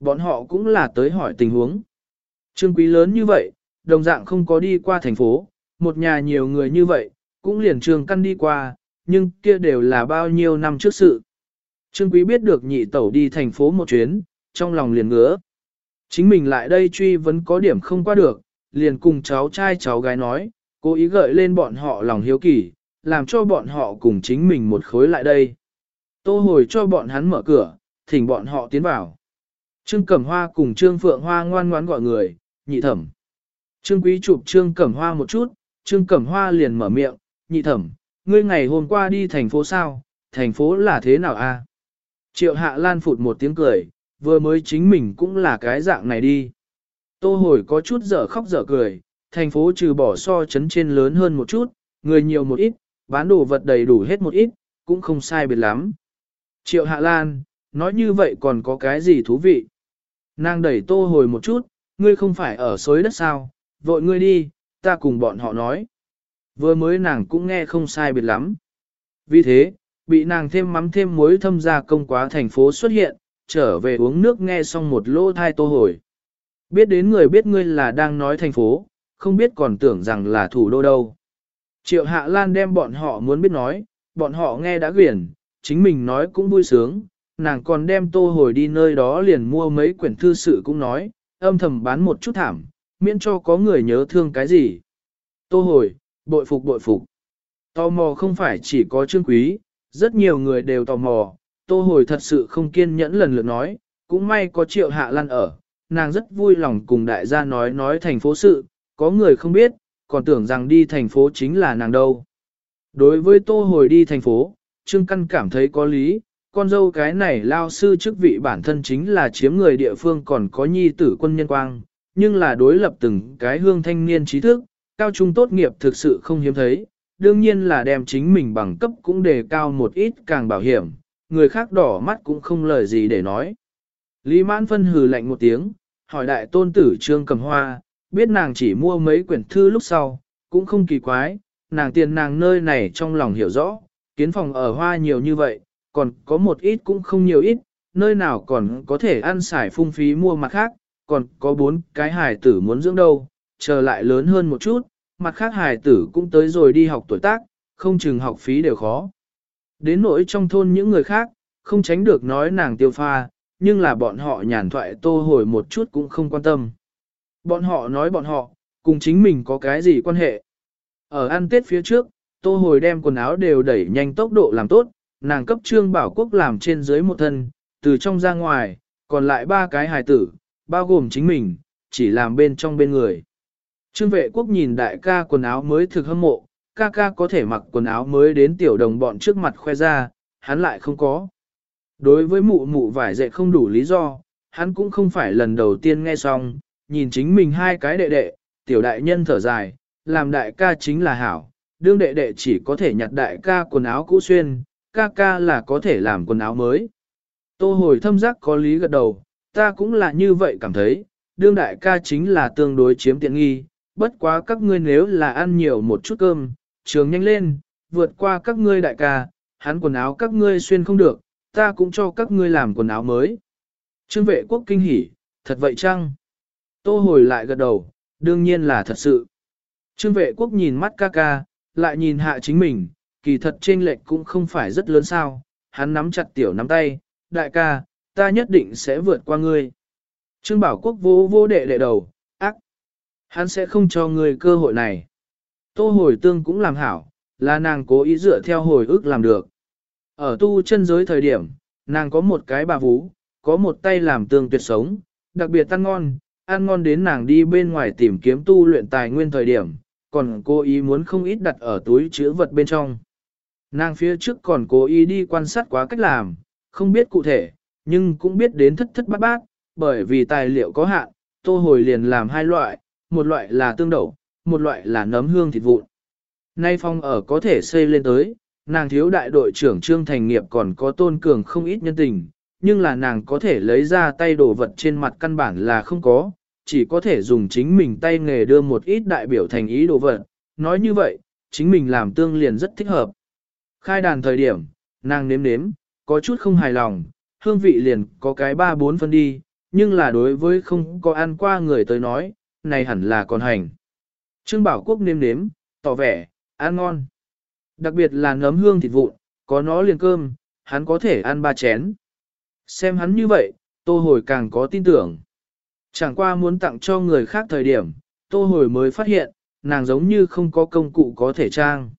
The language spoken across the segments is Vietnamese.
Bọn họ cũng là tới hỏi tình huống. Trương quý lớn như vậy, đồng dạng không có đi qua thành phố, một nhà nhiều người như vậy, cũng liền trường căn đi qua, nhưng kia đều là bao nhiêu năm trước sự. Trương quý biết được nhị tẩu đi thành phố một chuyến, trong lòng liền ngứa. Chính mình lại đây truy vẫn có điểm không qua được, liền cùng cháu trai cháu gái nói, cố ý gợi lên bọn họ lòng hiếu kỳ, làm cho bọn họ cùng chính mình một khối lại đây. Tô hồi cho bọn hắn mở cửa, thỉnh bọn họ tiến vào. Trương Cẩm Hoa cùng Trương Phượng Hoa ngoan ngoãn gọi người, nhị thẩm. Trương Quý chụp Trương Cẩm Hoa một chút, Trương Cẩm Hoa liền mở miệng, nhị thẩm, ngươi ngày hôm qua đi thành phố sao, thành phố là thế nào a? Triệu Hạ Lan phụt một tiếng cười, vừa mới chính mình cũng là cái dạng này đi. Tô hồi có chút dở khóc dở cười, thành phố trừ bỏ so chấn trên lớn hơn một chút, người nhiều một ít, bán đồ vật đầy đủ hết một ít, cũng không sai biệt lắm. Triệu Hạ Lan, nói như vậy còn có cái gì thú vị? Nàng đẩy tô hồi một chút, ngươi không phải ở xối đất sao, vội ngươi đi, ta cùng bọn họ nói. Vừa mới nàng cũng nghe không sai biệt lắm. Vì thế, bị nàng thêm mắm thêm muối thâm gia công quá thành phố xuất hiện, trở về uống nước nghe xong một lô thai tô hồi. Biết đến người biết ngươi là đang nói thành phố, không biết còn tưởng rằng là thủ đô đâu. Triệu Hạ Lan đem bọn họ muốn biết nói, bọn họ nghe đã quyển, chính mình nói cũng vui sướng, nàng còn đem tô hồi đi nơi đó liền mua mấy quyển thư sự cũng nói, âm thầm bán một chút thảm, miễn cho có người nhớ thương cái gì. Tô hồi, bội phục bội phục. Tò mò không phải chỉ có trương quý, rất nhiều người đều tò mò, tô hồi thật sự không kiên nhẫn lần lượt nói, cũng may có triệu hạ lan ở, nàng rất vui lòng cùng đại gia nói nói thành phố sự, có người không biết, còn tưởng rằng đi thành phố chính là nàng đâu. Đối với tô hồi đi thành phố, Trương Căn cảm thấy có lý, con dâu cái này lao sư chức vị bản thân chính là chiếm người địa phương còn có nhi tử quân nhân quang, nhưng là đối lập từng cái hương thanh niên trí thức, cao trung tốt nghiệp thực sự không hiếm thấy, đương nhiên là đem chính mình bằng cấp cũng đề cao một ít càng bảo hiểm, người khác đỏ mắt cũng không lời gì để nói. Lý mãn phân hừ lạnh một tiếng, hỏi đại tôn tử trương cầm hoa, biết nàng chỉ mua mấy quyển thư lúc sau, cũng không kỳ quái, nàng tiền nàng nơi này trong lòng hiểu rõ, kiến phòng ở hoa nhiều như vậy, còn có một ít cũng không nhiều ít, nơi nào còn có thể ăn xài phung phí mua mặt khác, còn có bốn cái hài tử muốn dưỡng đâu, chờ lại lớn hơn một chút, mặt khác hài tử cũng tới rồi đi học tuổi tác, không chừng học phí đều khó. Đến nỗi trong thôn những người khác, không tránh được nói nàng tiêu pha, nhưng là bọn họ nhàn thoại tô hồi một chút cũng không quan tâm. Bọn họ nói bọn họ, cùng chính mình có cái gì quan hệ. Ở ăn tết phía trước, tô hồi đem quần áo đều đẩy nhanh tốc độ làm tốt, nàng cấp trương bảo quốc làm trên dưới một thân, từ trong ra ngoài, còn lại ba cái hài tử, bao gồm chính mình, chỉ làm bên trong bên người. Trương vệ quốc nhìn đại ca quần áo mới thực hâm mộ, ca ca có thể mặc quần áo mới đến tiểu đồng bọn trước mặt khoe ra, hắn lại không có. Đối với mụ mụ vải dệt không đủ lý do, hắn cũng không phải lần đầu tiên nghe xong, nhìn chính mình hai cái đệ đệ, tiểu đại nhân thở dài, làm đại ca chính là hảo, đương đệ đệ chỉ có thể nhặt đại ca quần áo cũ xuyên, ca ca là có thể làm quần áo mới. Tô hồi thâm giác có lý gật đầu, ta cũng là như vậy cảm thấy, đương đại ca chính là tương đối chiếm tiện nghi, bất quá các ngươi nếu là ăn nhiều một chút cơm, trường nhanh lên, vượt qua các ngươi đại ca, hắn quần áo các ngươi xuyên không được, ta cũng cho các ngươi làm quần áo mới. Trương vệ quốc kinh hỉ, thật vậy chăng? Tô hồi lại gật đầu, đương nhiên là thật sự. Trương vệ quốc nhìn mắt ca ca, lại nhìn hạ chính mình, kỳ thật trên lệch cũng không phải rất lớn sao, hắn nắm chặt tiểu nắm tay, đại ca, ta nhất định sẽ vượt qua ngươi. Trương bảo quốc vô vô đệ đệ đầu, ác, hắn sẽ không cho ngươi cơ hội này. Tô hồi tương cũng làm hảo, là nàng cố ý dựa theo hồi ức làm được. Ở tu chân giới thời điểm, nàng có một cái bà vú, có một tay làm tương tuyệt sống, đặc biệt ăn ngon, ăn ngon đến nàng đi bên ngoài tìm kiếm tu luyện tài nguyên thời điểm, còn cố ý muốn không ít đặt ở túi chứa vật bên trong. Nàng phía trước còn cố ý đi quan sát quá cách làm, không biết cụ thể, nhưng cũng biết đến thất thất bát bát, bởi vì tài liệu có hạn, tô hồi liền làm hai loại, một loại là tương đậu, một loại là nấm hương thịt vụn. Nay phong ở có thể xây lên tới, nàng thiếu đại đội trưởng Trương Thành Nghiệp còn có tôn cường không ít nhân tình, nhưng là nàng có thể lấy ra tay đồ vật trên mặt căn bản là không có, chỉ có thể dùng chính mình tay nghề đưa một ít đại biểu thành ý đồ vật. Nói như vậy, chính mình làm tương liền rất thích hợp. Khai đàn thời điểm, nàng nếm nếm, có chút không hài lòng, hương vị liền có cái ba bốn phân đi, nhưng là đối với không có ăn qua người tới nói, này hẳn là còn hành. Trương Bảo Quốc nếm nếm, tỏ vẻ, ăn ngon. Đặc biệt là nấm hương thịt vụn, có nó liền cơm, hắn có thể ăn ba chén. Xem hắn như vậy, tô hồi càng có tin tưởng. Chẳng qua muốn tặng cho người khác thời điểm, tô hồi mới phát hiện, nàng giống như không có công cụ có thể trang.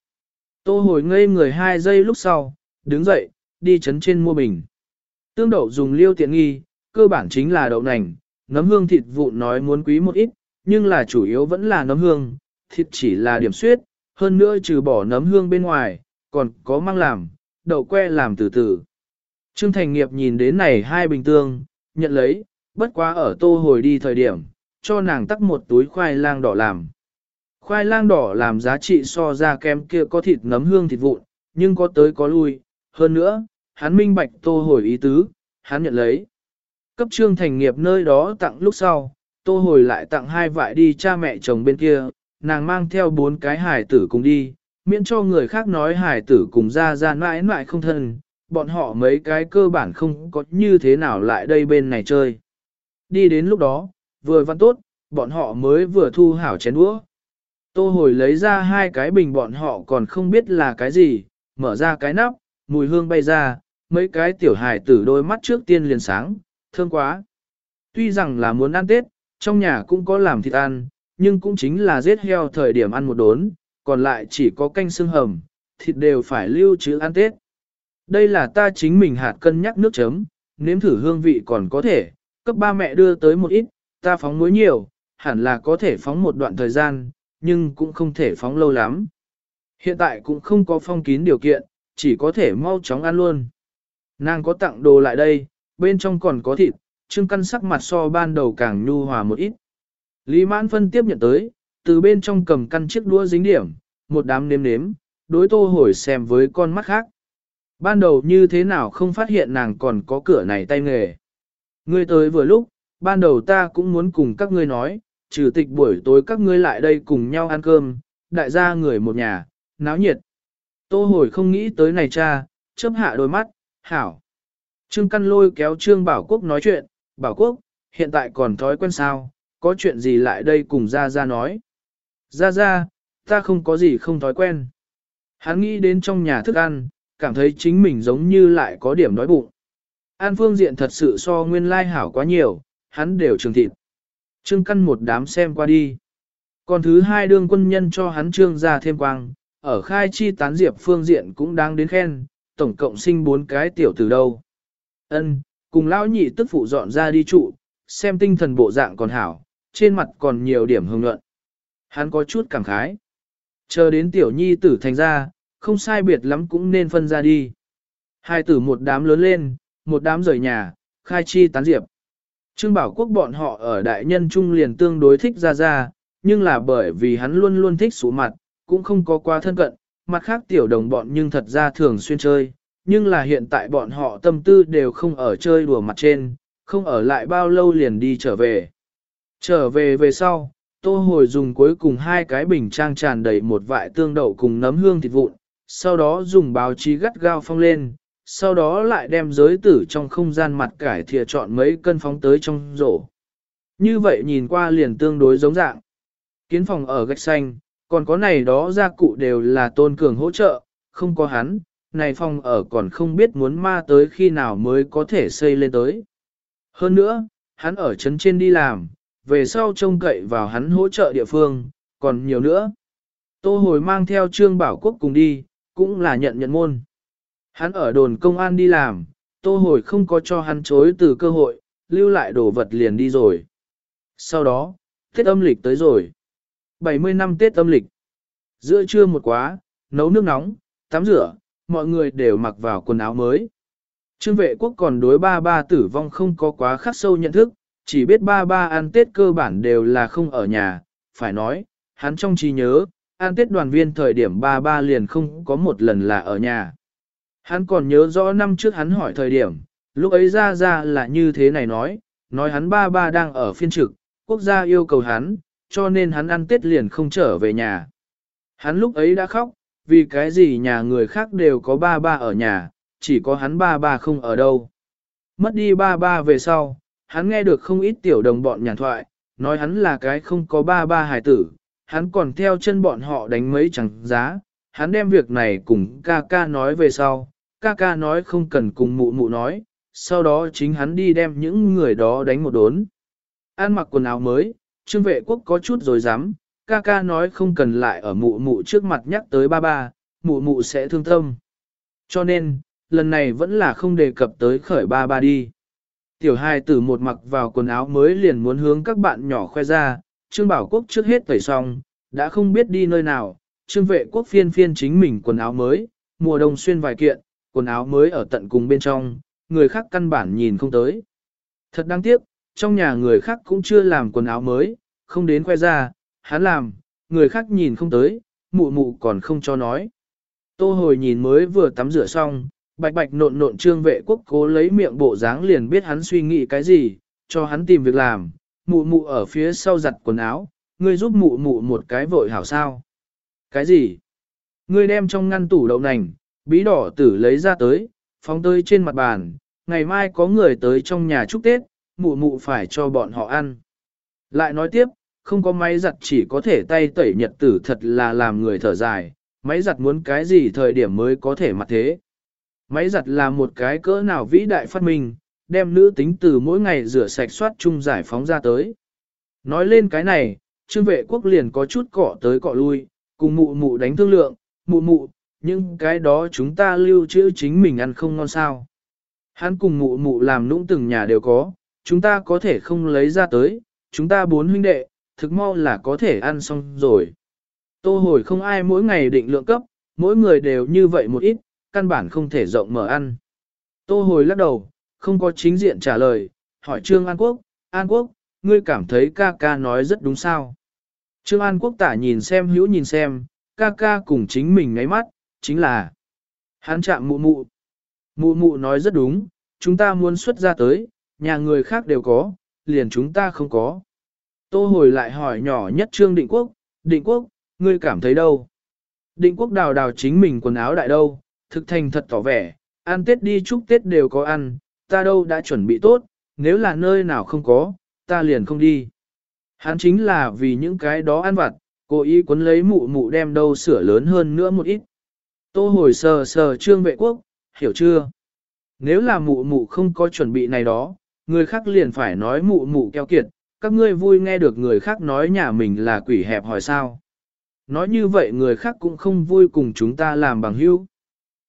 Tô hồi ngây người hai giây lúc sau, đứng dậy, đi chấn trên mua bình. Tương đậu dùng liêu tiện nghi, cơ bản chính là đậu nành, nấm hương thịt vụn nói muốn quý một ít, nhưng là chủ yếu vẫn là nấm hương, thịt chỉ là điểm suyết, hơn nữa trừ bỏ nấm hương bên ngoài, còn có mang làm, đậu que làm từ từ. Trương Thành Nghiệp nhìn đến này hai bình tương, nhận lấy, bất quá ở tô hồi đi thời điểm, cho nàng tắt một túi khoai lang đỏ làm. Khoai lang đỏ làm giá trị so ra kem kia có thịt nấm hương thịt vụn, nhưng có tới có lui, hơn nữa, hắn minh bạch tô hồi ý tứ, hắn nhận lấy. Cấp trương thành nghiệp nơi đó tặng lúc sau, tô hồi lại tặng hai vại đi cha mẹ chồng bên kia, nàng mang theo bốn cái hải tử cùng đi, miễn cho người khác nói hải tử cùng ra ra mãi mãi không thân, bọn họ mấy cái cơ bản không có như thế nào lại đây bên này chơi. Đi đến lúc đó, vừa văn tốt, bọn họ mới vừa thu hảo chén đũa. Tô hồi lấy ra hai cái bình bọn họ còn không biết là cái gì, mở ra cái nắp, mùi hương bay ra, mấy cái tiểu hài tử đôi mắt trước tiên liền sáng, thương quá. Tuy rằng là muốn ăn Tết, trong nhà cũng có làm thịt ăn, nhưng cũng chính là giết heo thời điểm ăn một đốn, còn lại chỉ có canh xương hầm, thịt đều phải lưu trữ ăn Tết. Đây là ta chính mình hạt cân nhắc nước chấm, nếm thử hương vị còn có thể, cấp ba mẹ đưa tới một ít, ta phóng muối nhiều, hẳn là có thể phóng một đoạn thời gian, nhưng cũng không thể phóng lâu lắm. Hiện tại cũng không có phong kín điều kiện, chỉ có thể mau chóng ăn luôn. Nàng có tặng đồ lại đây, bên trong còn có thịt, trương căn sắc mặt so ban đầu càng nhu hòa một ít. Lý mãn phân tiếp nhận tới, từ bên trong cầm căn chiếc đũa dính điểm, một đám nếm nếm, đối tô hồi xem với con mắt khác. Ban đầu như thế nào không phát hiện nàng còn có cửa này tay nghề. Ngươi tới vừa lúc, ban đầu ta cũng muốn cùng các ngươi nói, trừ tịch buổi tối các ngươi lại đây cùng nhau ăn cơm, đại gia người một nhà, náo nhiệt. Tô hồi không nghĩ tới này cha, chớp hạ đôi mắt, hảo. Trương Căn lôi kéo Trương Bảo Quốc nói chuyện, Bảo Quốc, hiện tại còn thói quen sao, có chuyện gì lại đây cùng Gia Gia nói. Gia Gia, ta không có gì không thói quen. Hắn nghĩ đến trong nhà thức ăn, cảm thấy chính mình giống như lại có điểm đói bụng. An phương diện thật sự so nguyên lai hảo quá nhiều, hắn đều trường thịt. Trương căn một đám xem qua đi. Còn thứ hai đương quân nhân cho hắn trương ra thêm quang, ở khai chi tán diệp phương diện cũng đang đến khen, tổng cộng sinh bốn cái tiểu từ đâu. Ân, cùng lão nhị tức phụ dọn ra đi trụ, xem tinh thần bộ dạng còn hảo, trên mặt còn nhiều điểm hưng luận. Hắn có chút cảm khái. Chờ đến tiểu nhi tử thành ra, không sai biệt lắm cũng nên phân ra đi. Hai tử một đám lớn lên, một đám rời nhà, khai chi tán diệp. Trương Bảo Quốc bọn họ ở đại nhân trung liền tương đối thích ra ra, nhưng là bởi vì hắn luôn luôn thích sủ mặt, cũng không có quá thân cận, mặt khác tiểu đồng bọn nhưng thật ra thường xuyên chơi, nhưng là hiện tại bọn họ tâm tư đều không ở chơi đùa mặt trên, không ở lại bao lâu liền đi trở về. Trở về về sau, tô hồi dùng cuối cùng hai cái bình trang tràn đầy một vại tương đậu cùng nấm hương thịt vụn, sau đó dùng báo chí gắt gao phong lên, sau đó lại đem giới tử trong không gian mặt cải thìa chọn mấy cân phóng tới trong rổ. Như vậy nhìn qua liền tương đối giống dạng. Kiến phòng ở gạch xanh, còn có này đó gia cụ đều là tôn cường hỗ trợ, không có hắn, này phòng ở còn không biết muốn ma tới khi nào mới có thể xây lên tới. Hơn nữa, hắn ở trấn trên đi làm, về sau trông cậy vào hắn hỗ trợ địa phương, còn nhiều nữa. Tô hồi mang theo Trương Bảo Quốc cùng đi, cũng là nhận nhận môn. Hắn ở đồn công an đi làm, tô hồi không có cho hắn chối từ cơ hội, lưu lại đồ vật liền đi rồi. Sau đó, Tết âm lịch tới rồi. 70 năm Tết âm lịch. Giữa trưa một quá, nấu nước nóng, tắm rửa, mọi người đều mặc vào quần áo mới. Trương vệ quốc còn đối ba ba tử vong không có quá khắc sâu nhận thức, chỉ biết ba ba ăn Tết cơ bản đều là không ở nhà, phải nói, hắn trong trí nhớ, ăn Tết đoàn viên thời điểm ba ba liền không có một lần là ở nhà. Hắn còn nhớ rõ năm trước hắn hỏi thời điểm, lúc ấy ra ra là như thế này nói, nói hắn ba ba đang ở phiên trực, quốc gia yêu cầu hắn, cho nên hắn ăn Tết liền không trở về nhà. Hắn lúc ấy đã khóc, vì cái gì nhà người khác đều có ba ba ở nhà, chỉ có hắn ba ba không ở đâu. Mất đi ba ba về sau, hắn nghe được không ít tiểu đồng bọn nhàn thoại, nói hắn là cái không có ba ba hài tử, hắn còn theo chân bọn họ đánh mấy chẳng giá, hắn đem việc này cùng ca ca nói về sau, ca ca nói không cần cùng mụ mụ nói, sau đó chính hắn đi đem những người đó đánh một đốn. An mặc quần áo mới, trương vệ quốc có chút rồi dám, ca ca nói không cần lại ở mụ mụ trước mặt nhắc tới ba ba, mụ mụ sẽ thương tâm. Cho nên, lần này vẫn là không đề cập tới khởi ba ba đi. Tiểu hai tử một mặc vào quần áo mới liền muốn hướng các bạn nhỏ khoe ra, Trương Bảo Quốc trước hết tẩy xong, đã không biết đi nơi nào, Trương Vệ Quốc phiên phiên chính mình quần áo mới, mùa đông xuyên vài kiện, quần áo mới ở tận cùng bên trong, người khác căn bản nhìn không tới. Thật đáng tiếc, trong nhà người khác cũng chưa làm quần áo mới, không đến khoe ra, hắn làm, người khác nhìn không tới, mụ mụ còn không cho nói. Tô hồi nhìn mới vừa tắm rửa xong, bạch bạch nộn nộn trương vệ quốc cố lấy miệng bộ dáng liền biết hắn suy nghĩ cái gì, cho hắn tìm việc làm, mụ mụ ở phía sau giặt quần áo, ngươi giúp mụ mụ một cái vội hảo sao. Cái gì? Ngươi đem trong ngăn tủ đậu nành, bí đỏ tử lấy ra tới, phóng tới trên mặt bàn, ngày mai có người tới trong nhà chúc Tết, mụ mụ phải cho bọn họ ăn. Lại nói tiếp, không có máy giặt chỉ có thể tay tẩy nhật tử thật là làm người thở dài, máy giặt muốn cái gì thời điểm mới có thể mặt thế. Máy giặt là một cái cỡ nào vĩ đại phát minh, đem nữ tính từ mỗi ngày rửa sạch soát chung giải phóng ra tới. Nói lên cái này, trương vệ quốc liền có chút cọ tới cọ lui, cùng mụ mụ đánh thương lượng, mụ mụ, nhưng cái đó chúng ta lưu trữ chính mình ăn không ngon sao. Hắn cùng mụ mụ làm nũng từng nhà đều có, chúng ta có thể không lấy ra tới, chúng ta bốn huynh đệ, thực mau là có thể ăn xong rồi. Tô hồi không ai mỗi ngày định lượng cấp, mỗi người đều như vậy một ít, căn bản không thể rộng mở ăn. Tô hồi lắc đầu, không có chính diện trả lời, hỏi Trương An Quốc, An Quốc, ngươi cảm thấy ca ca nói rất đúng sao. Trương An Quốc tả nhìn xem hữu nhìn xem, ca ca cùng chính mình ngáy mắt, chính là hắn chạm mụ mụ. Mụ mụ nói rất đúng, chúng ta muốn xuất ra tới, nhà người khác đều có, liền chúng ta không có. Tô hồi lại hỏi nhỏ nhất Trương Định Quốc, Định Quốc, ngươi cảm thấy đâu? Định Quốc đào đào chính mình quần áo đại đâu, thực thành thật tỏ vẻ, ăn Tết đi chúc Tết đều có ăn, ta đâu đã chuẩn bị tốt, nếu là nơi nào không có, ta liền không đi. Hắn chính là vì những cái đó ăn vặt, cố ý cuốn lấy mụ mụ đem đâu sửa lớn hơn nữa một ít. Tô hồi sờ sờ trương vệ quốc, hiểu chưa? Nếu là mụ mụ không có chuẩn bị này đó, người khác liền phải nói mụ mụ keo kiệt, các ngươi vui nghe được người khác nói nhà mình là quỷ hẹp hỏi sao. Nói như vậy người khác cũng không vui cùng chúng ta làm bằng hữu.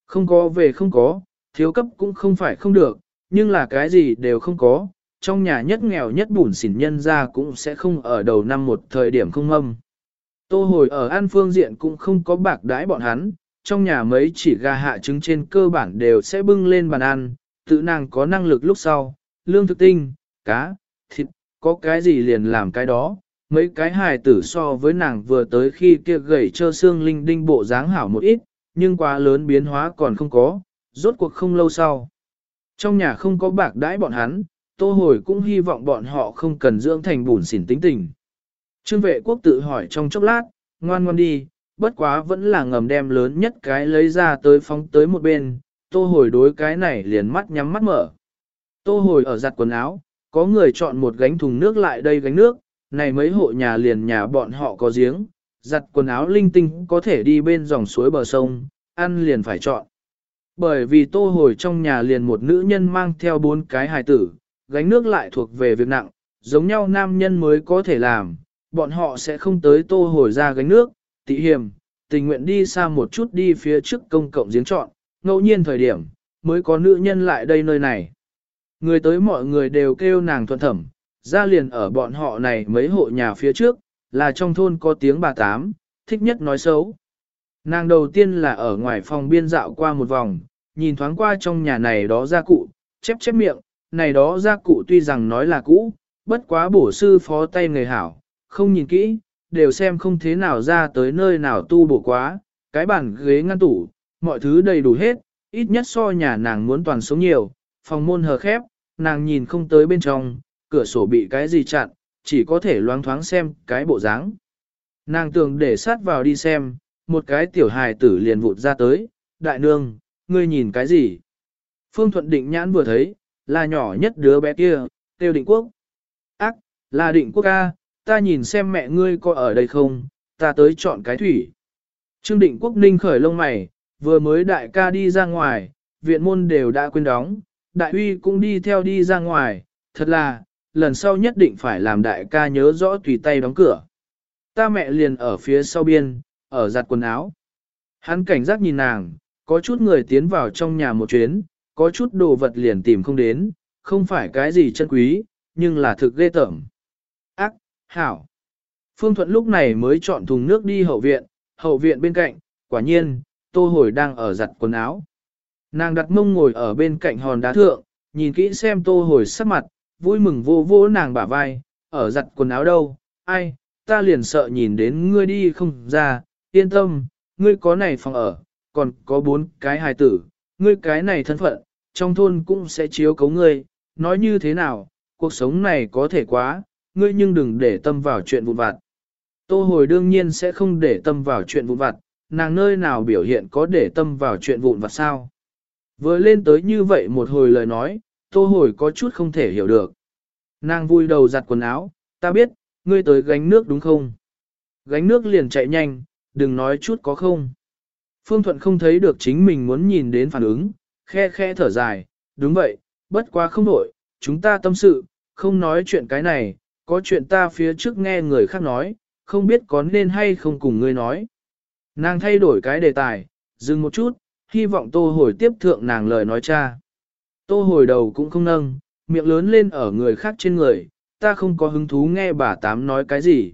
Không có về không có, thiếu cấp cũng không phải không được, nhưng là cái gì đều không có, trong nhà nhất nghèo nhất bùn xỉn nhân ra cũng sẽ không ở đầu năm một thời điểm không âm. Tô hồi ở An Phương diện cũng không có bạc đái bọn hắn, trong nhà mấy chỉ gà hạ trứng trên cơ bản đều sẽ bưng lên bàn ăn, tự nàng có năng lực lúc sau, lương thực tinh, cá, thịt, có cái gì liền làm cái đó. Mấy cái hài tử so với nàng vừa tới khi kia gầy trơ xương linh đinh bộ dáng hảo một ít, nhưng quá lớn biến hóa còn không có, rốt cuộc không lâu sau. Trong nhà không có bạc đãi bọn hắn, tô hồi cũng hy vọng bọn họ không cần dưỡng thành bùn xỉn tính tình. Trương vệ quốc tự hỏi trong chốc lát, ngoan ngoan đi, bất quá vẫn là ngầm đem lớn nhất cái lấy ra tới phóng tới một bên, tô hồi đối cái này liền mắt nhắm mắt mở. Tô hồi ở giặt quần áo, có người chọn một gánh thùng nước lại đây gánh nước, này mấy hộ nhà liền nhà bọn họ có giếng, giặt quần áo linh tinh có thể đi bên dòng suối bờ sông, ăn liền phải chọn. Bởi vì tô hồi trong nhà liền một nữ nhân mang theo bốn cái hài tử, gánh nước lại thuộc về việc nặng, giống nhau nam nhân mới có thể làm, bọn họ sẽ không tới tô hồi ra gánh nước, tị hiểm, tình nguyện đi xa một chút đi phía trước công cộng giếng chọn, ngẫu nhiên thời điểm, mới có nữ nhân lại đây nơi này. Người tới mọi người đều kêu nàng thuận thẩm, ra liền ở bọn họ này mấy hộ nhà phía trước, là trong thôn có tiếng bà tám, thích nhất nói xấu. Nàng đầu tiên là ở ngoài phòng biên dạo qua một vòng, nhìn thoáng qua trong nhà này đó gia cụ, chép chép miệng, này đó gia cụ tuy rằng nói là cũ, bất quá bổ sư phó tay người hảo, không nhìn kỹ, đều xem không thế nào ra tới nơi nào tu bổ quá, cái bàn ghế ngăn tủ, mọi thứ đầy đủ hết, ít nhất so nhà nàng muốn toàn sống nhiều, phòng môn hờ khép, nàng nhìn không tới bên trong, cửa sổ bị cái gì chặn, chỉ có thể loáng thoáng xem cái bộ dáng. Nàng tưởng để sát vào đi xem, một cái tiểu hài tử liền vụt ra tới, đại nương, ngươi nhìn cái gì? Phương Thuận định nhãn vừa thấy, là nhỏ nhất đứa bé kia, tiêu định quốc. Ác, là định quốc ca, ta nhìn xem mẹ ngươi có ở đây không, ta tới chọn cái thủy. Trương định quốc ninh khởi lông mày, vừa mới đại ca đi ra ngoài, viện môn đều đã quên đóng, đại uy cũng đi theo đi ra ngoài, thật là, lần sau nhất định phải làm đại ca nhớ rõ tùy tay đóng cửa. Ta mẹ liền ở phía sau biên, ở giặt quần áo. Hắn cảnh giác nhìn nàng, có chút người tiến vào trong nhà một chuyến, có chút đồ vật liền tìm không đến, không phải cái gì chân quý, nhưng là thực ghê tởm. Hảo. Phương Thuận lúc này mới chọn thùng nước đi hậu viện, hậu viện bên cạnh, quả nhiên, tô hồi đang ở giặt quần áo. Nàng đặt mông ngồi ở bên cạnh hòn đá thượng, nhìn kỹ xem tô hồi sắc mặt, vui mừng vô vô nàng bả vai, ở giặt quần áo đâu, ai, ta liền sợ nhìn đến ngươi đi không ra, yên tâm, ngươi có này phòng ở, còn có bốn cái hài tử, ngươi cái này thân phận, trong thôn cũng sẽ chiếu cấu ngươi, nói như thế nào, cuộc sống này có thể quá, ngươi nhưng đừng để tâm vào chuyện vụn vặt. Tô hồi đương nhiên sẽ không để tâm vào chuyện vụn vặt, nàng nơi nào biểu hiện có để tâm vào chuyện vụn vặt sao. Vừa lên tới như vậy một hồi lời nói, tô hồi có chút không thể hiểu được. Nàng vui đầu giặt quần áo, ta biết, ngươi tới gánh nước đúng không? Gánh nước liền chạy nhanh, đừng nói chút có không. Phương Thuận không thấy được chính mình muốn nhìn đến phản ứng, khe khe thở dài, đúng vậy, bất quá không nổi, chúng ta tâm sự, không nói chuyện cái này, có chuyện ta phía trước nghe người khác nói, không biết có nên hay không cùng ngươi nói. Nàng thay đổi cái đề tài, dừng một chút, hy vọng tô hồi tiếp thượng nàng lời nói cha. Tô hồi đầu cũng không nâng, miệng lớn lên ở người khác trên người, ta không có hứng thú nghe bà Tám nói cái gì.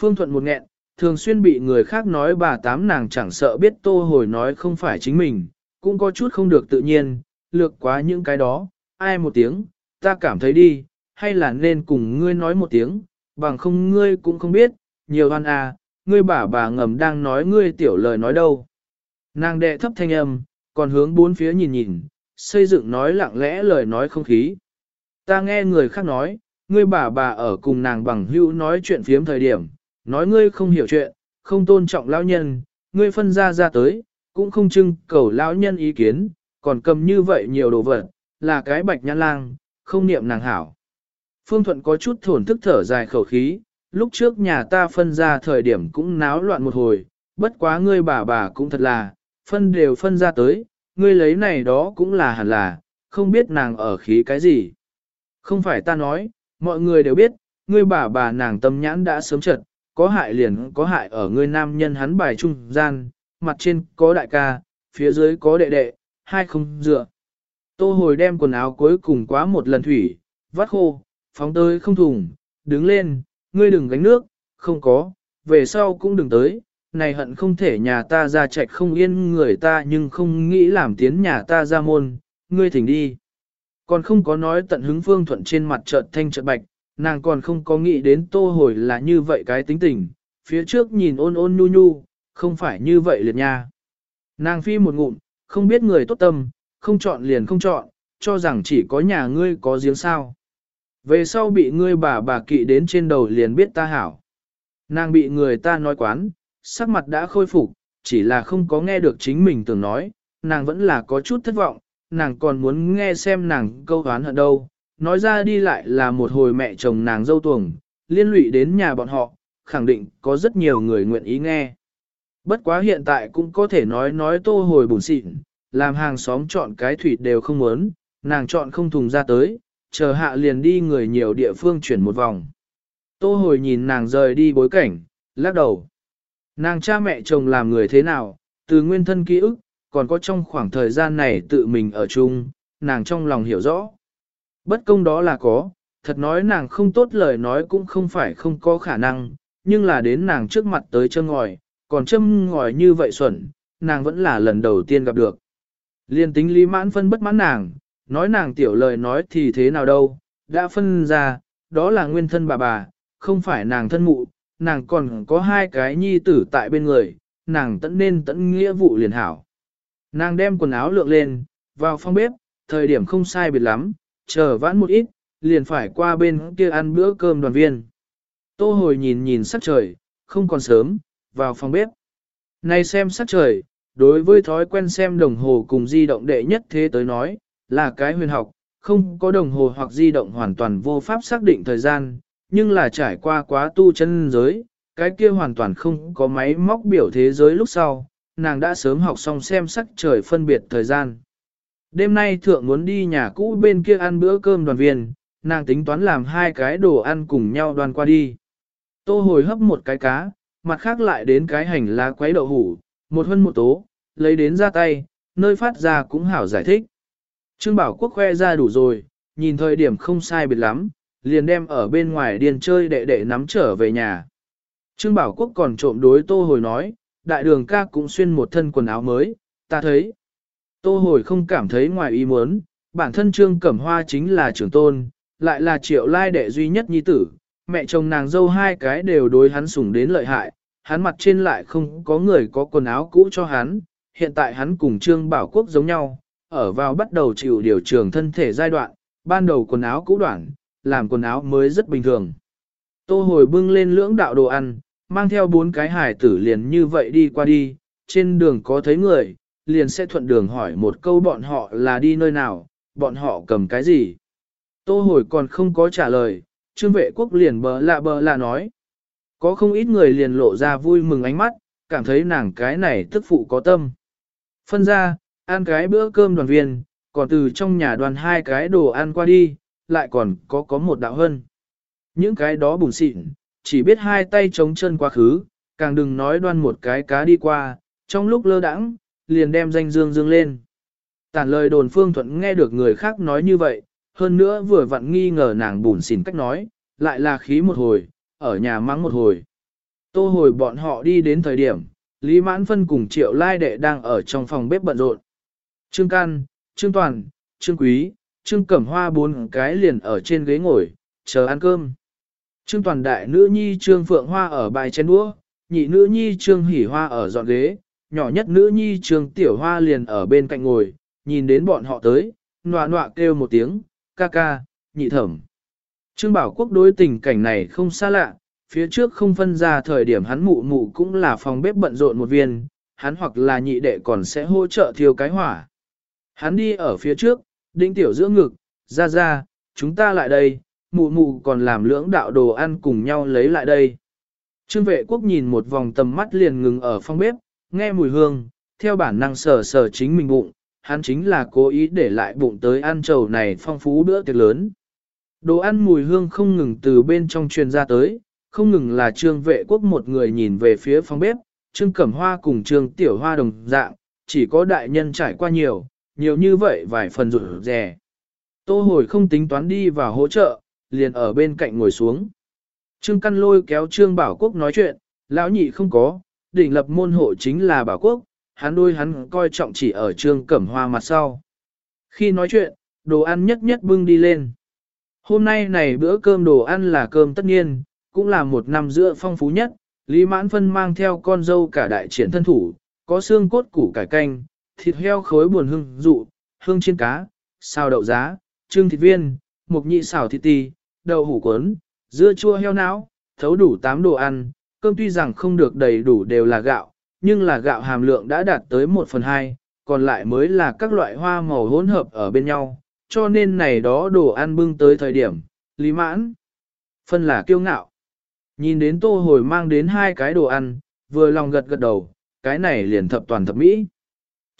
Phương Thuận một nghẹn, thường xuyên bị người khác nói bà Tám nàng chẳng sợ biết tô hồi nói không phải chính mình, cũng có chút không được tự nhiên, lược quá những cái đó, ai một tiếng, ta cảm thấy đi, hay là nên cùng ngươi nói một tiếng, bằng không ngươi cũng không biết, nhiều hoan à, ngươi bà bà ngầm đang nói ngươi tiểu lời nói đâu. Nàng đệ thấp thanh âm, còn hướng bốn phía nhìn nhìn, xây dựng nói lặng lẽ lời nói không khí. Ta nghe người khác nói, ngươi bà bà ở cùng nàng bằng hữu nói chuyện phiếm thời điểm, nói ngươi không hiểu chuyện, không tôn trọng lão nhân, ngươi phân ra ra tới, cũng không trưng cầu lão nhân ý kiến, còn cầm như vậy nhiều đồ vật, là cái bạch nhãn lang, không niệm nàng hảo. Phương Thuận có chút thổn thức thở dài khẩu khí, lúc trước nhà ta phân ra thời điểm cũng náo loạn một hồi, bất quá ngươi bà bà cũng thật là, phân đều phân ra tới, ngươi lấy này đó cũng là hẳn là, không biết nàng ở khí cái gì. Không phải ta nói, mọi người đều biết, ngươi bà bà nàng tâm nhãn đã sớm trật, có hại liền có hại ở ngươi nam nhân hắn bài trung gian, mặt trên có đại ca, phía dưới có đệ đệ, hai không dựa. Tô hồi đem quần áo cuối cùng quá một lần thủy, vắt khô, phóng tới không thùng, đứng lên, ngươi đừng gánh nước, không có, về sau cũng đừng tới, này hận không thể nhà ta ra chạy không yên người ta nhưng không nghĩ làm tiến nhà ta ra môn, ngươi thỉnh đi. Còn không có nói tận hứng phương thuận trên mặt chợt thanh chợt bạch, nàng còn không có nghĩ đến tô hồi là như vậy cái tính tình, phía trước nhìn ôn ôn nhu nhu, không phải như vậy liệt nha. Nàng phi một ngụm, không biết người tốt tâm, không chọn liền không chọn, cho rằng chỉ có nhà ngươi có giếng sao. Về sau bị ngươi bà bà kỵ đến trên đầu liền biết ta hảo. Nàng bị người ta nói quán, sắc mặt đã khôi phục, chỉ là không có nghe được chính mình tưởng nói, nàng vẫn là có chút thất vọng, nàng còn muốn nghe xem nàng câu hán ở đâu. Nói ra đi lại là một hồi mẹ chồng nàng dâu tuồng, liên lụy đến nhà bọn họ, khẳng định có rất nhiều người nguyện ý nghe. Bất quá hiện tại cũng có thể nói nói tô hồi bùn xịn, làm hàng xóm chọn cái thủy đều không muốn, nàng chọn không thùng ra tới, chờ hạ liền đi người nhiều địa phương chuyển một vòng. Tô hồi nhìn nàng rời đi bối cảnh, lắc đầu. Nàng cha mẹ chồng làm người thế nào, từ nguyên thân ký ức, còn có trong khoảng thời gian này tự mình ở chung, nàng trong lòng hiểu rõ. Bất công đó là có, thật nói nàng không tốt lời nói cũng không phải không có khả năng, nhưng là đến nàng trước mặt tới châm ngòi, còn châm ngòi như vậy xuẩn, nàng vẫn là lần đầu tiên gặp được. Liên tính lý mãn phân bất mãn nàng, nói nàng tiểu lời nói thì thế nào đâu, đã phân ra, đó là nguyên thân bà bà, không phải nàng thân mụ, nàng còn có hai cái nhi tử tại bên người, nàng tận nên tận nghĩa vụ liền hảo. Nàng đem quần áo lượng lên, vào phòng bếp, thời điểm không sai biệt lắm, chờ vãn một ít, liền phải qua bên kia ăn bữa cơm đoàn viên. Tô hồi nhìn nhìn sắc trời, không còn sớm, vào phòng bếp. Này xem sắc trời, đối với thói quen xem đồng hồ cùng di động đệ nhất thế tới nói, là cái huyền học, không có đồng hồ hoặc di động hoàn toàn vô pháp xác định thời gian, nhưng là trải qua quá tu chân giới, cái kia hoàn toàn không có máy móc biểu thế giới lúc sau, nàng đã sớm học xong xem sắc trời phân biệt thời gian. Đêm nay thượng muốn đi nhà cũ bên kia ăn bữa cơm đoàn viên, nàng tính toán làm hai cái đồ ăn cùng nhau đoàn qua đi. Tô hồi hấp một cái cá, mặt khác lại đến cái hành lá quấy đậu hủ, một hơn một tố, lấy đến ra tay, nơi phát ra cũng hảo giải thích. Trương Bảo Quốc khoe ra đủ rồi, nhìn thời điểm không sai biệt lắm, liền đem ở bên ngoài điền chơi đệ đệ nắm trở về nhà. Trương Bảo Quốc còn trộm đối Tô Hồi nói, đại đường ca cũng xuyên một thân quần áo mới, ta thấy. Tô Hồi không cảm thấy ngoài ý muốn, bản thân Trương Cẩm Hoa chính là trưởng tôn, lại là triệu lai đệ duy nhất nhi tử, mẹ chồng nàng dâu hai cái đều đối hắn sủng đến lợi hại, hắn mặt trên lại không có người có quần áo cũ cho hắn, hiện tại hắn cùng Trương Bảo Quốc giống nhau, ở vào bắt đầu chịu điều trường thân thể giai đoạn, ban đầu quần áo cũ đoạn, làm quần áo mới rất bình thường. Tô hồi bưng lên lưỡng đạo đồ ăn, mang theo bốn cái hải tử liền như vậy đi qua đi, trên đường có thấy người, liền sẽ thuận đường hỏi một câu bọn họ là đi nơi nào, bọn họ cầm cái gì. Tô hồi còn không có trả lời, trương vệ quốc liền bờ lạ bờ lạ nói. Có không ít người liền lộ ra vui mừng ánh mắt, cảm thấy nàng cái này tức phụ có tâm. Phân ra, ăn cái bữa cơm đoàn viên, còn từ trong nhà đoàn hai cái đồ ăn qua đi, lại còn có có một đạo hơn. Những cái đó bùn xịn, chỉ biết hai tay chống chân quá khứ, càng đừng nói đoan một cái cá đi qua, trong lúc lơ đãng, liền đem danh dương dương lên. Tản lời đồn phương thuận nghe được người khác nói như vậy, hơn nữa vừa vặn nghi ngờ nàng bùn xỉn cách nói, lại là khí một hồi, ở nhà mắng một hồi. Tô hồi bọn họ đi đến thời điểm, Lý Mãn Phân cùng Triệu Lai Đệ đang ở trong phòng bếp bận rộn. Trương Can, Trương Toàn, Trương Quý, Trương Cẩm Hoa bốn cái liền ở trên ghế ngồi, chờ ăn cơm. Trương Toàn đại nữ nhi Trương Phượng Hoa ở bài chén đũa, nhị nữ nhi Trương Hỷ Hoa ở dọn ghế, nhỏ nhất nữ nhi Trương Tiểu Hoa liền ở bên cạnh ngồi, nhìn đến bọn họ tới, nọa nọa kêu một tiếng, ca ca, nhị thẩm. Trương Bảo Quốc đối tình cảnh này không xa lạ, phía trước không phân ra thời điểm hắn mụ mụ cũng là phòng bếp bận rộn một viên, hắn hoặc là nhị đệ còn sẽ hỗ trợ thiêu cái hỏa. Hắn đi ở phía trước, đinh tiểu giữa ngực, ra ra, chúng ta lại đây, mụ mụ còn làm lưỡng đạo đồ ăn cùng nhau lấy lại đây. Trương vệ quốc nhìn một vòng tầm mắt liền ngừng ở phòng bếp, nghe mùi hương, theo bản năng sờ sờ chính mình bụng, hắn chính là cố ý để lại bụng tới ăn trầu này phong phú bữa tiệc lớn. Đồ ăn mùi hương không ngừng từ bên trong truyền ra tới, không ngừng là trương vệ quốc một người nhìn về phía phòng bếp, trương cẩm hoa cùng trương tiểu hoa đồng dạng, chỉ có đại nhân trải qua nhiều, nhiều như vậy vài phần rủi rè. Tô hồi không tính toán đi vào hỗ trợ, liền ở bên cạnh ngồi xuống. Trương căn lôi kéo trương bảo quốc nói chuyện, lão nhị không có, đỉnh lập môn hộ chính là bảo quốc, hắn đôi hắn coi trọng chỉ ở trương cẩm hoa mặt sau. Khi nói chuyện, đồ ăn nhất nhất bưng đi lên. Hôm nay này bữa cơm đồ ăn là cơm tất nhiên, cũng là một năm giữa phong phú nhất, Lý Mãn Phân mang theo con dâu cả đại triển thân thủ, có xương cốt củ cải canh, thịt heo khối buồn hương dụ, hương chiên cá, xào đậu giá, trưng thịt viên, mục nhị xào thịt tì, đậu hủ cuốn, dưa chua heo não, thấu đủ 8 đồ ăn, cơm tuy rằng không được đầy đủ đều là gạo, nhưng là gạo hàm lượng đã đạt tới 1 phần 2, còn lại mới là các loại hoa màu hỗn hợp ở bên nhau, cho nên này đó đồ ăn bưng tới thời điểm, lý mãn, phân là kiêu ngạo. Nhìn đến tô hồi mang đến hai cái đồ ăn, vừa lòng gật gật đầu, cái này liền thập toàn thập mỹ.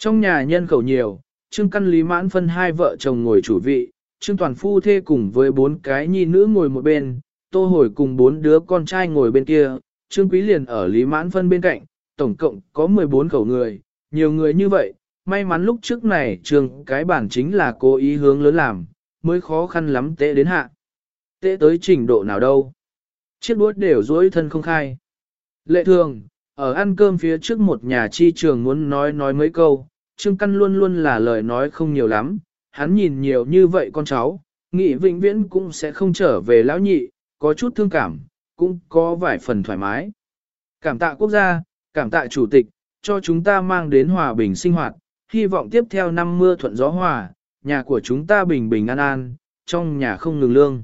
Trong nhà nhân khẩu nhiều, Trương Căn Lý Mãn phân hai vợ chồng ngồi chủ vị, Trương Toàn Phu thê cùng với bốn cái nhi nữ ngồi một bên, Tô Hồi cùng bốn đứa con trai ngồi bên kia, Trương Quý liền ở Lý Mãn phân bên cạnh, tổng cộng có 14 khẩu người, nhiều người như vậy, may mắn lúc trước này Trương cái bản chính là cố ý hướng lớn làm, mới khó khăn lắm tệ đến hạ. Tệ tới trình độ nào đâu. Chiếc đuốt đều dối thân không khai. Lệ thường, ở ăn cơm phía trước một nhà chi trường muốn nói nói mấy câu, Trương Căn luôn luôn là lời nói không nhiều lắm, hắn nhìn nhiều như vậy con cháu, nghĩ vĩnh viễn cũng sẽ không trở về lão nhị, có chút thương cảm, cũng có vài phần thoải mái. Cảm tạ quốc gia, cảm tạ chủ tịch, cho chúng ta mang đến hòa bình sinh hoạt, hy vọng tiếp theo năm mưa thuận gió hòa, nhà của chúng ta bình bình an an, trong nhà không ngừng lương.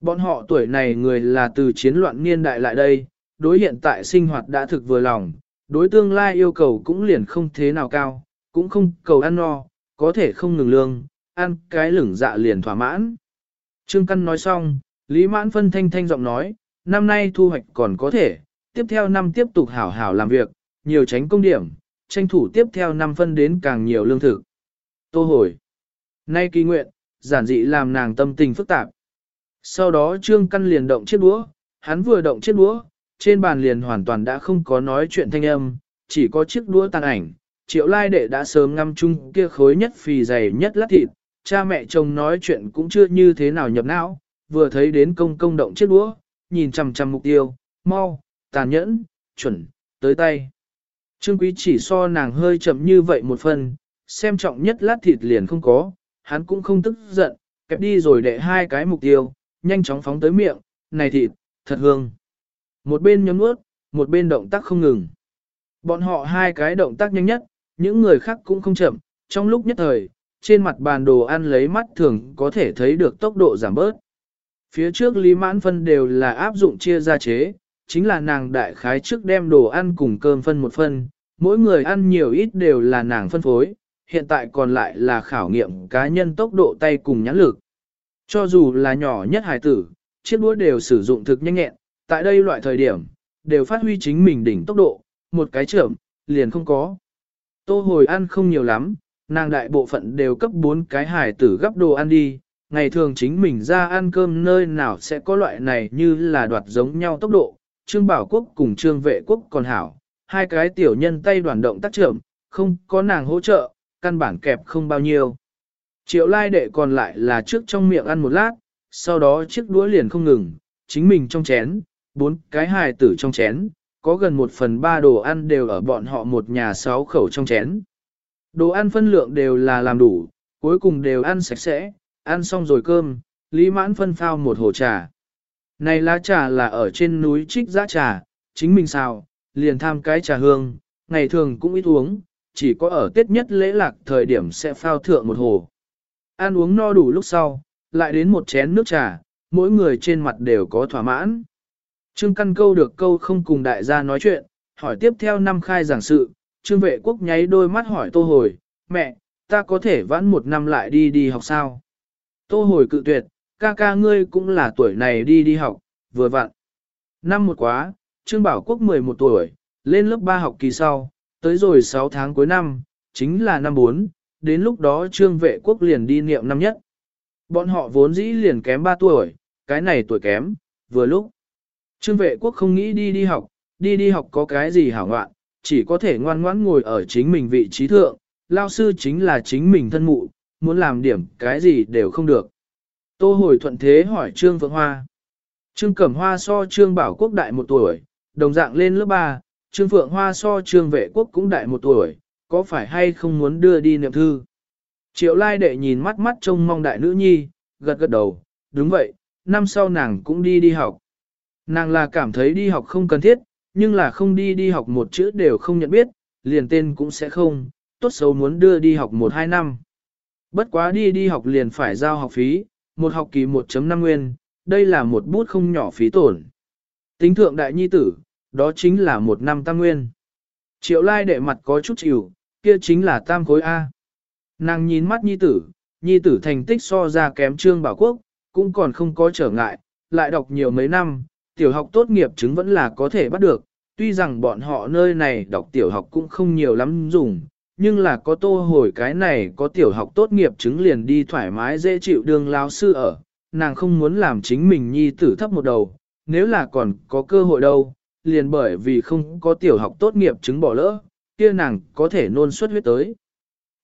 Bọn họ tuổi này người là từ chiến loạn niên đại lại đây, đối hiện tại sinh hoạt đã thực vừa lòng, đối tương lai yêu cầu cũng liền không thế nào cao, cũng không cầu ăn no, có thể không ngừng lương, ăn cái lửng dạ liền thỏa mãn. Trương Căn nói xong, Lý Mãn Phân thanh thanh giọng nói, năm nay thu hoạch còn có thể, tiếp theo năm tiếp tục hảo hảo làm việc, nhiều tránh công điểm, tranh thủ tiếp theo năm phân đến càng nhiều lương thực. Tô hồi. Nay kỳ nguyện, giản dị làm nàng tâm tình phức tạp. Sau đó Trương Căn liền động chiếc đũa, hắn vừa động chiếc đũa, trên bàn liền hoàn toàn đã không có nói chuyện thanh âm, chỉ có chiếc đũa tàn ảnh. Triệu lai đệ đã sớm ngâm chung kia khối nhất phì dày nhất lát thịt, cha mẹ chồng nói chuyện cũng chưa như thế nào nhập não, vừa thấy đến công công động chiếc đũa, nhìn chằm chằm mục tiêu, mau, tàn nhẫn, chuẩn, tới tay. Trương quý chỉ so nàng hơi chậm như vậy một phần, xem trọng nhất lát thịt liền không có, hắn cũng không tức giận, kẹp đi rồi đệ hai cái mục tiêu, nhanh chóng phóng tới miệng, này thịt, thật hương. Một bên nhấm nuốt, một bên động tác không ngừng. Bọn họ hai cái động tác nhanh nhất, những người khác cũng không chậm, trong lúc nhất thời, trên mặt bàn đồ ăn lấy mắt thường có thể thấy được tốc độ giảm bớt. Phía trước Lý Mãn Phân đều là áp dụng chia ra chế, chính là nàng đại khái trước đem đồ ăn cùng cơm phân một phân, mỗi người ăn nhiều ít đều là nàng phân phối, hiện tại còn lại là khảo nghiệm cá nhân tốc độ tay cùng nhãn lực. Cho dù là nhỏ nhất hải tử, chiếc đũa đều sử dụng thực nhanh nhẹn, tại đây loại thời điểm, đều phát huy chính mình đỉnh tốc độ, một cái trưởng, liền không có. Tô hồi ăn không nhiều lắm, nàng đại bộ phận đều cấp 4 cái hải tử gấp đồ ăn đi, ngày thường chính mình ra ăn cơm nơi nào sẽ có loại này như là đoạt giống nhau tốc độ, Trương Bảo Quốc cùng Trương Vệ Quốc còn hảo, hai cái tiểu nhân tay đoàn động tác trưởng, không có nàng hỗ trợ, căn bản kẹp không bao nhiêu. Triệu lai đệ còn lại là trước trong miệng ăn một lát, sau đó chiếc đũa liền không ngừng, chính mình trong chén, bốn cái hài tử trong chén, có gần một phần ba đồ ăn đều ở bọn họ một nhà sáu khẩu trong chén. Đồ ăn phân lượng đều là làm đủ, cuối cùng đều ăn sạch sẽ, ăn xong rồi cơm, Lý Mãn phân phao một hồ trà. Này lá trà là ở trên núi trích giã trà, chính mình xào, liền tham cái trà hương, ngày thường cũng ít uống, chỉ có ở Tết nhất lễ lạc thời điểm sẽ phao thượng một hồ. Ăn uống no đủ lúc sau, lại đến một chén nước trà, mỗi người trên mặt đều có thỏa mãn. Trương Căn câu được câu không cùng đại gia nói chuyện, hỏi tiếp theo năm khai giảng sự, Trương Vệ Quốc nháy đôi mắt hỏi Tô Hồi, mẹ, ta có thể vãn một năm lại đi đi học sao? Tô Hồi cự tuyệt, ca ca ngươi cũng là tuổi này đi đi học, vừa vặn. Năm một quá, Trương Bảo Quốc 11 tuổi, lên lớp 3 học kỳ sau, tới rồi 6 tháng cuối năm, chính là năm 4, đến lúc đó Trương Vệ Quốc liền đi niệm năm nhất. Bọn họ vốn dĩ liền kém 3 tuổi, cái này tuổi kém, vừa lúc. Trương Vệ Quốc không nghĩ đi đi học, đi đi học có cái gì hảo ngoạn, chỉ có thể ngoan ngoãn ngồi ở chính mình vị trí thượng, lao sư chính là chính mình thân mụ, muốn làm điểm cái gì đều không được. Tô hồi thuận thế hỏi Trương Phượng Hoa. Trương Cẩm Hoa so Trương Bảo Quốc đại một tuổi, đồng dạng lên lớp 3, Trương Phượng Hoa so Trương Vệ Quốc cũng đại một tuổi, có phải hay không muốn đưa đi niệm thư? Triệu Lai đệ nhìn mắt mắt trông mong đại nữ nhi, gật gật đầu, đúng vậy, năm sau nàng cũng đi đi học. Nàng là cảm thấy đi học không cần thiết, nhưng là không đi đi học một chữ đều không nhận biết, liền tên cũng sẽ không, tốt xấu muốn đưa đi học một hai năm. Bất quá đi đi học liền phải giao học phí, một học kỳ 1.5 nguyên, đây là một bút không nhỏ phí tổn. Tính thượng đại nhi tử, đó chính là một năm tam nguyên. Triệu lai đệ mặt có chút chịu, kia chính là tam khối A. Nàng nhìn mắt nhi tử, nhi tử thành tích so ra kém trương bảo quốc, cũng còn không có trở ngại, lại đọc nhiều mấy năm, tiểu học tốt nghiệp chứng vẫn là có thể bắt được, tuy rằng bọn họ nơi này đọc tiểu học cũng không nhiều lắm dùng, nhưng là có tô hồi cái này có tiểu học tốt nghiệp chứng liền đi thoải mái dễ chịu đường lao sư ở, nàng không muốn làm chính mình nhi tử thấp một đầu, nếu là còn có cơ hội đâu, liền bởi vì không có tiểu học tốt nghiệp chứng bỏ lỡ, kia nàng có thể nôn suất huyết tới.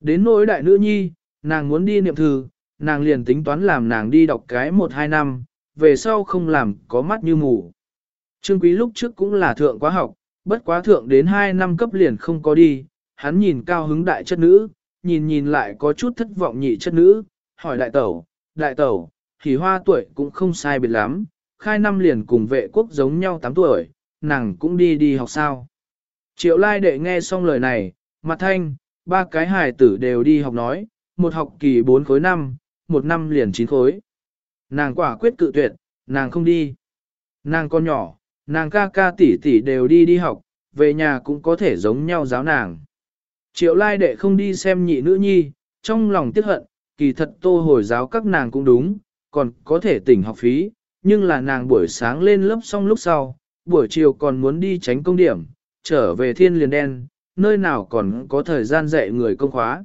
Đến nỗi đại nữ nhi, nàng muốn đi niệm thư, nàng liền tính toán làm nàng đi đọc cái một hai năm, về sau không làm có mắt như mù. Trương Quý lúc trước cũng là thượng quá học, bất quá thượng đến 2 năm cấp liền không có đi, hắn nhìn cao hứng đại chất nữ, nhìn nhìn lại có chút thất vọng nhị chất nữ, hỏi đại tẩu, đại tẩu, thì hoa tuổi cũng không sai biệt lắm, khai năm liền cùng vệ quốc giống nhau 8 tuổi, nàng cũng đi đi học sao. Triệu lai đệ nghe xong lời này, mặt thanh, ba cái hài tử đều đi học nói, một học kỳ 4 khối năm, một năm liền 9 khối. Nàng quả quyết cự tuyệt, nàng không đi. Nàng con nhỏ, nàng ca ca tỷ tỷ đều đi đi học, về nhà cũng có thể giống nhau giáo nàng. Triệu lai đệ không đi xem nhị nữ nhi, trong lòng tiếc hận, kỳ thật tô hồi giáo các nàng cũng đúng, còn có thể tỉnh học phí, nhưng là nàng buổi sáng lên lớp xong lúc sau, buổi chiều còn muốn đi tránh công điểm, trở về thiên liền đen, nơi nào còn có thời gian dạy người công khóa.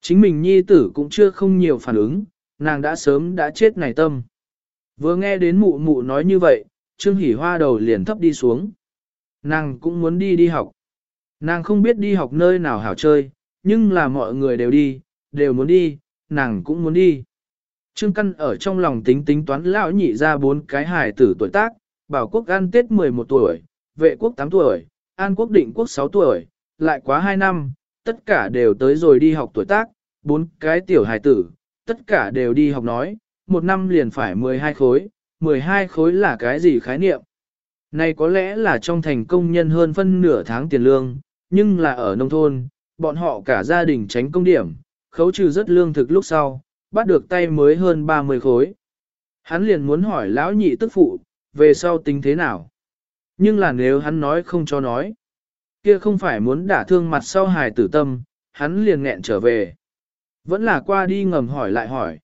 Chính mình nhi tử cũng chưa không nhiều phản ứng, nàng đã sớm đã chết này tâm. Vừa nghe đến mụ mụ nói như vậy, Trương Hỷ Hoa đầu liền thấp đi xuống. Nàng cũng muốn đi đi học. Nàng không biết đi học nơi nào hảo chơi, nhưng là mọi người đều đi, đều muốn đi, nàng cũng muốn đi. Trương Căn ở trong lòng tính tính toán lão nhị ra bốn cái hài tử tuổi tác, bảo quốc an tết 11 tuổi, vệ quốc 8 tuổi, an quốc định quốc 6 tuổi, lại quá 2 năm, tất cả đều tới rồi đi học tuổi tác, bốn cái tiểu hài tử, tất cả đều đi học nói, một năm liền phải 12 khối, 12 khối là cái gì khái niệm? Này có lẽ là trong thành công nhân hơn phân nửa tháng tiền lương, nhưng là ở nông thôn, bọn họ cả gia đình tránh công điểm, khấu trừ rất lương thực lúc sau, bắt được tay mới hơn 30 khối. Hắn liền muốn hỏi lão nhị tức phụ, về sau tính thế nào? Nhưng là nếu hắn nói không cho nói, kia không phải muốn đả thương mặt sau hài tử tâm, hắn liền nghẹn trở về. Vẫn là qua đi ngầm hỏi lại hỏi.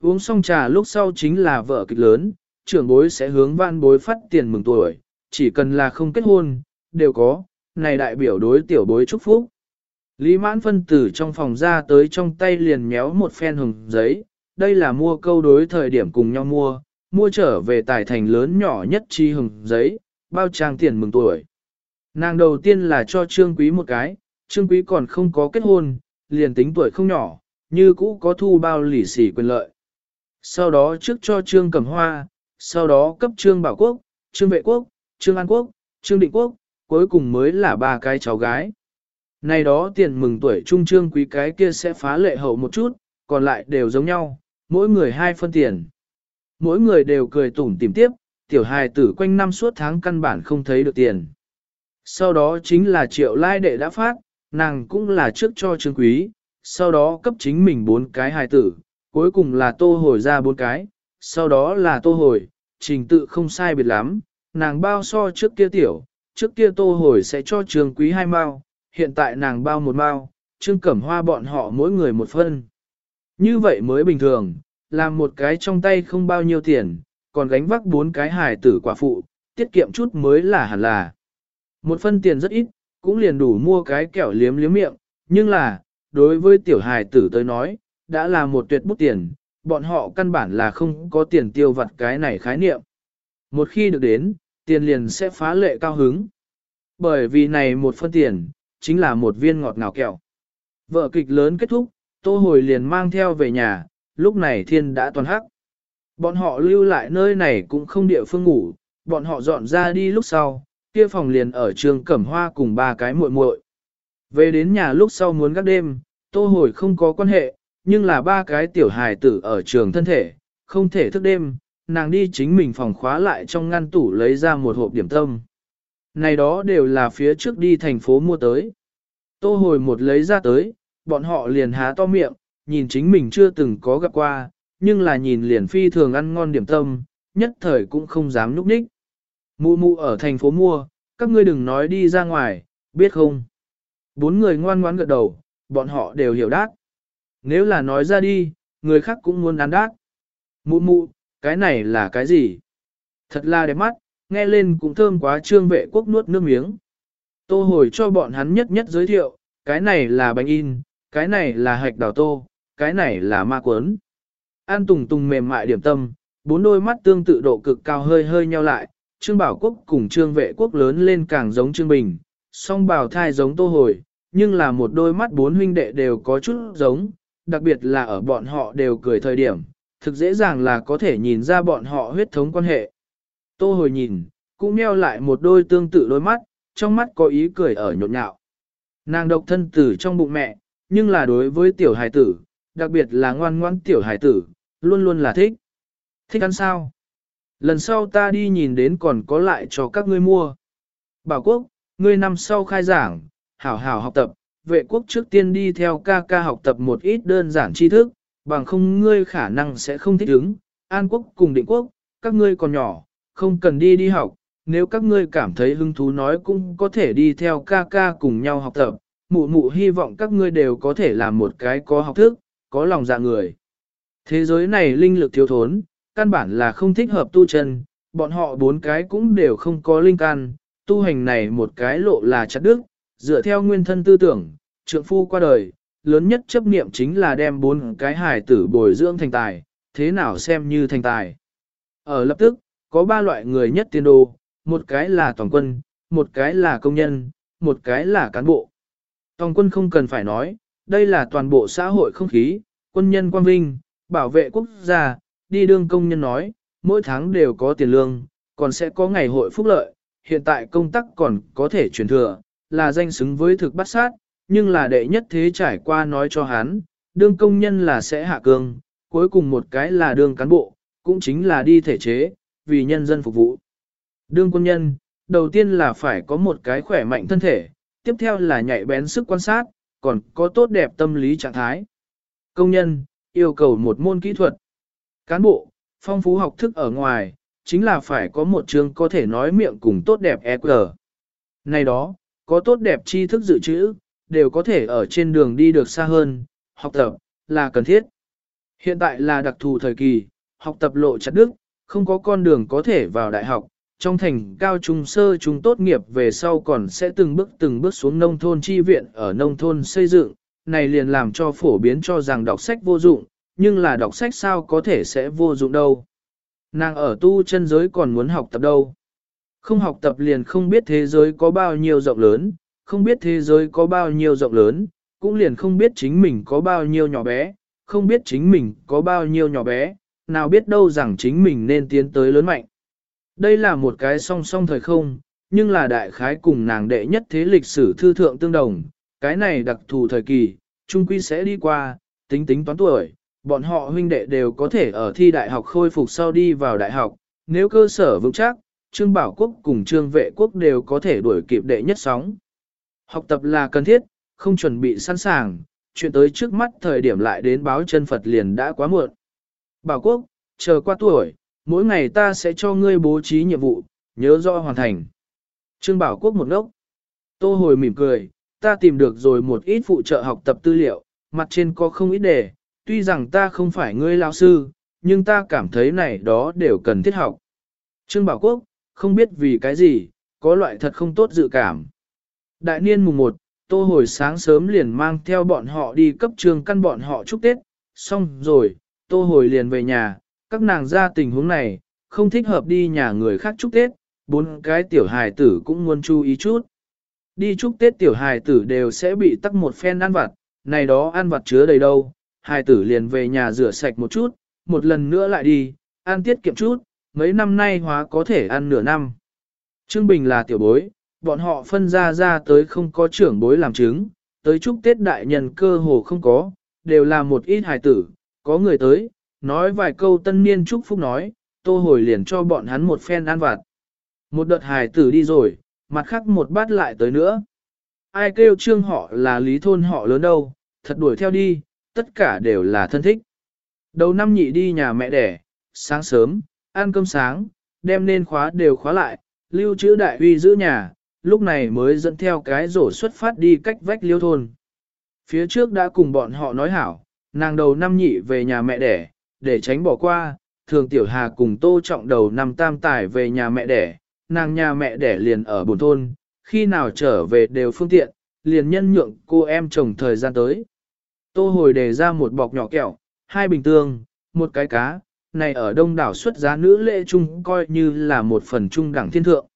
Uống xong trà lúc sau chính là vợ kịch lớn, trưởng bối sẽ hướng văn bối phát tiền mừng tuổi, chỉ cần là không kết hôn, đều có, này đại biểu đối tiểu bối chúc phúc. Lý mãn phân tử trong phòng ra tới trong tay liền méo một phen hồng giấy, đây là mua câu đối thời điểm cùng nhau mua, mua trở về tài thành lớn nhỏ nhất chi hồng giấy, bao trang tiền mừng tuổi. Nàng đầu tiên là cho Trương Quý một cái, Trương Quý còn không có kết hôn, liền tính tuổi không nhỏ, như cũ có thu bao lì xì quyền lợi. Sau đó trước cho Trương Cẩm Hoa, sau đó cấp Trương Bảo Quốc, Trương Vệ Quốc, Trương An Quốc, Trương Định Quốc, cuối cùng mới là ba cái cháu gái. Này đó tiền mừng tuổi trung trương quý cái kia sẽ phá lệ hậu một chút, còn lại đều giống nhau, mỗi người hai phân tiền. Mỗi người đều cười tủm tìm tiếp, tiểu hài tử quanh năm suốt tháng căn bản không thấy được tiền. Sau đó chính là triệu lai đệ đã phát, nàng cũng là trước cho trương quý, sau đó cấp chính mình bốn cái hài tử, cuối cùng là tô hồi ra bốn cái, sau đó là tô hồi, trình tự không sai biệt lắm, nàng bao so trước kia tiểu, trước kia tô hồi sẽ cho trường quý hai mao, hiện tại nàng bao một mao, trương cẩm hoa bọn họ mỗi người một phân. Như vậy mới bình thường, làm một cái trong tay không bao nhiêu tiền, còn gánh vác bốn cái hài tử quả phụ, tiết kiệm chút mới là hẳn là. Một phân tiền rất ít, cũng liền đủ mua cái kẹo liếm liếm miệng, nhưng là, đối với tiểu hài tử tới nói, đã là một tuyệt bút tiền, bọn họ căn bản là không có tiền tiêu vặt cái này khái niệm. Một khi được đến, tiền liền sẽ phá lệ cao hứng. Bởi vì này một phân tiền, chính là một viên ngọt ngào kẹo. Vợ kịch lớn kết thúc, tô hồi liền mang theo về nhà, lúc này thiên đã toàn hắc. Bọn họ lưu lại nơi này cũng không địa phương ngủ, bọn họ dọn ra đi lúc sau, kia phòng liền ở trường Cẩm Hoa cùng ba cái muội muội. Về đến nhà lúc sau muốn gác đêm, tô hồi không có quan hệ, nhưng là ba cái tiểu hài tử ở trường thân thể, không thể thức đêm, nàng đi chính mình phòng khóa lại trong ngăn tủ lấy ra một hộp điểm tâm. Này đó đều là phía trước đi thành phố mua tới. Tô hồi một lấy ra tới, bọn họ liền há to miệng, nhìn chính mình chưa từng có gặp qua, nhưng là nhìn liền phi thường ăn ngon điểm tâm, nhất thời cũng không dám núp ních. Mụ mụ ở thành phố mua, các ngươi đừng nói đi ra ngoài, biết không? Bốn người ngoan ngoãn gật đầu, bọn họ đều hiểu đát. Nếu là nói ra đi, người khác cũng muốn ăn đát. Mụ mụ, cái này là cái gì? Thật là đẹp mắt, nghe lên cũng thơm quá trương vệ quốc nuốt nước miếng. Tô hồi cho bọn hắn nhất nhất giới thiệu, cái này là bánh in, cái này là hạch đào tô, cái này là ma cuốn. An tùng tùng mềm mại điểm tâm, bốn đôi mắt tương tự độ cực cao hơi hơi nhau lại, trương bảo quốc cùng trương vệ quốc lớn lên càng giống trương bình, song bảo thai giống tô hồi, nhưng là một đôi mắt bốn huynh đệ đều có chút giống, đặc biệt là ở bọn họ đều cười thời điểm, thực dễ dàng là có thể nhìn ra bọn họ huyết thống quan hệ. Tô hồi nhìn, cũng meo lại một đôi tương tự đôi mắt, trong mắt có ý cười ở nhộn nhạo. Nàng độc thân tử trong bụng mẹ, nhưng là đối với tiểu hài tử, đặc biệt là ngoan ngoãn tiểu hài tử, luôn luôn là thích. Thích ăn sao? Lần sau ta đi nhìn đến còn có lại cho các ngươi mua. Bảo quốc, ngươi năm sau khai giảng, hảo hảo học tập, vệ quốc trước tiên đi theo ca ca học tập một ít đơn giản tri thức, bằng không ngươi khả năng sẽ không thích ứng. An quốc cùng định quốc, các ngươi còn nhỏ, không cần đi đi học, nếu các ngươi cảm thấy hứng thú nói cũng có thể đi theo ca ca cùng nhau học tập, mụ mụ hy vọng các ngươi đều có thể làm một cái có học thức, có lòng dạ người. Thế giới này linh lực thiếu thốn, căn bản là không thích hợp tu chân, bọn họ bốn cái cũng đều không có linh căn, tu hành này một cái lộ là chặt đức, dựa theo nguyên thân tư tưởng, trượng phu qua đời, lớn nhất chấp niệm chính là đem bốn cái hài tử bồi dưỡng thành tài, thế nào xem như thành tài. Ở lập tức, có ba loại người nhất tiên đồ, một cái là toàn quân, một cái là công nhân, một cái là cán bộ. Toàn quân không cần phải nói, đây là toàn bộ xã hội không khí, quân nhân quang vinh, bảo vệ quốc gia, đi đương công nhân nói, mỗi tháng đều có tiền lương, còn sẽ có ngày hội phúc lợi, hiện tại công tác còn có thể truyền thừa, là danh xứng với thực bắt sát, nhưng là đệ nhất thế trải qua nói cho hắn, đương công nhân là sẽ hạ cương, cuối cùng một cái là đương cán bộ, cũng chính là đi thể chế, vì nhân dân phục vụ. Đương quân nhân, đầu tiên là phải có một cái khỏe mạnh thân thể, tiếp theo là nhạy bén sức quan sát, còn có tốt đẹp tâm lý trạng thái. Công nhân, yêu cầu một môn kỹ thuật. Cán bộ, phong phú học thức ở ngoài, chính là phải có một trường có thể nói miệng cùng tốt đẹp EQ. Này đó, có tốt đẹp tri thức dự trữ, đều có thể ở trên đường đi được xa hơn, học tập, là cần thiết. Hiện tại là đặc thù thời kỳ, học tập lộ chặt đức, không có con đường có thể vào đại học, trong thành cao trung sơ trung tốt nghiệp về sau còn sẽ từng bước từng bước xuống nông thôn chi viện ở nông thôn xây dựng, này liền làm cho phổ biến cho rằng đọc sách vô dụng, nhưng là đọc sách sao có thể sẽ vô dụng đâu. Nàng ở tu chân giới còn muốn học tập đâu. Không học tập liền không biết thế giới có bao nhiêu rộng lớn, không biết thế giới có bao nhiêu rộng lớn, cũng liền không biết chính mình có bao nhiêu nhỏ bé, không biết chính mình có bao nhiêu nhỏ bé, nào biết đâu rằng chính mình nên tiến tới lớn mạnh. Đây là một cái song song thời không, nhưng là đại khái cùng nàng đệ nhất thế lịch sử thư thượng tương đồng, cái này đặc thù thời kỳ, trung quy sẽ đi qua, tính tính toán tuổi, bọn họ huynh đệ đều có thể ở thi đại học khôi phục sau đi vào đại học, nếu cơ sở vững chắc, Trương Bảo Quốc cùng Trương Vệ Quốc đều có thể đuổi kịp đệ nhất sóng. Học tập là cần thiết, không chuẩn bị sẵn sàng, chuyện tới trước mắt thời điểm lại đến báo chân Phật liền đã quá muộn. Bảo Quốc, chờ qua tuổi, mỗi ngày ta sẽ cho ngươi bố trí nhiệm vụ, nhớ rõ hoàn thành. Trương Bảo Quốc một ngốc. Tô hồi mỉm cười, ta tìm được rồi một ít phụ trợ học tập tư liệu, mặt trên có không ít đề, tuy rằng ta không phải ngươi lao sư, nhưng ta cảm thấy này đó đều cần thiết học. Trương Bảo Quốc, không biết vì cái gì, có loại thật không tốt dự cảm. Đại niên mùng 1, tô hồi sáng sớm liền mang theo bọn họ đi cấp trường căn bọn họ chúc Tết, xong rồi, tô hồi liền về nhà, các nàng ra tình huống này, không thích hợp đi nhà người khác chúc Tết, bốn cái tiểu hài tử cũng muốn chú ý chút. Đi chúc Tết tiểu hài tử đều sẽ bị tắc một phen ăn vặt, này đó ăn vặt chứa đầy đâu, hài tử liền về nhà rửa sạch một chút, một lần nữa lại đi, ăn tiết kiệm chút, mấy năm nay hóa có thể ăn nửa năm. Trương Bình là tiểu bối, bọn họ phân ra ra tới không có trưởng bối làm chứng, tới chúc Tết đại nhân cơ hồ không có, đều là một ít hài tử, có người tới, nói vài câu tân niên chúc phúc nói, tô hồi liền cho bọn hắn một phen ăn vặt. Một đợt hài tử đi rồi, mặt khác một bát lại tới nữa. Ai kêu trương họ là lý thôn họ lớn đâu, thật đuổi theo đi, tất cả đều là thân thích. Đầu năm nhị đi nhà mẹ đẻ, sáng sớm, ăn cơm sáng, đem nên khóa đều khóa lại, lưu trữ đại uy giữ nhà, lúc này mới dẫn theo cái rổ xuất phát đi cách vách liêu thôn. Phía trước đã cùng bọn họ nói hảo, nàng đầu năm nhị về nhà mẹ đẻ, để tránh bỏ qua, thường tiểu hà cùng tô trọng đầu năm tam tải về nhà mẹ đẻ, nàng nhà mẹ đẻ liền ở buồn thôn, khi nào trở về đều phương tiện, liền nhân nhượng cô em chồng thời gian tới. Tô hồi đề ra một bọc nhỏ kẹo, hai bình tương, một cái cá, này ở đông đảo xuất giá nữ lễ chung coi như là một phần trung đẳng thiên thượng.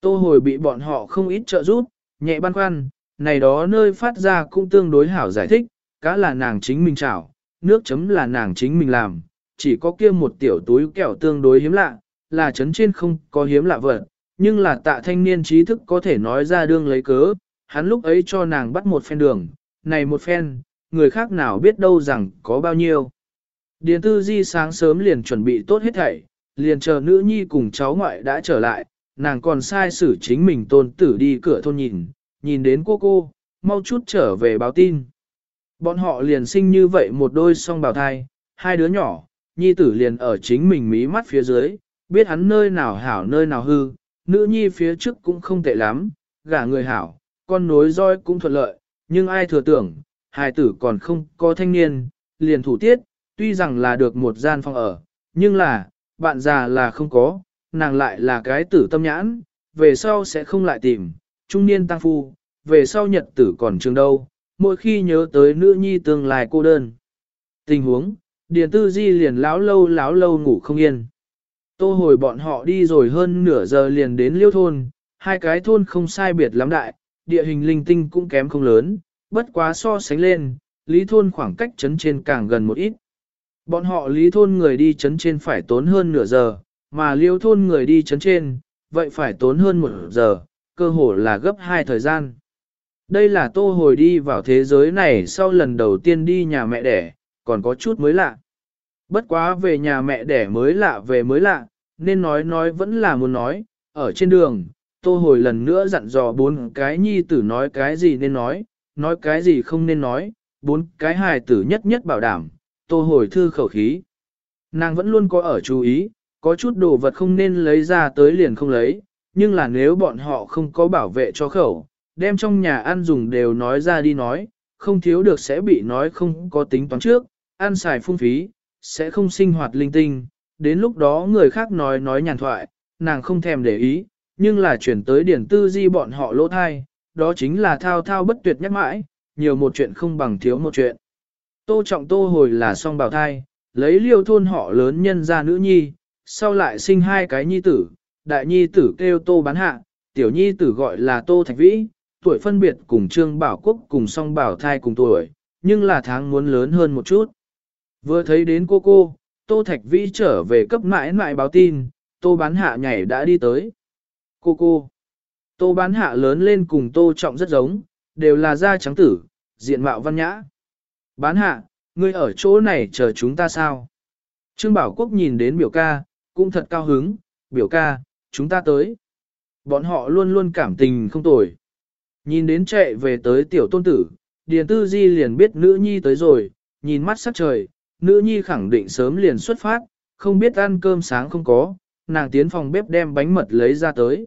Tô hồi bị bọn họ không ít trợ giúp, nhẹ băn khoăn, này đó nơi phát ra cũng tương đối hảo giải thích, cá là nàng chính mình chảo, nước chấm là nàng chính mình làm, chỉ có kia một tiểu túi kẹo tương đối hiếm lạ, là chấn trên không có hiếm lạ vật, nhưng là tạ thanh niên trí thức có thể nói ra đương lấy cớ, hắn lúc ấy cho nàng bắt một phen đường, này một phen, người khác nào biết đâu rằng có bao nhiêu. Điền tư di sáng sớm liền chuẩn bị tốt hết thảy, liền chờ nữ nhi cùng cháu ngoại đã trở lại, nàng còn sai xử chính mình tôn tử đi cửa thôn nhìn, nhìn đến cô cô, mau chút trở về báo tin. Bọn họ liền sinh như vậy một đôi song bào thai, hai đứa nhỏ, nhi tử liền ở chính mình mí mắt phía dưới, biết hắn nơi nào hảo nơi nào hư, nữ nhi phía trước cũng không tệ lắm, gả người hảo, con nối roi cũng thuận lợi, nhưng ai thừa tưởng, hài tử còn không có thanh niên, liền thủ tiết, tuy rằng là được một gian phòng ở, nhưng là, bạn già là không có, nàng lại là cái tử tâm nhãn, về sau sẽ không lại tìm, trung niên tăng phu, về sau nhật tử còn trường đâu, mỗi khi nhớ tới nữ nhi tương lai cô đơn. Tình huống, Điền Tư Di liền láo lâu láo lâu ngủ không yên. Tô hồi bọn họ đi rồi hơn nửa giờ liền đến liêu thôn, hai cái thôn không sai biệt lắm đại, địa hình linh tinh cũng kém không lớn, bất quá so sánh lên, lý thôn khoảng cách chấn trên càng gần một ít. Bọn họ lý thôn người đi chấn trên phải tốn hơn nửa giờ, mà liêu thôn người đi chấn trên, vậy phải tốn hơn một giờ, cơ hồ là gấp hai thời gian. Đây là tô hồi đi vào thế giới này sau lần đầu tiên đi nhà mẹ đẻ, còn có chút mới lạ. Bất quá về nhà mẹ đẻ mới lạ về mới lạ, nên nói nói vẫn là muốn nói, ở trên đường, tô hồi lần nữa dặn dò bốn cái nhi tử nói cái gì nên nói, nói cái gì không nên nói, bốn cái hài tử nhất nhất bảo đảm, tô hồi thư khẩu khí. Nàng vẫn luôn có ở chú ý, có chút đồ vật không nên lấy ra tới liền không lấy, nhưng là nếu bọn họ không có bảo vệ cho khẩu, đem trong nhà ăn dùng đều nói ra đi nói, không thiếu được sẽ bị nói không có tính toán trước, ăn xài phung phí, sẽ không sinh hoạt linh tinh, đến lúc đó người khác nói nói nhàn thoại, nàng không thèm để ý, nhưng là chuyển tới điển tư di bọn họ lỗ thai, đó chính là thao thao bất tuyệt nhắc mãi, nhiều một chuyện không bằng thiếu một chuyện. Tô trọng tô hồi là song bào thai, lấy liêu thôn họ lớn nhân ra nữ nhi, sau lại sinh hai cái nhi tử, đại nhi tử kêu tô bán hạ, tiểu nhi tử gọi là tô thạch vĩ, tuổi phân biệt cùng trương bảo quốc cùng song bảo thai cùng tuổi, nhưng là tháng muốn lớn hơn một chút. Vừa thấy đến cô cô, tô thạch vĩ trở về cấp mãi mãi báo tin, tô bán hạ nhảy đã đi tới. Cô cô, tô bán hạ lớn lên cùng tô trọng rất giống, đều là da trắng tử, diện mạo văn nhã. Bán hạ, ngươi ở chỗ này chờ chúng ta sao? Trương Bảo Quốc nhìn đến biểu ca, cũng thật cao hứng, biểu ca, chúng ta tới. Bọn họ luôn luôn cảm tình không tồi. Nhìn đến chạy về tới tiểu tôn tử, Điền Tư Di liền biết nữ nhi tới rồi, nhìn mắt sắc trời, nữ nhi khẳng định sớm liền xuất phát, không biết ăn cơm sáng không có, nàng tiến phòng bếp đem bánh mật lấy ra tới.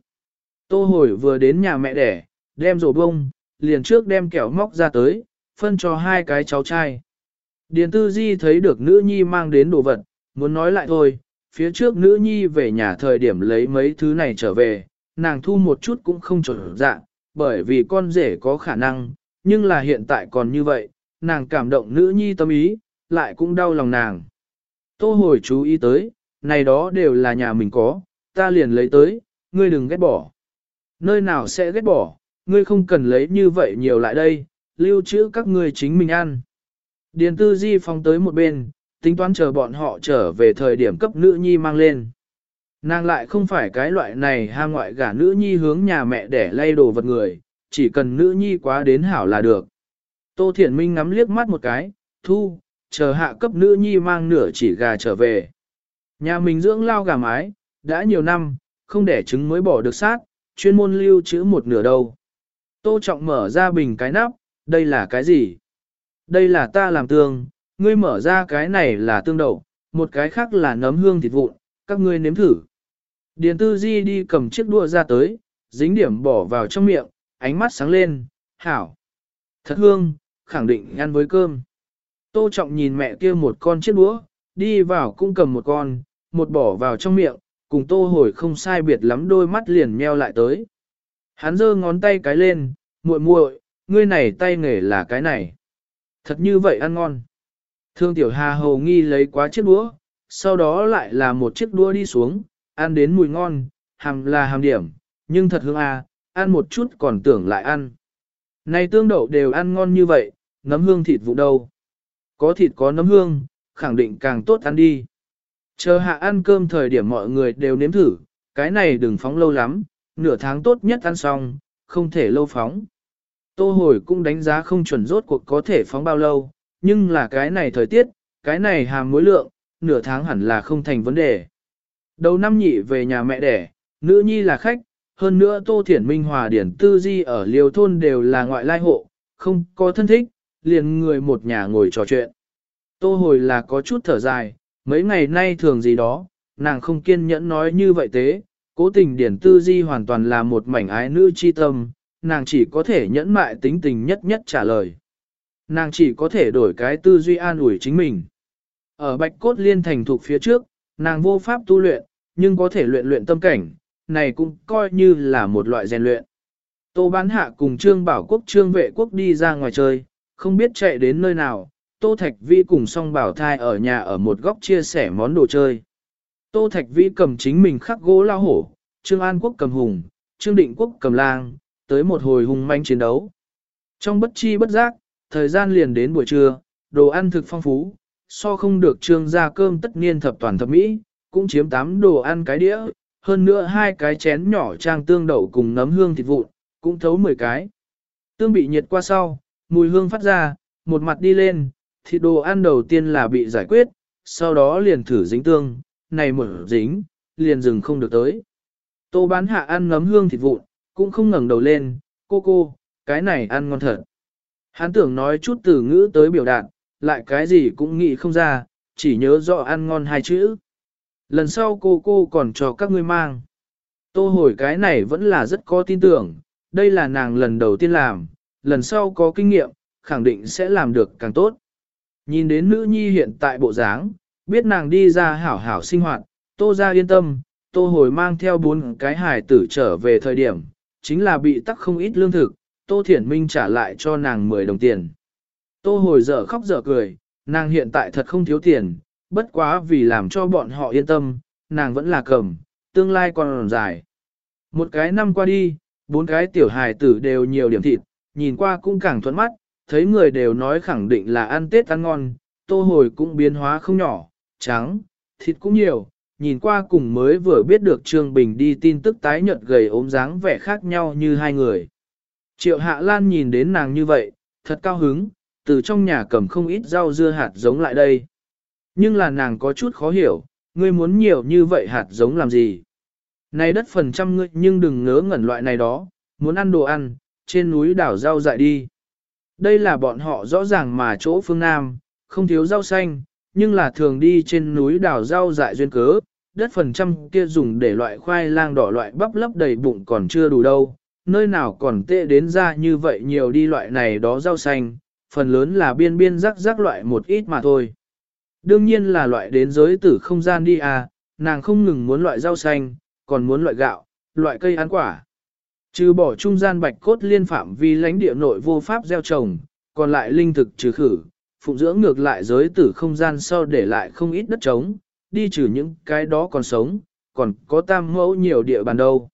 Tô hồi vừa đến nhà mẹ đẻ, đem rổ bông, liền trước đem kẹo móc ra tới, phân cho hai cái cháu trai. Điền Tư Di thấy được nữ nhi mang đến đồ vật, muốn nói lại thôi, phía trước nữ nhi về nhà thời điểm lấy mấy thứ này trở về, nàng thu một chút cũng không trở dạ, bởi vì con rể có khả năng, nhưng là hiện tại còn như vậy, nàng cảm động nữ nhi tâm ý, lại cũng đau lòng nàng. Tô hồi chú ý tới, này đó đều là nhà mình có, ta liền lấy tới, ngươi đừng ghét bỏ. Nơi nào sẽ ghét bỏ, ngươi không cần lấy như vậy nhiều lại đây, lưu trữ các ngươi chính mình ăn. Điền tư di phong tới một bên, tính toán chờ bọn họ trở về thời điểm cấp nữ nhi mang lên. Nàng lại không phải cái loại này ham ngoại gả nữ nhi hướng nhà mẹ để lay đồ vật người, chỉ cần nữ nhi quá đến hảo là được. Tô Thiển Minh ngắm liếc mắt một cái, thu, chờ hạ cấp nữ nhi mang nửa chỉ gà trở về. Nhà mình dưỡng lao gà mái, đã nhiều năm, không để trứng mới bỏ được sát, chuyên môn lưu trữ một nửa đâu. Tô Trọng mở ra bình cái nắp, đây là cái gì? Đây là ta làm tương, ngươi mở ra cái này là tương đậu, một cái khác là nấm hương thịt vụn, các ngươi nếm thử. Điền tư di đi cầm chiếc đũa ra tới, dính điểm bỏ vào trong miệng, ánh mắt sáng lên, hảo. Thật hương, khẳng định ăn với cơm. Tô trọng nhìn mẹ kia một con chiếc đũa, đi vào cũng cầm một con, một bỏ vào trong miệng, cùng tô hồi không sai biệt lắm đôi mắt liền meo lại tới. Hắn giơ ngón tay cái lên, muội muội, ngươi này tay nghề là cái này. Thật như vậy ăn ngon. Thương tiểu hà hầu nghi lấy quá chiếc đũa, sau đó lại là một chiếc đũa đi xuống, ăn đến mùi ngon, hàm là hàm điểm, nhưng thật hương à, ăn một chút còn tưởng lại ăn. Này tương đậu đều ăn ngon như vậy, nấm hương thịt vụ đâu. Có thịt có nấm hương, khẳng định càng tốt ăn đi. Chờ hạ ăn cơm thời điểm mọi người đều nếm thử, cái này đừng phóng lâu lắm, nửa tháng tốt nhất ăn xong, không thể lâu phóng. Tô hồi cũng đánh giá không chuẩn rốt cuộc có thể phóng bao lâu, nhưng là cái này thời tiết, cái này hàm mối lượng, nửa tháng hẳn là không thành vấn đề. Đầu năm nhị về nhà mẹ đẻ, nữ nhi là khách, hơn nữa Tô Thiển Minh Hòa Điển Tư Di ở liều thôn đều là ngoại lai hộ, không có thân thích, liền người một nhà ngồi trò chuyện. Tô hồi là có chút thở dài, mấy ngày nay thường gì đó, nàng không kiên nhẫn nói như vậy thế, cố tình Điển Tư Di hoàn toàn là một mảnh ái nữ chi tâm, nàng chỉ có thể nhẫn mại tính tình nhất nhất trả lời. Nàng chỉ có thể đổi cái tư duy an ủi chính mình. Ở bạch cốt liên thành thuộc phía trước, nàng vô pháp tu luyện, nhưng có thể luyện luyện tâm cảnh, này cũng coi như là một loại rèn luyện. Tô bán hạ cùng Trương Bảo Quốc Trương Vệ Quốc đi ra ngoài chơi, không biết chạy đến nơi nào, Tô Thạch Vi cùng song bảo thai ở nhà ở một góc chia sẻ món đồ chơi. Tô Thạch Vi cầm chính mình khắc gỗ lao hổ, Trương An Quốc cầm hùng, Trương Định Quốc cầm lang, tới một hồi hùng manh chiến đấu. Trong bất chi bất giác, thời gian liền đến buổi trưa, đồ ăn thực phong phú, so không được trương ra cơm tất niên thập toàn thập mỹ, cũng chiếm 8 đồ ăn cái đĩa, hơn nữa hai cái chén nhỏ trang tương đậu cùng nấm hương thịt vụn, cũng thấu 10 cái. Tương bị nhiệt qua sau, mùi hương phát ra, một mặt đi lên, thịt đồ ăn đầu tiên là bị giải quyết, sau đó liền thử dính tương, này mở dính, liền dừng không được tới. Tô bán hạ ăn nấm hương thịt vụn, cũng không ngẩng đầu lên, cô cô, cái này ăn ngon thật. Hắn tưởng nói chút từ ngữ tới biểu đạt, lại cái gì cũng nghĩ không ra, chỉ nhớ rõ ăn ngon hai chữ. Lần sau cô cô còn cho các ngươi mang. Tô hồi cái này vẫn là rất có tin tưởng, đây là nàng lần đầu tiên làm, lần sau có kinh nghiệm, khẳng định sẽ làm được càng tốt. Nhìn đến nữ nhi hiện tại bộ dáng, biết nàng đi ra hảo hảo sinh hoạt, tô ra yên tâm, tô hồi mang theo bốn cái hài tử trở về thời điểm, chính là bị tắc không ít lương thực, tô thiển minh trả lại cho nàng 10 đồng tiền. Tô hồi dở khóc dở cười, nàng hiện tại thật không thiếu tiền, bất quá vì làm cho bọn họ yên tâm, nàng vẫn là cầm, tương lai còn dài. Một cái năm qua đi, bốn cái tiểu hài tử đều nhiều điểm thịt, nhìn qua cũng càng thuận mắt, thấy người đều nói khẳng định là ăn Tết ăn ngon, tô hồi cũng biến hóa không nhỏ, trắng, thịt cũng nhiều, nhìn qua cùng mới vừa biết được Trương Bình đi tin tức tái nhợt gầy ốm dáng vẻ khác nhau như hai người. Triệu Hạ Lan nhìn đến nàng như vậy, thật cao hứng, từ trong nhà cầm không ít rau dưa hạt giống lại đây. Nhưng là nàng có chút khó hiểu, ngươi muốn nhiều như vậy hạt giống làm gì? Này đất phần trăm ngươi nhưng đừng ngớ ngẩn loại này đó, muốn ăn đồ ăn, trên núi đảo rau dại đi. Đây là bọn họ rõ ràng mà chỗ phương Nam, không thiếu rau xanh, nhưng là thường đi trên núi đào rau dại duyên cớ, đất phần trăm kia dùng để loại khoai lang đỏ loại bắp lấp đầy bụng còn chưa đủ đâu, nơi nào còn tệ đến ra như vậy nhiều đi loại này đó rau xanh, phần lớn là biên biên rắc rắc loại một ít mà thôi. Đương nhiên là loại đến giới tử không gian đi à, nàng không ngừng muốn loại rau xanh, còn muốn loại gạo, loại cây ăn quả. Trừ bỏ trung gian bạch cốt liên phạm vì lãnh địa nội vô pháp gieo trồng, còn lại linh thực trừ khử, phụng dưỡng ngược lại giới tử không gian sau để lại không ít đất trống, đi trừ những cái đó còn sống, còn có tam mẫu nhiều địa bàn đâu.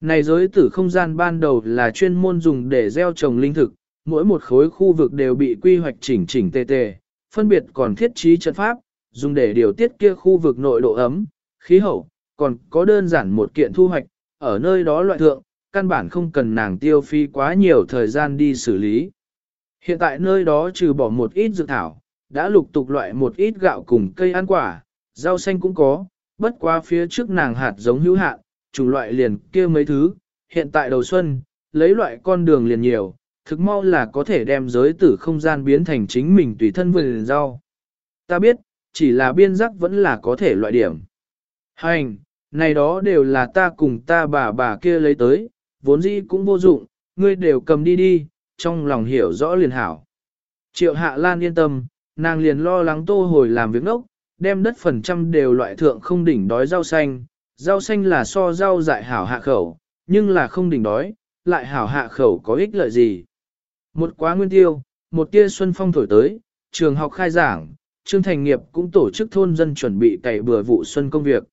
Này giới tử không gian ban đầu là chuyên môn dùng để gieo trồng linh thực, mỗi một khối khu vực đều bị quy hoạch chỉnh chỉnh tề tề, phân biệt còn thiết trí trận pháp, dùng để điều tiết kia khu vực nội độ ấm, khí hậu, còn có đơn giản một kiện thu hoạch, ở nơi đó loại thượng, căn bản không cần nàng tiêu phi quá nhiều thời gian đi xử lý. Hiện tại nơi đó trừ bỏ một ít dược thảo, đã lục tục loại một ít gạo cùng cây ăn quả, rau xanh cũng có, bất quá phía trước nàng hạt giống hữu hạn, chủng loại liền kia mấy thứ, hiện tại đầu xuân, lấy loại con đường liền nhiều, thực mau là có thể đem giới tử không gian biến thành chính mình tùy thân vườn rau. Ta biết, chỉ là biên giác vẫn là có thể loại điểm. Hành, này đó đều là ta cùng ta bà bà kia lấy tới, vốn dĩ cũng vô dụng, ngươi đều cầm đi đi, trong lòng hiểu rõ liền hảo. Triệu Hạ Lan yên tâm, nàng liền lo lắng tô hồi làm việc nốc, đem đất phần trăm đều loại thượng không đỉnh đói rau xanh, rau xanh là so rau dại hảo hạ khẩu, nhưng là không đỉnh đói, lại hảo hạ khẩu có ích lợi gì. Một quá nguyên tiêu, một tia xuân phong thổi tới, trường học khai giảng, Trương Thành Nghiệp cũng tổ chức thôn dân chuẩn bị cày bừa vụ xuân công việc.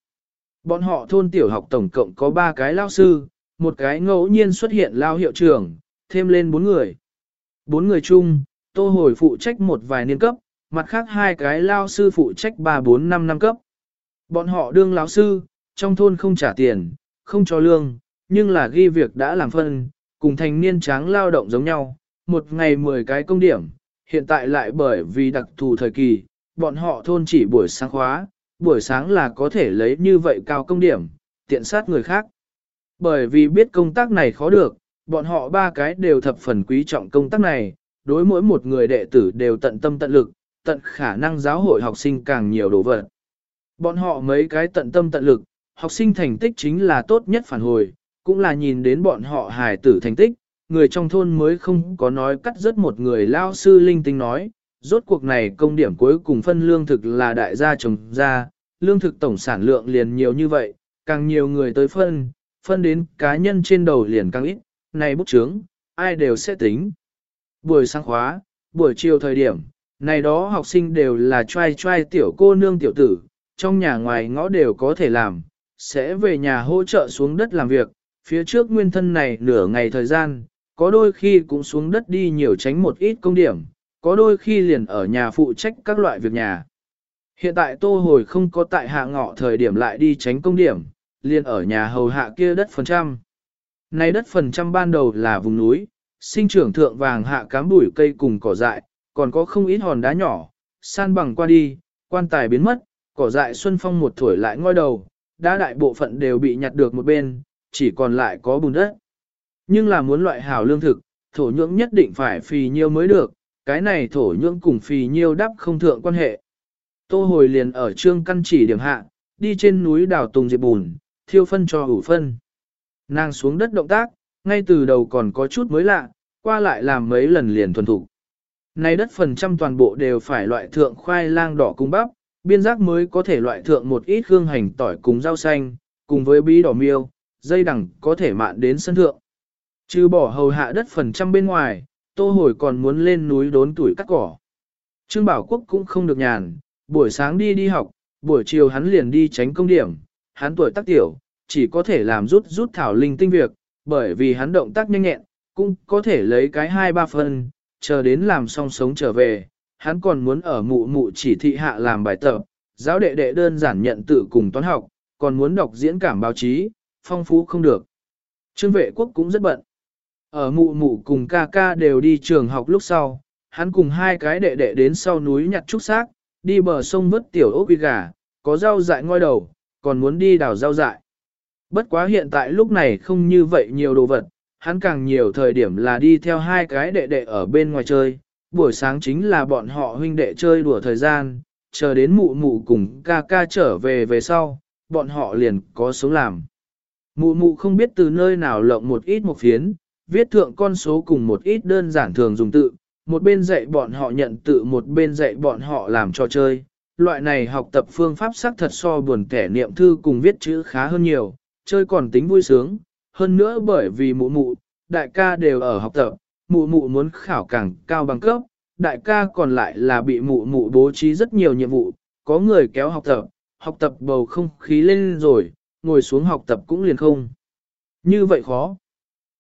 Bọn họ thôn tiểu học tổng cộng có 3 cái lao sư, một cái ngẫu nhiên xuất hiện lao hiệu trưởng, thêm lên bốn người. bốn người chung, tô hồi phụ trách một vài niên cấp, mặt khác hai cái lao sư phụ trách 3-4 năm năm cấp. Bọn họ đương lão sư, trong thôn không trả tiền, không cho lương, nhưng là ghi việc đã làm phân, cùng thành niên tráng lao động giống nhau, một ngày 10 cái công điểm, hiện tại lại bởi vì đặc thù thời kỳ, bọn họ thôn chỉ buổi sáng khóa, buổi sáng là có thể lấy như vậy cao công điểm, tiện sát người khác. Bởi vì biết công tác này khó được, bọn họ ba cái đều thập phần quý trọng công tác này, đối mỗi một người đệ tử đều tận tâm tận lực, tận khả năng giáo hội học sinh càng nhiều đồ vật. Bọn họ mấy cái tận tâm tận lực, học sinh thành tích chính là tốt nhất phản hồi, cũng là nhìn đến bọn họ hài tử thành tích, người trong thôn mới không có nói cắt rớt một người lao sư linh tinh nói, rốt cuộc này công điểm cuối cùng phân lương thực là đại gia trồng ra, lương thực tổng sản lượng liền nhiều như vậy, càng nhiều người tới phân, phân đến cá nhân trên đầu liền càng ít, này bút chướng, ai đều sẽ tính. Buổi sáng khóa, buổi chiều thời điểm, này đó học sinh đều là trai trai tiểu cô nương tiểu tử, trong nhà ngoài ngõ đều có thể làm, sẽ về nhà hỗ trợ xuống đất làm việc, phía trước nguyên thân này nửa ngày thời gian, có đôi khi cũng xuống đất đi nhiều tránh một ít công điểm, có đôi khi liền ở nhà phụ trách các loại việc nhà. Hiện tại tô hồi không có tại hạ ngọ thời điểm lại đi tránh công điểm, liền ở nhà hầu hạ kia đất phần trăm. Này đất phần trăm ban đầu là vùng núi, sinh trưởng thượng vàng hạ cám bụi cây cùng cỏ dại, còn có không ít hòn đá nhỏ, san bằng qua đi, quan tài biến mất, cỏ dại xuân phong một thổi lại ngoi đầu, đá đại bộ phận đều bị nhặt được một bên, chỉ còn lại có bùn đất. Nhưng là muốn loại hảo lương thực, thổ nhưỡng nhất định phải phì nhiêu mới được, cái này thổ nhưỡng cùng phì nhiêu đắp không thượng quan hệ. Tô hồi liền ở trương căn chỉ điểm hạ, đi trên núi đào tùng diệp bùn, thiêu phân cho ủ phân. Nàng xuống đất động tác, ngay từ đầu còn có chút mới lạ, qua lại làm mấy lần liền thuần thủ. Này đất phần trăm toàn bộ đều phải loại thượng khoai lang đỏ cung bắp, biên giác mới có thể loại thượng một ít hương hành tỏi cùng rau xanh, cùng với bí đỏ miêu, dây đằng có thể mạn đến sân thượng. Trừ bỏ hầu hạ đất phần trăm bên ngoài, tô hồi còn muốn lên núi đốn tuổi cắt cỏ. Trương Bảo Quốc cũng không được nhàn, buổi sáng đi đi học, buổi chiều hắn liền đi tránh công điểm, hắn tuổi tác tiểu, chỉ có thể làm rút rút thảo linh tinh việc, bởi vì hắn động tác nhanh nhẹn, cũng có thể lấy cái hai ba phân, chờ đến làm xong sống trở về, hắn còn muốn ở mụ mụ chỉ thị hạ làm bài tập, giáo đệ đệ đơn giản nhận tự cùng toán học, còn muốn đọc diễn cảm báo chí, phong phú không được. Trương vệ quốc cũng rất bận. Ở mụ mụ cùng ca ca đều đi trường học lúc sau, hắn cùng hai cái đệ đệ đến sau núi nhặt trúc xác, đi bờ sông vớt tiểu ốc quy gà, có rau dại ngoi đầu, còn muốn đi đào rau dại. Bất quá hiện tại lúc này không như vậy nhiều đồ vật, hắn càng nhiều thời điểm là đi theo hai cái đệ đệ ở bên ngoài chơi, buổi sáng chính là bọn họ huynh đệ chơi đùa thời gian, chờ đến mụ mụ cùng ca ca trở về về sau, bọn họ liền có số làm. Mụ mụ không biết từ nơi nào lộng một ít một phiến, viết thượng con số cùng một ít đơn giản thường dùng tự, một bên dạy bọn họ nhận tự một bên dạy bọn họ làm trò chơi. Loại này học tập phương pháp sắc thật so buồn kẻ niệm thư cùng viết chữ khá hơn nhiều, chơi còn tính vui sướng, hơn nữa bởi vì mụ mụ, đại ca đều ở học tập, mụ mụ muốn khảo càng cao bằng cấp, đại ca còn lại là bị mụ mụ bố trí rất nhiều nhiệm vụ, có người kéo học tập, học tập bầu không khí lên rồi, ngồi xuống học tập cũng liền không. Như vậy khó.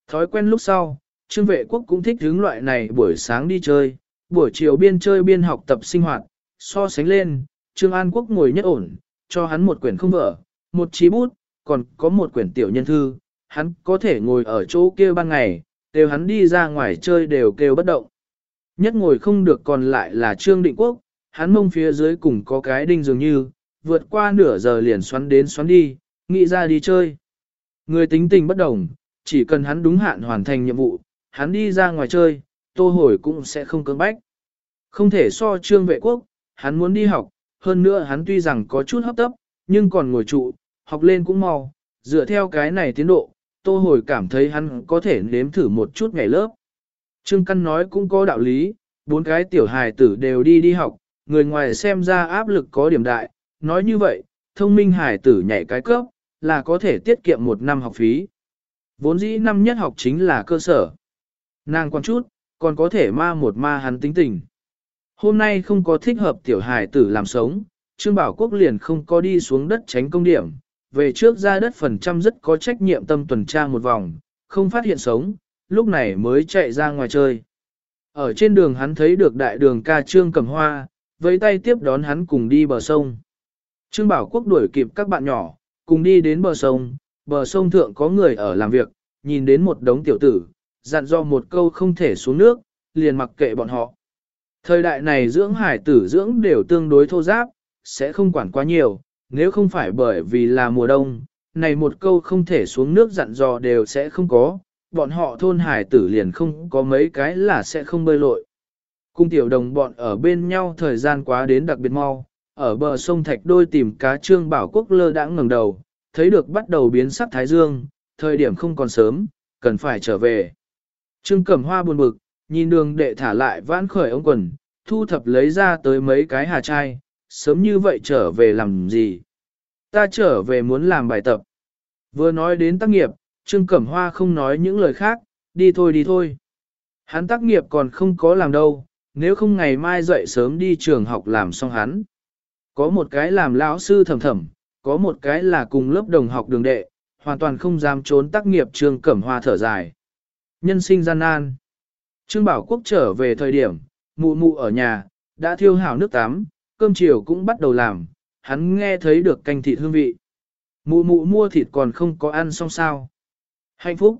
Thói quen lúc sau, trương vệ quốc cũng thích hướng loại này buổi sáng đi chơi, buổi chiều biên chơi biên học tập sinh hoạt, so sánh lên, trương an quốc ngồi nhất ổn, cho hắn một quyển không vở, một chí bút, còn có một quyển tiểu nhân thư, hắn có thể ngồi ở chỗ kia ban ngày, đều hắn đi ra ngoài chơi đều kêu bất động. Nhất ngồi không được còn lại là Trương Định Quốc, hắn mông phía dưới cùng có cái đinh dường như, vượt qua nửa giờ liền xoắn đến xoắn đi, nghĩ ra đi chơi. Người tính tình bất đồng, chỉ cần hắn đúng hạn hoàn thành nhiệm vụ, hắn đi ra ngoài chơi, tô hồi cũng sẽ không cưỡng bách. Không thể so trương vệ quốc, hắn muốn đi học, hơn nữa hắn tuy rằng có chút hấp tấp, nhưng còn ngồi trụ, học lên cũng mau, dựa theo cái này tiến độ, tô hồi cảm thấy hắn có thể nếm thử một chút ngày lớp. Trương Căn nói cũng có đạo lý, bốn cái tiểu hài tử đều đi đi học, người ngoài xem ra áp lực có điểm đại, nói như vậy, thông minh hài tử nhảy cái cấp, là có thể tiết kiệm một năm học phí. Vốn dĩ năm nhất học chính là cơ sở. Nàng quan chút, còn có thể ma một ma hắn tính tình. Hôm nay không có thích hợp tiểu hài tử làm sống, Trương Bảo Quốc liền không có đi xuống đất tránh công điểm, về trước ra đất phần trăm rất có trách nhiệm tâm tuần tra một vòng, không phát hiện sống, lúc này mới chạy ra ngoài chơi. Ở trên đường hắn thấy được đại đường ca Trương cầm hoa, với tay tiếp đón hắn cùng đi bờ sông. Trương Bảo Quốc đuổi kịp các bạn nhỏ, cùng đi đến bờ sông, bờ sông thượng có người ở làm việc, nhìn đến một đống tiểu tử, dặn do một câu không thể xuống nước, liền mặc kệ bọn họ. Thời đại này dưỡng hải tử dưỡng đều tương đối thô giáp, sẽ không quản quá nhiều, nếu không phải bởi vì là mùa đông, này một câu không thể xuống nước dặn dò đều sẽ không có, bọn họ thôn hải tử liền không có mấy cái là sẽ không bơi lội. Cung tiểu đồng bọn ở bên nhau thời gian quá đến đặc biệt mau, ở bờ sông Thạch Đôi tìm cá trương bảo quốc lơ đã ngẩng đầu, thấy được bắt đầu biến sắc thái dương, thời điểm không còn sớm, cần phải trở về. Trương Cẩm Hoa buồn bực, nhìn đường đệ thả lại vãn khởi ông quần, thu thập lấy ra tới mấy cái hà chai, sớm như vậy trở về làm gì? Ta trở về muốn làm bài tập. Vừa nói đến tác nghiệp, Trương Cẩm Hoa không nói những lời khác, đi thôi đi thôi. Hắn tác nghiệp còn không có làm đâu, nếu không ngày mai dậy sớm đi trường học làm xong hắn. Có một cái làm lão sư thầm thầm, có một cái là cùng lớp đồng học đường đệ, hoàn toàn không dám trốn tác nghiệp Trương Cẩm Hoa thở dài. Nhân sinh gian nan. Trương Bảo Quốc trở về thời điểm, mụ mụ ở nhà, đã thiêu hào nước tắm, cơm chiều cũng bắt đầu làm, hắn nghe thấy được canh thịt hương vị. Mụ mụ mua thịt còn không có ăn xong sao. Hạnh phúc.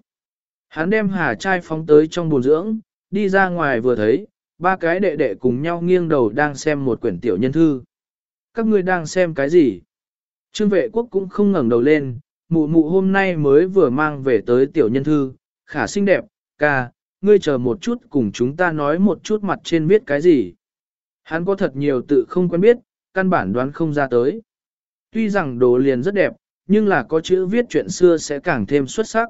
Hắn đem hà chai phóng tới trong bồn dưỡng, đi ra ngoài vừa thấy, ba cái đệ đệ cùng nhau nghiêng đầu đang xem một quyển tiểu nhân thư. Các ngươi đang xem cái gì? Trương vệ quốc cũng không ngẩng đầu lên, mụ mụ hôm nay mới vừa mang về tới tiểu nhân thư, khả xinh đẹp, ca, ngươi chờ một chút cùng chúng ta nói một chút mặt trên viết cái gì. Hắn có thật nhiều tự không quen biết, căn bản đoán không ra tới. Tuy rằng đồ liền rất đẹp, nhưng là có chữ viết chuyện xưa sẽ càng thêm xuất sắc.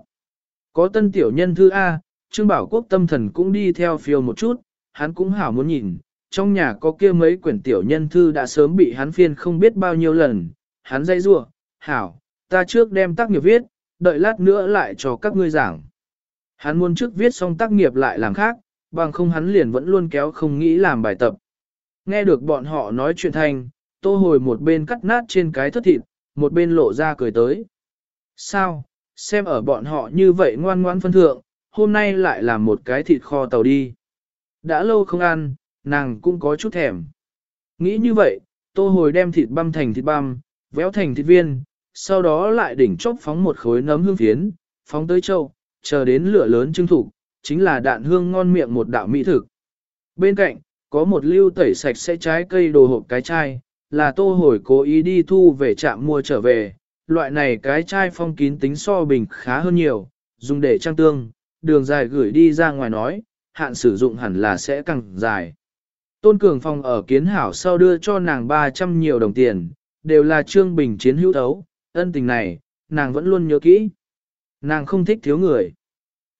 Có tân tiểu nhân thư A, Trương Bảo Quốc tâm thần cũng đi theo phiêu một chút, hắn cũng hảo muốn nhìn, trong nhà có kia mấy quyển tiểu nhân thư đã sớm bị hắn phiên không biết bao nhiêu lần, hắn dây rua, hảo, ta trước đem tác nghiệp viết, đợi lát nữa lại cho các ngươi giảng. Hắn muốn trước viết xong tác nghiệp lại làm khác, bằng không hắn liền vẫn luôn kéo không nghĩ làm bài tập. Nghe được bọn họ nói chuyện thành, tô hồi một bên cắt nát trên cái thất thịt, một bên lộ ra cười tới. Sao, xem ở bọn họ như vậy ngoan ngoan phân thượng, hôm nay lại làm một cái thịt kho tàu đi. Đã lâu không ăn, nàng cũng có chút thèm. Nghĩ như vậy, tô hồi đem thịt băm thành thịt băm, véo thành thịt viên, sau đó lại đỉnh chốc phóng một khối nấm hương phiến, phóng tới châu, chờ đến lửa lớn trưng thủ, chính là đạn hương ngon miệng một đạo mỹ thực. Bên cạnh, có một lưu tẩy sạch sẽ trái cây đồ hộp cái chai, là tô hồi cố ý đi thu về trạm mua trở về. Loại này cái chai phong kín tính so bình khá hơn nhiều, dùng để trang tương, đường dài gửi đi ra ngoài nói, hạn sử dụng hẳn là sẽ càng dài. Tôn Cường Phong ở kiến hảo sau đưa cho nàng 300 nhiều đồng tiền, đều là trương bình chiến hữu thấu, ân tình này, nàng vẫn luôn nhớ kỹ. Nàng không thích thiếu người.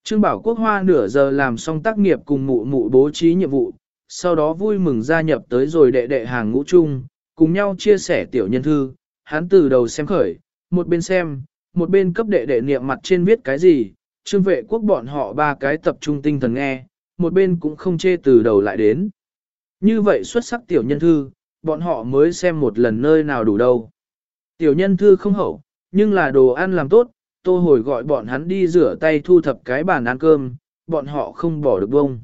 Trương Bảo Quốc Hoa nửa giờ làm xong tác nghiệp cùng mụ mụ bố trí nhiệm vụ, sau đó vui mừng gia nhập tới rồi đệ đệ hàng ngũ chung, cùng nhau chia sẻ tiểu nhân thư, hắn từ đầu xem khởi, một bên xem, một bên cấp đệ đệ niệm mặt trên viết cái gì, trương vệ quốc bọn họ ba cái tập trung tinh thần nghe, một bên cũng không chê từ đầu lại đến. Như vậy xuất sắc tiểu nhân thư, bọn họ mới xem một lần nơi nào đủ đâu. Tiểu nhân thư không hậu, nhưng là đồ ăn làm tốt, tô hồi gọi bọn hắn đi rửa tay thu thập cái bàn ăn cơm, bọn họ không bỏ được bông.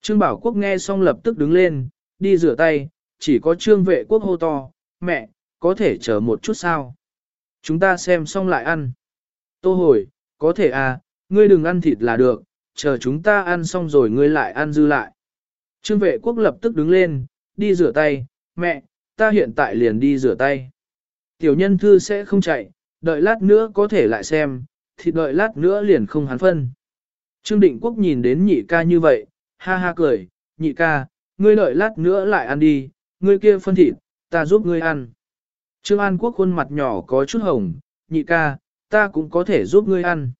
Trương Bảo Quốc nghe xong lập tức đứng lên, đi rửa tay, chỉ có trương vệ quốc hô to, mẹ, có thể chờ một chút sao? Chúng ta xem xong lại ăn. Tô hồi, có thể à, ngươi đừng ăn thịt là được, chờ chúng ta ăn xong rồi ngươi lại ăn dư lại. Trương vệ quốc lập tức đứng lên, đi rửa tay, mẹ, ta hiện tại liền đi rửa tay. Tiểu nhân thư sẽ không chạy, đợi lát nữa có thể lại xem, thịt đợi lát nữa liền không hắn phân. Trương định quốc nhìn đến nhị ca như vậy, ha ha cười, nhị ca, ngươi đợi lát nữa lại ăn đi, ngươi kia phân thịt, ta giúp ngươi ăn. Trương An Quốc khuôn mặt nhỏ có chút hồng, nhị ca, ta cũng có thể giúp ngươi ăn.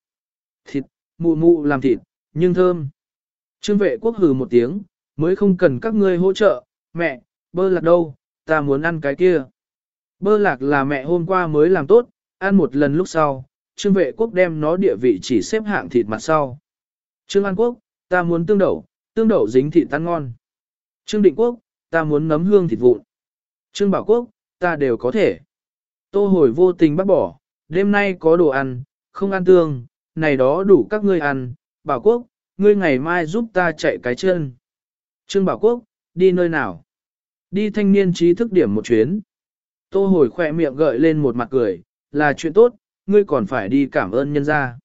Thịt, mụ mụ làm thịt, nhưng thơm. Trương vệ quốc hừ một tiếng, mới không cần các ngươi hỗ trợ, mẹ, bơ lạc đâu, ta muốn ăn cái kia. Bơ lạc là mẹ hôm qua mới làm tốt, ăn một lần lúc sau, trương vệ quốc đem nó địa vị chỉ xếp hạng thịt mặt sau. Trương An Quốc, ta muốn tương đậu, tương đậu dính thịt tan ngon. Trương Định Quốc, ta muốn nấm hương thịt vụn. Trương Bảo Quốc, ta đều có thể. Tô hồi vô tình bắt bỏ, đêm nay có đồ ăn, không ăn tương, này đó đủ các ngươi ăn. Bảo Quốc, ngươi ngày mai giúp ta chạy cái chân. Trương Bảo Quốc, đi nơi nào? Đi thanh niên trí thức điểm một chuyến. Tô hồi khỏe miệng gợi lên một mặt cười, là chuyện tốt, ngươi còn phải đi cảm ơn nhân gia.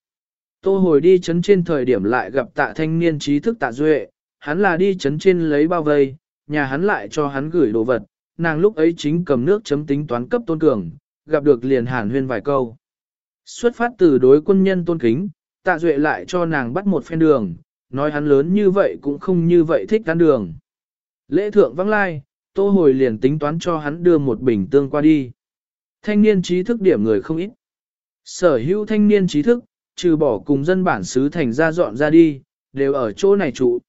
Tô hồi đi chấn trên thời điểm lại gặp tạ thanh niên trí thức tạ duệ, hắn là đi chấn trên lấy bao vây, nhà hắn lại cho hắn gửi đồ vật, nàng lúc ấy chính cầm nước chấm tính toán cấp tôn cường, gặp được liền hàn huyên vài câu. Xuất phát từ đối quân nhân tôn kính, tạ duệ lại cho nàng bắt một phen đường, nói hắn lớn như vậy cũng không như vậy thích ăn đường. Lễ thượng vắng lai, tô hồi liền tính toán cho hắn đưa một bình tương qua đi. Thanh niên trí thức điểm người không ít. Sở hữu thanh niên trí thức, trừ bỏ cùng dân bản xứ thành ra dọn ra đi, đều ở chỗ này trụ.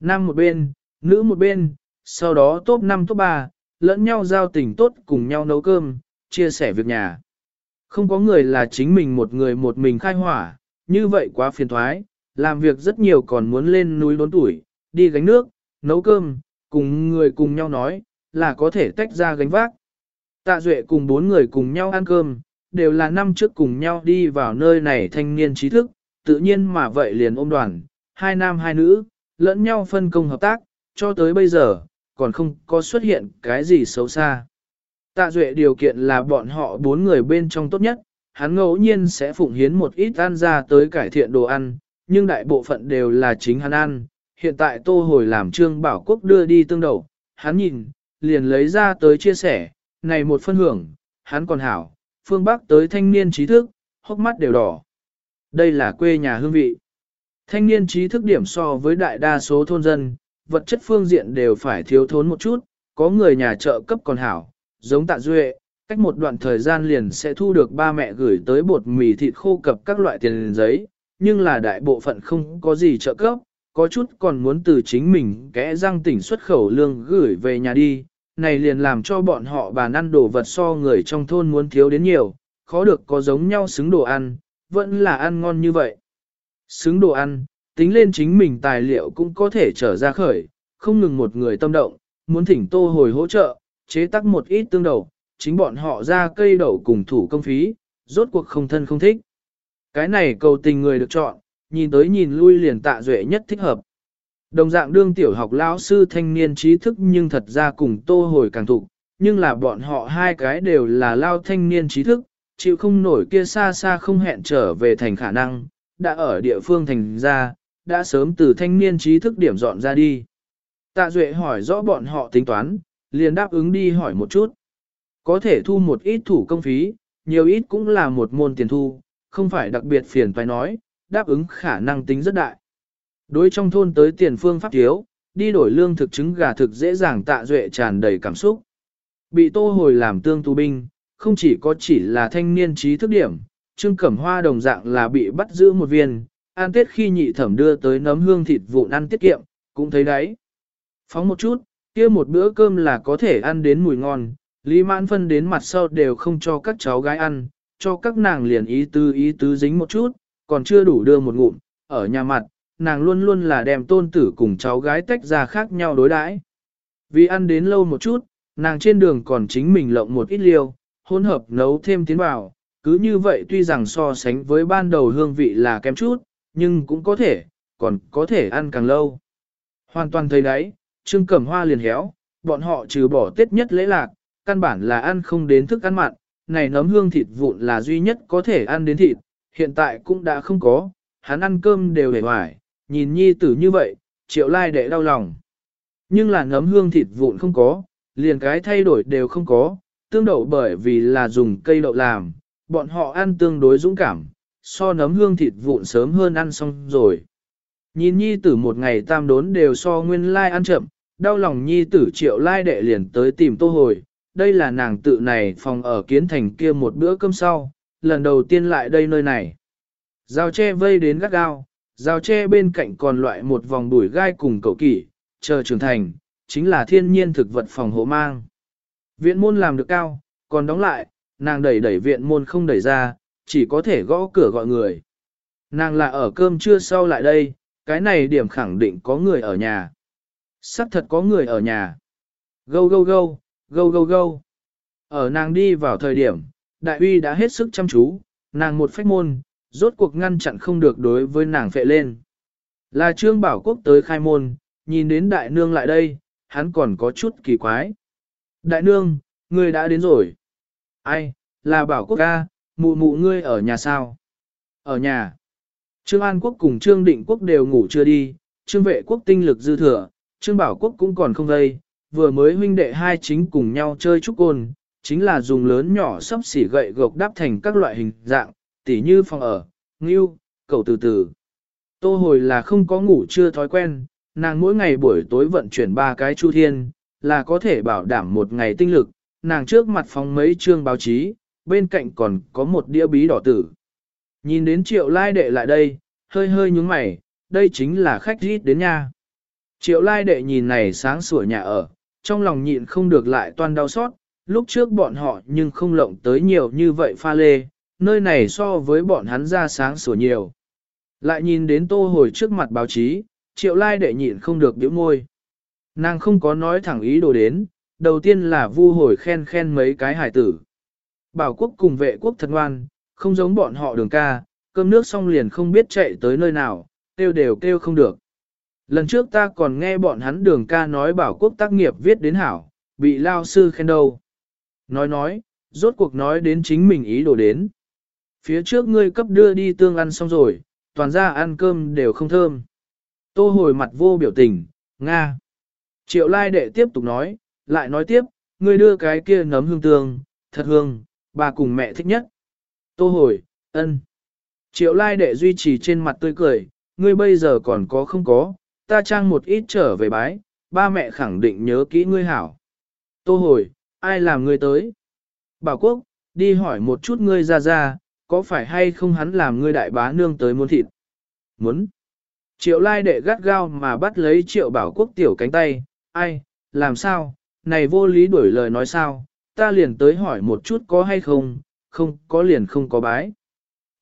Nam một bên, nữ một bên, sau đó top 5 top 3, lẫn nhau giao tình tốt cùng nhau nấu cơm, chia sẻ việc nhà. Không có người là chính mình một người một mình khai hỏa, như vậy quá phiền thoái, làm việc rất nhiều còn muốn lên núi đốn tuổi, đi gánh nước, nấu cơm, cùng người cùng nhau nói, là có thể tách ra gánh vác. Tạ Duệ cùng bốn người cùng nhau ăn cơm, đều là năm trước cùng nhau đi vào nơi này thanh niên trí thức, tự nhiên mà vậy liền ôm đoàn, hai nam hai nữ, lẫn nhau phân công hợp tác, cho tới bây giờ, còn không có xuất hiện cái gì xấu xa. Tạ Duệ điều kiện là bọn họ bốn người bên trong tốt nhất, hắn ngẫu nhiên sẽ phụng hiến một ít ăn ra tới cải thiện đồ ăn, nhưng đại bộ phận đều là chính hắn ăn. Hiện tại tô hồi làm trương bảo quốc đưa đi tương đầu, hắn nhìn, liền lấy ra tới chia sẻ, này một phân hưởng, hắn còn hảo, phương Bắc tới thanh niên trí thức, hốc mắt đều đỏ. Đây là quê nhà hương vị. Thanh niên trí thức điểm so với đại đa số thôn dân, vật chất phương diện đều phải thiếu thốn một chút, có người nhà trợ cấp còn hảo, giống tạ duệ, cách một đoạn thời gian liền sẽ thu được ba mẹ gửi tới bột mì thịt khô cập các loại tiền giấy, nhưng là đại bộ phận không có gì trợ cấp, có chút còn muốn từ chính mình kẽ răng tỉnh xuất khẩu lương gửi về nhà đi, này liền làm cho bọn họ bàn ăn đồ vật so người trong thôn muốn thiếu đến nhiều, khó được có giống nhau xứng đồ ăn, vẫn là ăn ngon như vậy. Xứng đồ ăn, tính lên chính mình tài liệu cũng có thể trở ra khởi, không ngừng một người tâm động, muốn thỉnh tô hồi hỗ trợ, chế tác một ít tương đầu, chính bọn họ ra cây đậu cùng thủ công phí, rốt cuộc không thân không thích. Cái này cầu tình người được chọn, nhìn tới nhìn lui liền tạ duệ nhất thích hợp. Đồng dạng đương tiểu học lão sư thanh niên trí thức nhưng thật ra cùng tô hồi càng thụ, nhưng là bọn họ hai cái đều là lao thanh niên trí thức, chịu không nổi kia xa xa không hẹn trở về thành khả năng, đã ở địa phương thành ra, đã sớm từ thanh niên trí thức điểm dọn ra đi. Tạ Duệ hỏi rõ bọn họ tính toán, liền đáp ứng đi hỏi một chút. Có thể thu một ít thủ công phí, nhiều ít cũng là một môn tiền thu, không phải đặc biệt phiền phải nói, đáp ứng khả năng tính rất đại. Đối trong thôn tới tiền phương pháp thiếu, đi đổi lương thực chứng gà thực dễ dàng tạ duệ tràn đầy cảm xúc. Bị tô hồi làm tương tu binh, không chỉ có chỉ là thanh niên trí thức điểm, Trương Cẩm Hoa đồng dạng là bị bắt giữ một viên, ăn tết khi nhị thẩm đưa tới nấm hương thịt vụn ăn tiết kiệm, cũng thấy đấy. Phóng một chút, kia một bữa cơm là có thể ăn đến mùi ngon, Lý Mãn Phân đến mặt sau đều không cho các cháu gái ăn, cho các nàng liền ý tứ ý tứ dính một chút, còn chưa đủ đưa một ngụm, ở nhà mặt, nàng luôn luôn là đem tôn tử cùng cháu gái tách ra khác nhau đối đãi. Vì ăn đến lâu một chút, nàng trên đường còn chính mình lộng một ít liêu, hỗn hợp nấu thêm tiến vào, cứ như vậy tuy rằng so sánh với ban đầu hương vị là kém chút, nhưng cũng có thể, còn có thể ăn càng lâu. Hoàn toàn thấy đấy, Trương Cẩm Hoa liền héo, bọn họ trừ bỏ tết nhất lễ lạc, căn bản là ăn không đến thức ăn mặn, này nấm hương thịt vụn là duy nhất có thể ăn đến thịt, hiện tại cũng đã không có, hắn ăn cơm đều hề hoài, nhìn nhi tử như vậy, triệu lai đệ đau lòng. Nhưng là nấm hương thịt vụn không có, liền cái thay đổi đều không có, tương đậu bởi vì là dùng cây đậu làm, bọn họ ăn tương đối dũng cảm, so nấm hương thịt vụn sớm hơn ăn xong rồi. Nhìn nhi tử một ngày tam đốn đều so nguyên lai ăn chậm, đau lòng nhi tử triệu lai đệ liền tới tìm tô hồi, đây là nàng tự này phòng ở kiến thành kia một bữa cơm sau, lần đầu tiên lại đây nơi này. Rào tre vây đến gắt gao, rào tre bên cạnh còn loại một vòng đuổi gai cùng cậu kỷ, chờ trưởng thành, chính là thiên nhiên thực vật phòng hộ mang. Viện môn làm được cao, còn đóng lại, nàng đẩy đẩy viện môn không đẩy ra, chỉ có thể gõ cửa gọi người. Nàng là ở cơm trưa sau lại đây, cái này điểm khẳng định có người ở nhà. Sắc thật có người ở nhà. Gâu gâu gâu, gâu gâu gâu. Ở nàng đi vào thời điểm, đại uy đã hết sức chăm chú, nàng một phách môn, rốt cuộc ngăn chặn không được đối với nàng phệ lên. Là trương bảo quốc tới khai môn, nhìn đến đại nương lại đây, hắn còn có chút kỳ quái. Đại nương, ngươi đã đến rồi. Ai, là bảo quốc ca, mụ mụ ngươi ở nhà sao? Ở nhà. Trương An Quốc cùng Trương Định Quốc đều ngủ chưa đi, Trương Vệ Quốc tinh lực dư thừa, Trương Bảo Quốc cũng còn không gây, vừa mới huynh đệ hai chính cùng nhau chơi trúc côn, chính là dùng lớn nhỏ sắp xỉ gậy gộc đắp thành các loại hình dạng, tỉ như phòng ở, ngưu, cầu từ từ. Tô hồi là không có ngủ chưa thói quen, nàng mỗi ngày buổi tối vận chuyển ba cái chu thiên, là có thể bảo đảm một ngày tinh lực, nàng trước mặt phóng mấy chương báo chí, bên cạnh còn có một đĩa bí đỏ tử. Nhìn đến triệu lai đệ lại đây, hơi hơi nhúng mày, đây chính là khách rít đến nha. Triệu lai đệ nhìn này sáng sủa nhà ở, trong lòng nhịn không được lại toan đau xót, lúc trước bọn họ nhưng không lộng tới nhiều như vậy pha lê, nơi này so với bọn hắn ra sáng sủa nhiều. Lại nhìn đến tô hồi trước mặt báo chí, triệu lai đệ nhịn không được biểu môi. Nàng không có nói thẳng ý đồ đến, đầu tiên là vu hồi khen khen mấy cái hải tử. Bảo quốc cùng vệ quốc thật ngoan, không giống bọn họ đường ca, cơm nước xong liền không biết chạy tới nơi nào, kêu đều kêu không được. Lần trước ta còn nghe bọn hắn đường ca nói bảo quốc tác nghiệp viết đến hảo, bị lao sư khen đâu. Nói nói, rốt cuộc nói đến chính mình ý đồ đến. Phía trước ngươi cấp đưa đi tương ăn xong rồi, toàn ra ăn cơm đều không thơm. Tô hồi mặt vô biểu tình, Nga. Triệu lai đệ tiếp tục nói, lại nói tiếp, ngươi đưa cái kia nấm hương tương, thật hương, bà cùng mẹ thích nhất. Tô hồi, ân. Triệu lai đệ duy trì trên mặt tươi cười, ngươi bây giờ còn có không có, ta trang một ít trở về bái, ba mẹ khẳng định nhớ kỹ ngươi hảo. Tô hồi, ai làm ngươi tới? Bảo quốc, đi hỏi một chút ngươi ra ra, có phải hay không hắn làm ngươi đại bá nương tới muốn thịt? Muốn. Triệu lai đệ gắt gao mà bắt lấy triệu bảo quốc tiểu cánh tay, ai, làm sao, này vô lý đuổi lời nói sao, ta liền tới hỏi một chút có hay không, không có liền không có bái.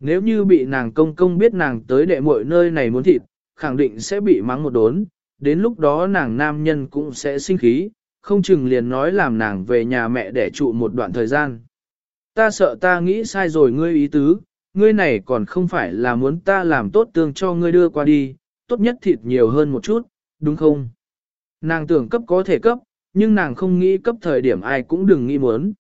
Nếu như bị nàng công công biết nàng tới đệ muội nơi này muốn thịt, khẳng định sẽ bị mắng một đốn, đến lúc đó nàng nam nhân cũng sẽ sinh khí, không chừng liền nói làm nàng về nhà mẹ để trụ một đoạn thời gian. Ta sợ ta nghĩ sai rồi ngươi ý tứ, ngươi này còn không phải là muốn ta làm tốt tương cho ngươi đưa qua đi, tốt nhất thịt nhiều hơn một chút, đúng không? Nàng tưởng cấp có thể cấp, nhưng nàng không nghĩ cấp thời điểm ai cũng đừng nghĩ muốn.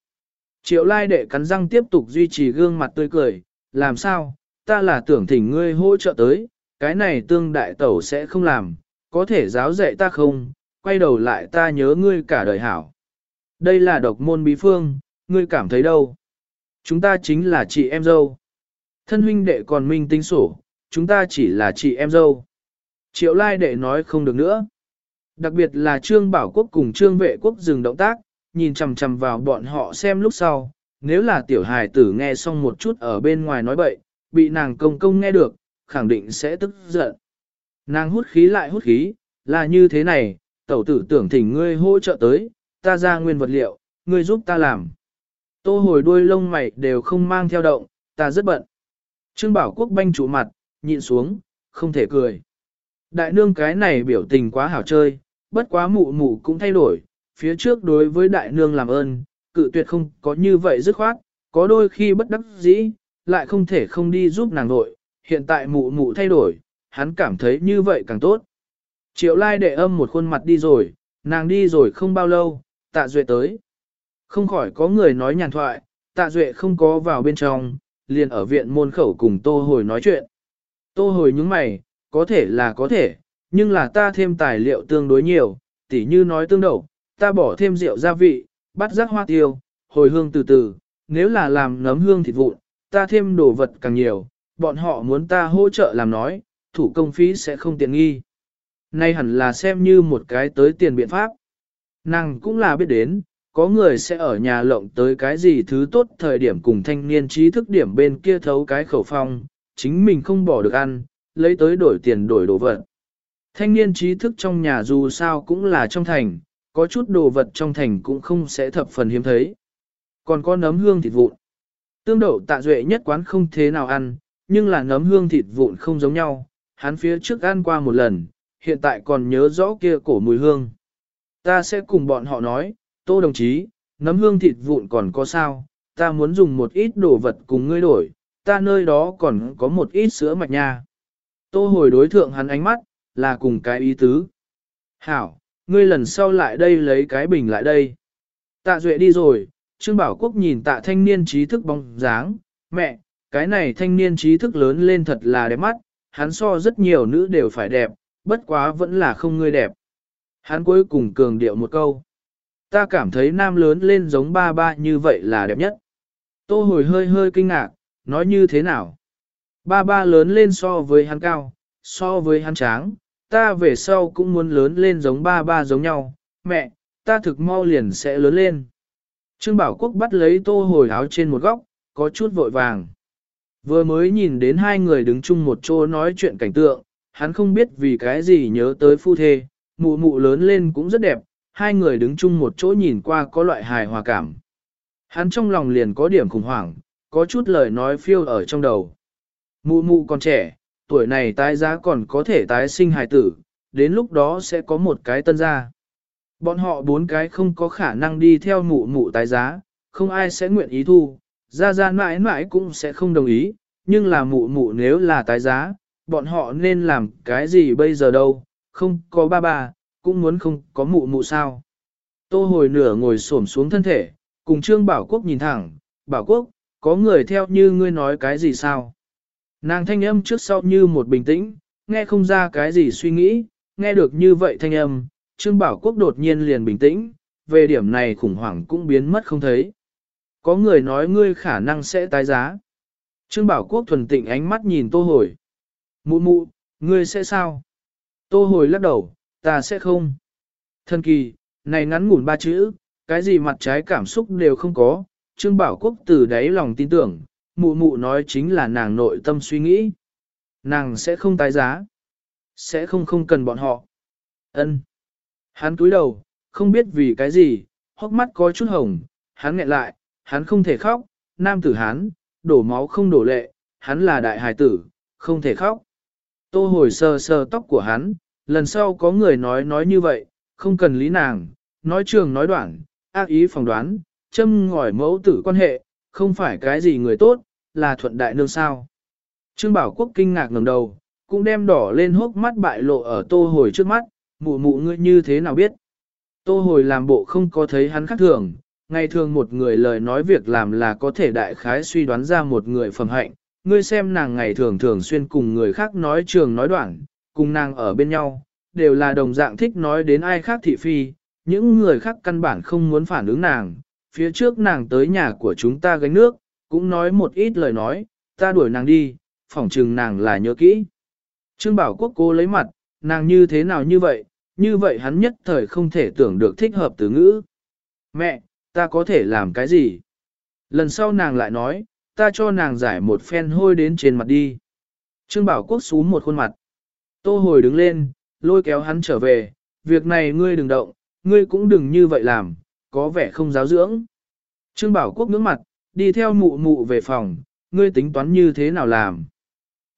Triệu lai đệ cắn răng tiếp tục duy trì gương mặt tươi cười, làm sao, ta là tưởng thỉnh ngươi hỗ trợ tới, cái này tương đại tẩu sẽ không làm, có thể giáo dạy ta không, quay đầu lại ta nhớ ngươi cả đời hảo. Đây là độc môn bí phương, ngươi cảm thấy đâu? Chúng ta chính là chị em dâu. Thân huynh đệ còn minh tính sổ, chúng ta chỉ là chị em dâu. Triệu lai đệ nói không được nữa. Đặc biệt là Trương Bảo Quốc cùng Trương Vệ Quốc dừng động tác, nhìn chằm chằm vào bọn họ xem lúc sau. Nếu là tiểu hài tử nghe xong một chút ở bên ngoài nói bậy, bị nàng công công nghe được, khẳng định sẽ tức giận. Nàng hút khí lại hút khí, là như thế này, tẩu tử tưởng thỉnh ngươi hỗ trợ tới, ta ra nguyên vật liệu, ngươi giúp ta làm. Tô hồi đuôi lông mày đều không mang theo động, ta rất bận. Trương Bảo Quốc banh trụ mặt, nhịn xuống, không thể cười. Đại nương cái này biểu tình quá hảo chơi, bất quá mụ mụ cũng thay đổi, phía trước đối với đại nương làm ơn, cự tuyệt không có như vậy dứt khoát, có đôi khi bất đắc dĩ, lại không thể không đi giúp nàng nội, hiện tại mụ mụ thay đổi, hắn cảm thấy như vậy càng tốt. Triệu lai đệ âm một khuôn mặt đi rồi, nàng đi rồi không bao lâu, tạ duệ tới. Không khỏi có người nói nhàn thoại, tạ duệ không có vào bên trong, liền ở viện môn khẩu cùng tô hồi nói chuyện. Tô hồi những mày, có thể là có thể, nhưng là ta thêm tài liệu tương đối nhiều, tỉ như nói tương đậu, ta bỏ thêm rượu gia vị, bắt rắc hoa tiêu, hồi hương từ từ, nếu là làm nấm hương thịt vụn, ta thêm đồ vật càng nhiều, bọn họ muốn ta hỗ trợ làm nói, thủ công phí sẽ không tiện nghi. Nay hẳn là xem như một cái tới tiền biện pháp. Nàng cũng là biết đến, có người sẽ ở nhà lộng tới cái gì thứ tốt thời điểm cùng thanh niên trí thức điểm bên kia thấu cái khẩu phong, chính mình không bỏ được ăn, lấy tới đổi tiền đổi đồ vật. Thanh niên trí thức trong nhà dù sao cũng là trong thành, có chút đồ vật trong thành cũng không sẽ thập phần hiếm thấy. Còn có nấm hương thịt vụn. Tương đậu tạ duệ nhất quán không thế nào ăn, nhưng là nấm hương thịt vụn không giống nhau, hắn phía trước ăn qua một lần, hiện tại còn nhớ rõ kia cổ mùi hương. Ta sẽ cùng bọn họ nói, tô đồng chí, nấm hương thịt vụn còn có sao, ta muốn dùng một ít đồ vật cùng ngươi đổi, ta nơi đó còn có một ít sữa mạch nha. Tô hồi đối thượng hắn ánh mắt, là cùng cái ý tứ. Hảo, ngươi lần sau lại đây lấy cái bình lại đây. Tạ Duệ đi rồi, Trương Bảo Quốc nhìn tạ thanh niên trí thức bóng dáng, mẹ, cái này thanh niên trí thức lớn lên thật là đẹp mắt, hắn so rất nhiều nữ đều phải đẹp, bất quá vẫn là không ngươi đẹp. Hắn cuối cùng cường điệu một câu. Ta cảm thấy nam lớn lên giống ba ba như vậy là đẹp nhất. Tô hồi hơi hơi kinh ngạc, nói như thế nào? Ba ba lớn lên so với hắn cao, so với hắn tráng, ta về sau cũng muốn lớn lên giống ba ba giống nhau, mẹ, ta thực mau liền sẽ lớn lên. Trương Bảo Quốc bắt lấy tô hồi áo trên một góc, có chút vội vàng. Vừa mới nhìn đến hai người đứng chung một chỗ nói chuyện cảnh tượng, hắn không biết vì cái gì nhớ tới phu thê, mụ mụ lớn lên cũng rất đẹp, hai người đứng chung một chỗ nhìn qua có loại hài hòa cảm. Hắn trong lòng liền có điểm khủng hoảng, có chút lời nói phiêu ở trong đầu. Mụ mụ còn trẻ, tuổi này tái giá còn có thể tái sinh hài tử, đến lúc đó sẽ có một cái tân gia. Bọn họ bốn cái không có khả năng đi theo mụ mụ tái giá, không ai sẽ nguyện ý thu, ra ra mãi mãi cũng sẽ không đồng ý, nhưng là mụ mụ nếu là tái giá, bọn họ nên làm cái gì bây giờ đâu, không có ba bà cũng muốn không có mụ mụ sao. Tô hồi nửa ngồi xổm xuống thân thể, cùng Trương Bảo Quốc nhìn thẳng, Bảo Quốc, có người theo như ngươi nói cái gì sao? Nàng thanh âm trước sau như một bình tĩnh, nghe không ra cái gì suy nghĩ, nghe được như vậy thanh âm, Trương Bảo Quốc đột nhiên liền bình tĩnh, về điểm này khủng hoảng cũng biến mất không thấy. Có người nói ngươi khả năng sẽ tái giá. Trương Bảo Quốc thuần tịnh ánh mắt nhìn Tô Hồi. Mụ mụ, ngươi sẽ sao? Tô Hồi lắc đầu, ta sẽ không. Thần kỳ, này ngắn ngủn ba chữ, cái gì mặt trái cảm xúc đều không có. Trương Bảo Quốc từ đáy lòng tin tưởng, mụ mụ nói chính là nàng nội tâm suy nghĩ. Nàng sẽ không tái giá. Sẽ không không cần bọn họ. Ân. Hắn cúi đầu, không biết vì cái gì, hốc mắt có chút hồng, hắn nghẹn lại, hắn không thể khóc, nam tử hắn, đổ máu không đổ lệ, hắn là đại hài tử, không thể khóc. Tô hồi sờ sờ tóc của hắn, lần sau có người nói nói như vậy, không cần lý nàng, nói trường nói đoạn, ác ý phỏng đoán, châm ngòi mẫu tử quan hệ, không phải cái gì người tốt, là thuận đại nương sao. Trương Bảo Quốc kinh ngạc ngẩng đầu, cũng đem đỏ lên hốc mắt bại lộ ở tô hồi trước mắt, mụ mụ ngươi như thế nào biết. Tô hồi làm bộ không có thấy hắn khác thường, ngày thường một người lời nói việc làm là có thể đại khái suy đoán ra một người phẩm hạnh, ngươi xem nàng ngày thường thường xuyên cùng người khác nói trường nói đoạn, cùng nàng ở bên nhau, đều là đồng dạng thích nói đến ai khác thị phi, những người khác căn bản không muốn phản ứng nàng, phía trước nàng tới nhà của chúng ta gánh nước, cũng nói một ít lời nói, ta đuổi nàng đi, phỏng chừng nàng là nhớ kỹ. Trương Bảo Quốc cô lấy mặt, nàng như thế nào như vậy, như vậy hắn nhất thời không thể tưởng được thích hợp từ ngữ. Mẹ, ta có thể làm cái gì? Lần sau nàng lại nói, ta cho nàng giải một phen hôi đến trên mặt đi. Trương Bảo Quốc xú một khuôn mặt. Tô hồi đứng lên, lôi kéo hắn trở về, việc này ngươi đừng động, ngươi cũng đừng như vậy làm, có vẻ không giáo dưỡng. Trương Bảo Quốc ngưỡng mặt, đi theo mụ mụ về phòng, ngươi tính toán như thế nào làm.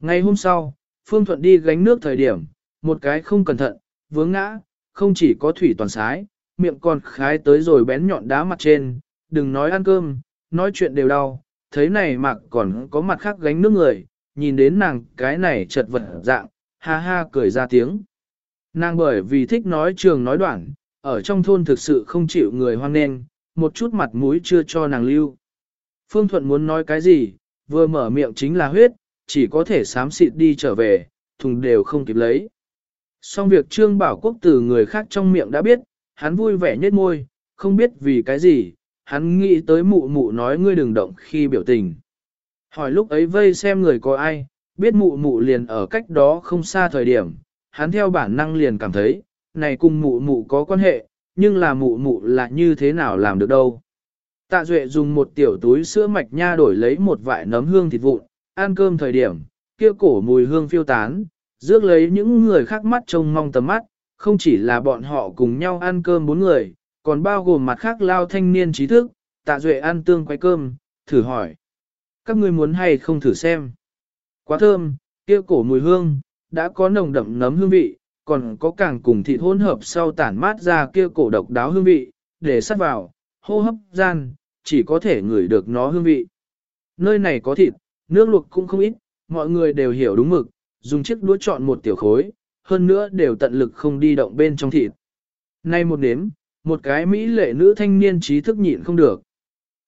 Ngày hôm sau, Phương Thuận đi gánh nước thời điểm, một cái không cẩn thận, vướng ngã, không chỉ có thủy toàn sái, miệng còn khái tới rồi bén nhọn đá mặt trên, đừng nói ăn cơm, nói chuyện đều đau, thấy này mặc còn có mặt khác gánh nước người, nhìn đến nàng cái này chật vật dạng, ha ha cười ra tiếng. Nàng bởi vì thích nói trường nói đoạn, ở trong thôn thực sự không chịu người hoang nên một chút mặt mũi chưa cho nàng lưu. Phương Thuận muốn nói cái gì, vừa mở miệng chính là huyết, chỉ có thể sám xịt đi trở về, thùng đều không kịp lấy. Xong việc Trương Bảo Quốc từ người khác trong miệng đã biết, hắn vui vẻ nhếch môi, không biết vì cái gì, hắn nghĩ tới mụ mụ nói ngươi đừng động khi biểu tình. Hỏi lúc ấy vây xem người có ai, biết mụ mụ liền ở cách đó không xa thời điểm, hắn theo bản năng liền cảm thấy, này cùng mụ mụ có quan hệ, nhưng là mụ mụ là như thế nào làm được đâu. Tạ Duệ dùng một tiểu túi sữa mạch nha đổi lấy một vại nấm hương thịt vụn, ăn cơm thời điểm, kia cổ mùi hương phiêu tán, rước lấy những người khác mắt trông mong tầm mắt, không chỉ là bọn họ cùng nhau ăn cơm bốn người, còn bao gồm mặt khác lao thanh niên trí thức, tạ duệ ăn tương quay cơm, thử hỏi. Các ngươi muốn hay không thử xem. Quá thơm, kia cổ mùi hương, đã có nồng đậm nấm hương vị, còn có càng cùng thịt hỗn hợp sau tản mát ra kia cổ độc đáo hương vị, để sắt vào, hô hấp gian, chỉ có thể ngửi được nó hương vị. Nơi này có thịt, nước luộc cũng không ít, mọi người đều hiểu đúng mực, dùng chiếc đũa chọn một tiểu khối, hơn nữa đều tận lực không đi động bên trong thịt. Nay một nếm, một cái mỹ lệ nữ thanh niên trí thức nhịn không được.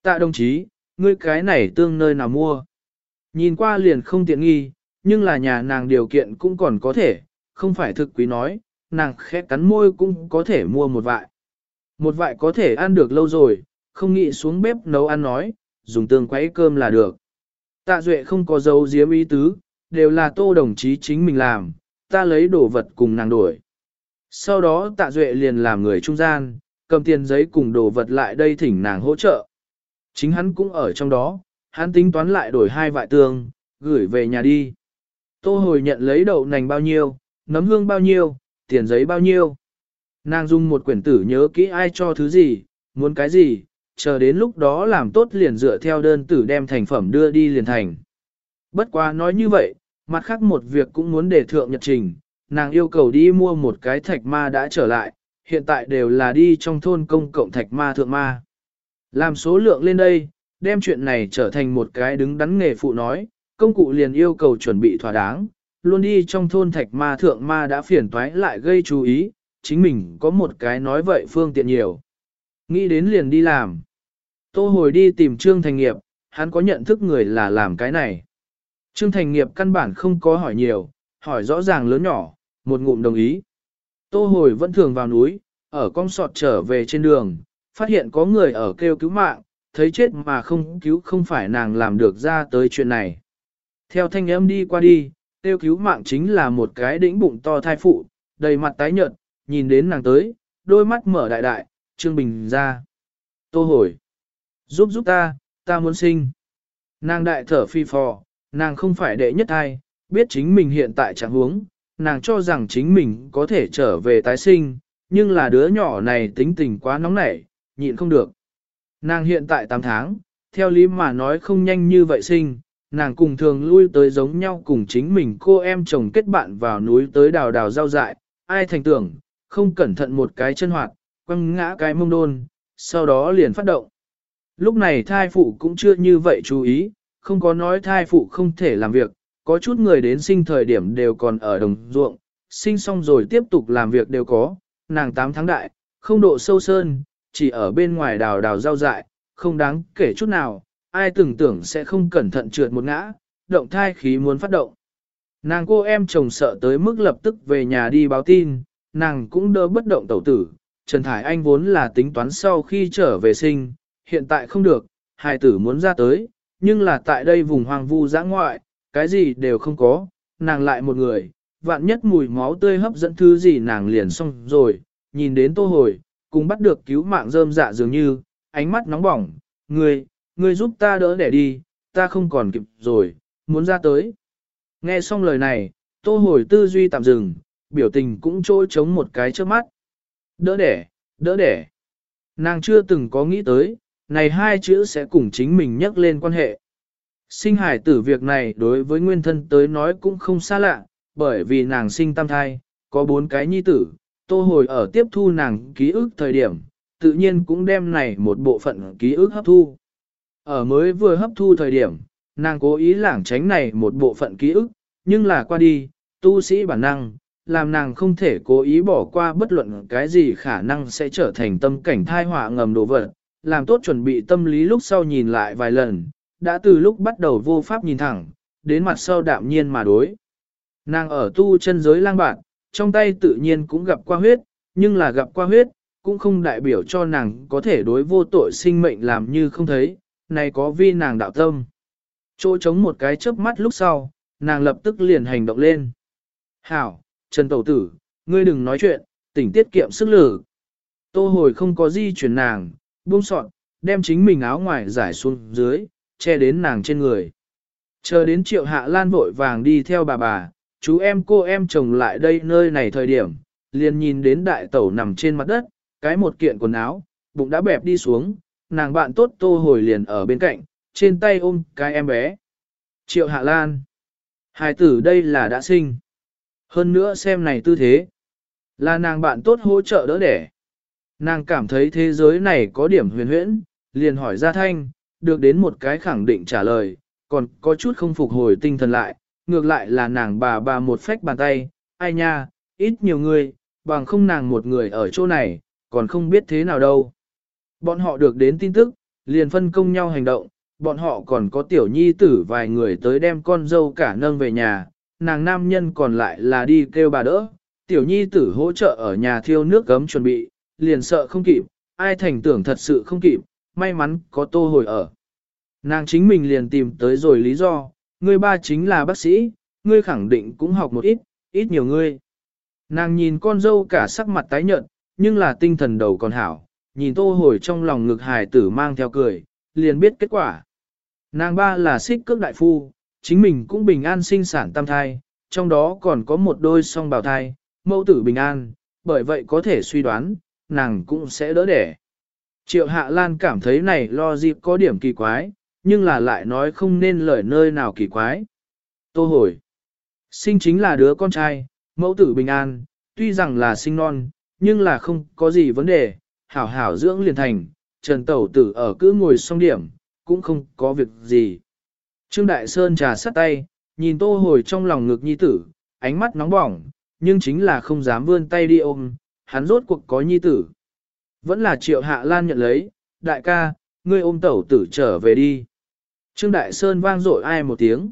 Tạ đồng chí, ngươi cái này tương nơi nào mua? Nhìn qua liền không tiện nghi, nhưng là nhà nàng điều kiện cũng còn có thể, không phải thực quý nói, nàng khẽ cắn môi cũng có thể mua một vại. Một vại có thể ăn được lâu rồi, không nghĩ xuống bếp nấu ăn nói, dùng tương quấy cơm là được. Tạ Duệ không có dấu diếm ý tứ, đều là tô đồng chí chính mình làm, ta lấy đồ vật cùng nàng đổi. Sau đó tạ duệ liền làm người trung gian, cầm tiền giấy cùng đồ vật lại đây thỉnh nàng hỗ trợ. Chính hắn cũng ở trong đó, hắn tính toán lại đổi hai vại tương, gửi về nhà đi. Tô hồi nhận lấy đậu nành bao nhiêu, nấm hương bao nhiêu, tiền giấy bao nhiêu. Nàng dùng một quyển tử nhớ kỹ ai cho thứ gì, muốn cái gì, chờ đến lúc đó làm tốt liền dựa theo đơn tử đem thành phẩm đưa đi liền thành. Bất quá nói như vậy, mặt khác một việc cũng muốn để thượng nhật trình, nàng yêu cầu đi mua một cái thạch ma đã trở lại, hiện tại đều là đi trong thôn công cộng thạch ma thượng ma. Làm số lượng lên đây, đem chuyện này trở thành một cái đứng đắn nghề phụ nói, công cụ liền yêu cầu chuẩn bị thỏa đáng, luôn đi trong thôn thạch ma thượng ma đã phiền toái lại gây chú ý, chính mình có một cái nói vậy phương tiện nhiều. Nghĩ đến liền đi làm. Tô hồi đi tìm Trương Thành Nghiệp, hắn có nhận thức người là làm cái này. Trương Thành Nghiệp căn bản không có hỏi nhiều, hỏi rõ ràng lớn nhỏ, một ngụm đồng ý. Tô hồi vẫn thường vào núi, ở con sọt trở về trên đường, phát hiện có người ở kêu cứu mạng, thấy chết mà không cứu không phải nàng làm được ra tới chuyện này. Theo thanh âm đi qua đi, kêu cứu mạng chính là một cái đĩnh bụng to thai phụ, đầy mặt tái nhợt, nhìn đến nàng tới, đôi mắt mở đại đại, Trương Bình ra. Tô hồi. Giúp giúp ta, ta muốn sinh. Nàng đại thở phi phò, nàng không phải đệ nhất thai, biết chính mình hiện tại chẳng huống, nàng cho rằng chính mình có thể trở về tái sinh, nhưng là đứa nhỏ này tính tình quá nóng nảy, nhịn không được. Nàng hiện tại 8 tháng, theo lý mà nói không nhanh như vậy sinh, nàng cùng thường lui tới giống nhau cùng chính mình cô em chồng kết bạn vào núi tới đào đào rau dại, ai thành tưởng, không cẩn thận một cái chân hoạt, quăng ngã cái mông đôn, sau đó liền phát động. Lúc này thai phụ cũng chưa như vậy chú ý, không có nói thai phụ không thể làm việc, có chút người đến sinh thời điểm đều còn ở đồng ruộng, sinh xong rồi tiếp tục làm việc đều có, nàng 8 tháng đại, không độ sâu sơn, chỉ ở bên ngoài đào đào rau dại, không đáng kể chút nào, ai tưởng tưởng sẽ không cẩn thận trượt một ngã, động thai khí muốn phát động. Nàng cô em chồng sợ tới mức lập tức về nhà đi báo tin, nàng cũng đỡ bất động tẩu tử, Trần Thải Anh vốn là tính toán sau khi trở về sinh, hiện tại không được, hài tử muốn ra tới, nhưng là tại đây vùng hoang vu giã ngoại, cái gì đều không có, nàng lại một người, vạn nhất mùi máu tươi hấp dẫn thứ gì nàng liền xong rồi, nhìn đến tô hồi, cùng bắt được cứu mạng rơm dạ dường như, ánh mắt nóng bỏng, người, người giúp ta đỡ đẻ đi, ta không còn kịp rồi, muốn ra tới. Nghe xong lời này, tô hồi tư duy tạm dừng, biểu tình cũng trôi chống một cái trước mắt. Đỡ đẻ, đỡ đẻ. Nàng chưa từng có nghĩ tới, này hai chữ sẽ cùng chính mình nhắc lên quan hệ. Sinh hải tử việc này đối với nguyên thân tới nói cũng không xa lạ, bởi vì nàng sinh tam thai, có bốn cái nhi tử, tô hồi ở tiếp thu nàng ký ức thời điểm, tự nhiên cũng đem này một bộ phận ký ức hấp thu. Ở mới vừa hấp thu thời điểm, nàng cố ý lảng tránh này một bộ phận ký ức, nhưng là qua đi, tu sĩ bản năng, làm nàng không thể cố ý bỏ qua bất luận cái gì khả năng sẽ trở thành tâm cảnh thai họa ngầm đồ vật, làm tốt chuẩn bị tâm lý lúc sau nhìn lại vài lần, đã từ lúc bắt đầu vô pháp nhìn thẳng, đến mặt sau đạm nhiên mà đối. Nàng ở tu chân giới lang bạn, trong tay tự nhiên cũng gặp qua huyết, nhưng là gặp qua huyết, cũng không đại biểu cho nàng có thể đối vô tội sinh mệnh làm như không thấy, này có vi nàng đạo tâm. Chỗ chống một cái chớp mắt lúc sau, nàng lập tức liền hành động lên. Hảo, Trần Tẩu Tử, ngươi đừng nói chuyện, tỉnh tiết kiệm sức lực. Tô hồi không có di chuyển nàng, buông sọn, đem chính mình áo ngoài giải xuống dưới, che đến nàng trên người. Chờ đến triệu hạ lan vội vàng đi theo bà bà, chú em cô em chồng lại đây nơi này thời điểm, liền nhìn đến đại tẩu nằm trên mặt đất, cái một kiện quần áo, bụng đã bẹp đi xuống, nàng bạn tốt tô hồi liền ở bên cạnh, trên tay ôm cái em bé. Triệu hạ lan. Hài tử đây là đã sinh. Hơn nữa xem này tư thế. Là nàng bạn tốt hỗ trợ đỡ đẻ. Nàng cảm thấy thế giới này có điểm huyền huyễn, liền hỏi ra thanh, được đến một cái khẳng định trả lời, còn có chút không phục hồi tinh thần lại, ngược lại là nàng bà bà một phách bàn tay, ai nha, ít nhiều người, bằng không nàng một người ở chỗ này, còn không biết thế nào đâu. Bọn họ được đến tin tức, liền phân công nhau hành động, bọn họ còn có tiểu nhi tử vài người tới đem con dâu cả nâng về nhà, nàng nam nhân còn lại là đi kêu bà đỡ, tiểu nhi tử hỗ trợ ở nhà thiêu nước gấm chuẩn bị, liền sợ không kịp, ai thành tưởng thật sự không kịp, may mắn có tô hồi ở. Nàng chính mình liền tìm tới rồi lý do, ngươi ba chính là bác sĩ, ngươi khẳng định cũng học một ít, ít nhiều ngươi. Nàng nhìn con dâu cả sắc mặt tái nhợt, nhưng là tinh thần đầu còn hảo, nhìn tô hồi trong lòng ngực hài tử mang theo cười, liền biết kết quả. Nàng ba là xích cước đại phu, chính mình cũng bình an sinh sản tam thai, trong đó còn có một đôi song bào thai, mẫu tử bình an, bởi vậy có thể suy đoán, nàng cũng sẽ đỡ đẻ. Triệu Hạ Lan cảm thấy này lo dịp có điểm kỳ quái, nhưng là lại nói không nên lời nơi nào kỳ quái. Tô hồi. Sinh chính là đứa con trai, mẫu tử bình an, tuy rằng là sinh non, nhưng là không có gì vấn đề, hảo hảo dưỡng liền thành, Trần Tẩu Tử ở cứ ngồi xong điểm, cũng không có việc gì. Trương Đại Sơn trà sắt tay, nhìn tô hồi trong lòng ngực nhi tử, ánh mắt nóng bỏng, nhưng chính là không dám vươn tay đi ôm, hắn rốt cuộc có nhi tử. Vẫn là triệu hạ lan nhận lấy, đại ca, ngươi ôm tẩu tử trở về đi. Trương Đại Sơn vang dội ai một tiếng.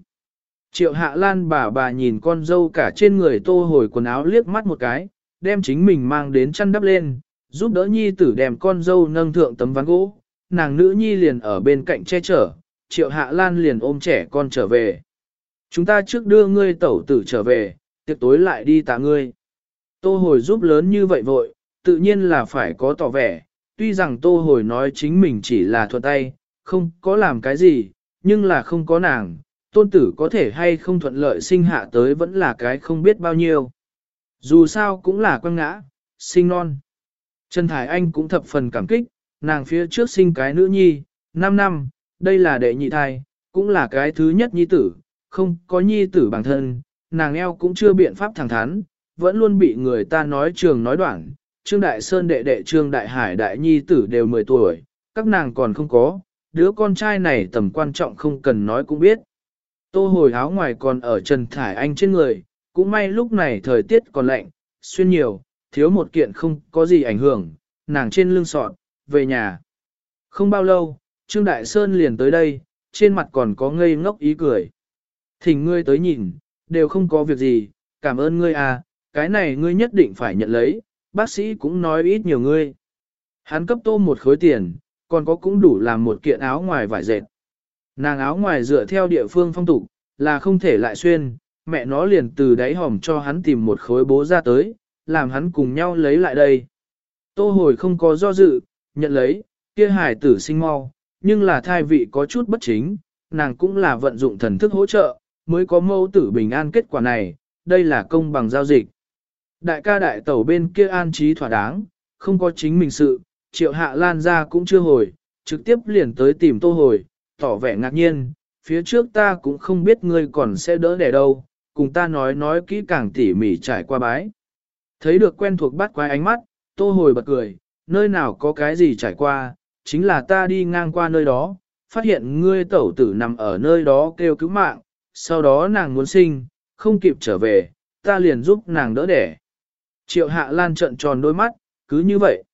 Triệu hạ lan bà bà nhìn con dâu cả trên người tô hồi quần áo liếc mắt một cái, đem chính mình mang đến chăn đắp lên, giúp đỡ nhi tử đem con dâu nâng thượng tấm ván gỗ, nàng nữ nhi liền ở bên cạnh che chở, triệu hạ lan liền ôm trẻ con trở về. Chúng ta trước đưa ngươi tẩu tử trở về, tiệc tối lại đi tạ ngươi. Tô hồi giúp lớn như vậy vội, tự nhiên là phải có tỏ vẻ, tuy rằng tô hồi nói chính mình chỉ là thuận tay, không có làm cái gì, nhưng là không có nàng, tôn tử có thể hay không thuận lợi sinh hạ tới vẫn là cái không biết bao nhiêu. Dù sao cũng là quăng ngã, sinh non. Trần Thải Anh cũng thập phần cảm kích, nàng phía trước sinh cái nữ nhi, 5 năm, đây là đệ nhị thai, cũng là cái thứ nhất nhi tử, không có nhi tử bản thân, nàng eo cũng chưa biện pháp thẳng thắn, vẫn luôn bị người ta nói trường nói đoạn. Trương Đại Sơn đệ đệ Trương Đại Hải đại nhi tử đều 10 tuổi, các nàng còn không có, đứa con trai này tầm quan trọng không cần nói cũng biết. Tô hồi áo ngoài còn ở Trần Thải Anh trên người, cũng may lúc này thời tiết còn lạnh, xuyên nhiều, thiếu một kiện không có gì ảnh hưởng, nàng trên lưng sọt, về nhà. Không bao lâu, Trương Đại Sơn liền tới đây, trên mặt còn có ngây ngốc ý cười. Thỉnh ngươi tới nhìn, đều không có việc gì, cảm ơn ngươi à, cái này ngươi nhất định phải nhận lấy, bác sĩ cũng nói ít nhiều ngươi. Hắn cấp tô một khối tiền, còn có cũng đủ làm một kiện áo ngoài vải dệt. Nàng áo ngoài dựa theo địa phương phong tục, là không thể lại xuyên, mẹ nó liền từ đáy hòm cho hắn tìm một khối bố ra tới, làm hắn cùng nhau lấy lại đây. Tô hồi không có do dự, nhận lấy, kia hải tử sinh mau, nhưng là thai vị có chút bất chính, nàng cũng là vận dụng thần thức hỗ trợ, mới có mẫu tử bình an kết quả này, đây là công bằng giao dịch. Đại ca đại tẩu bên kia an trí thỏa đáng, không có chính mình sự, triệu hạ lan ra cũng chưa hồi, trực tiếp liền tới tìm tô hồi, tỏ vẻ ngạc nhiên, phía trước ta cũng không biết ngươi còn sẽ đỡ đẻ đâu, cùng ta nói nói kỹ càng tỉ mỉ trải qua bái. Thấy được quen thuộc bắt quái ánh mắt, tô hồi bật cười, nơi nào có cái gì trải qua, chính là ta đi ngang qua nơi đó, phát hiện ngươi tẩu tử nằm ở nơi đó kêu cứu mạng, sau đó nàng muốn sinh, không kịp trở về, ta liền giúp nàng đỡ đẻ. Triệu hạ lan trận tròn đôi mắt, cứ như vậy.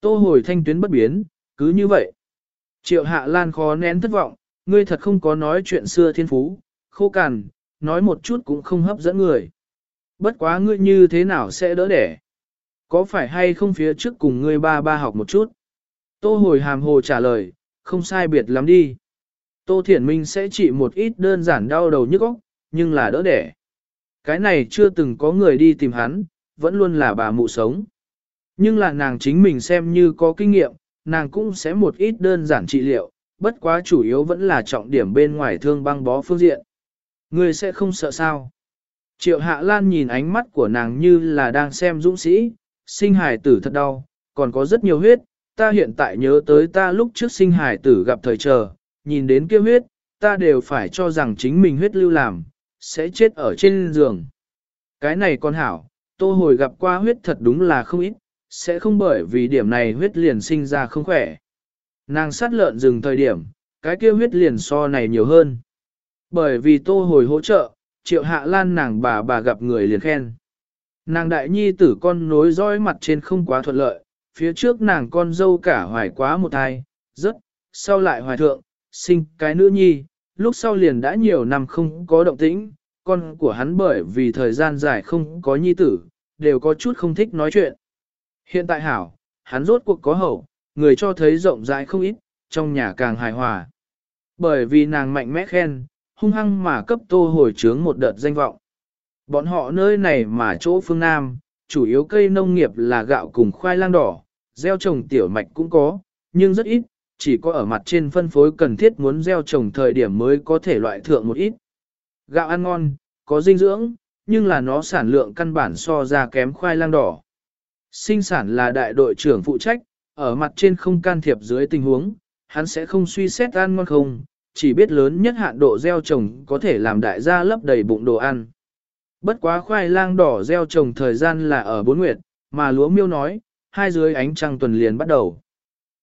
Tô hồi thanh tuyến bất biến, cứ như vậy. Triệu hạ lan khó nén thất vọng, ngươi thật không có nói chuyện xưa thiên phú, khô cằn, nói một chút cũng không hấp dẫn người. Bất quá ngươi như thế nào sẽ đỡ đẻ? Có phải hay không phía trước cùng ngươi ba ba học một chút? Tô hồi hàm hồ trả lời, không sai biệt lắm đi. Tô Thiển Minh sẽ trị một ít đơn giản đau đầu nhức óc, nhưng là đỡ đẻ. Cái này chưa từng có người đi tìm hắn, vẫn luôn là bà mụ sống. Nhưng là nàng chính mình xem như có kinh nghiệm, nàng cũng sẽ một ít đơn giản trị liệu, bất quá chủ yếu vẫn là trọng điểm bên ngoài thương băng bó phương diện. Ngươi sẽ không sợ sao? Triệu Hạ Lan nhìn ánh mắt của nàng như là đang xem dũng sĩ, sinh hài tử thật đau, còn có rất nhiều huyết, ta hiện tại nhớ tới ta lúc trước sinh hài tử gặp thời chờ, nhìn đến kia huyết, ta đều phải cho rằng chính mình huyết lưu làm, sẽ chết ở trên giường. Cái này con hảo, tô hồi gặp qua huyết thật đúng là không ít, sẽ không bởi vì điểm này huyết liền sinh ra không khỏe. Nàng sát lợn dừng thời điểm, cái kia huyết liền so này nhiều hơn. Bởi vì tô hồi hỗ trợ, triệu hạ lan nàng bà bà gặp người liền khen. Nàng đại nhi tử con nối dõi mặt trên không quá thuận lợi, phía trước nàng con dâu cả hoài quá một thai, rất, sau lại hoài thượng, sinh cái nữ nhi, lúc sau liền đã nhiều năm không có động tĩnh, con của hắn bởi vì thời gian dài không có nhi tử, đều có chút không thích nói chuyện. Hiện tại hảo, hắn rốt cuộc có hậu, người cho thấy rộng rãi không ít, trong nhà càng hài hòa. Bởi vì nàng mạnh mẽ khen, hung hăng mà cấp tô hồi trướng một đợt danh vọng. Bọn họ nơi này mà chỗ phương Nam, chủ yếu cây nông nghiệp là gạo cùng khoai lang đỏ, gieo trồng tiểu mạch cũng có, nhưng rất ít, chỉ có ở mặt trên phân phối cần thiết muốn gieo trồng thời điểm mới có thể loại thượng một ít. Gạo ăn ngon, có dinh dưỡng, nhưng là nó sản lượng căn bản so ra kém khoai lang đỏ. Sinh sản là đại đội trưởng phụ trách, ở mặt trên không can thiệp dưới tình huống, hắn sẽ không suy xét ăn ngon không, chỉ biết lớn nhất hạn độ gieo trồng có thể làm đại gia lấp đầy bụng đồ ăn. Bất quá khoai lang đỏ gieo trồng thời gian là ở bốn nguyệt, mà lúa miêu nói, hai dưới ánh trăng tuần liền bắt đầu.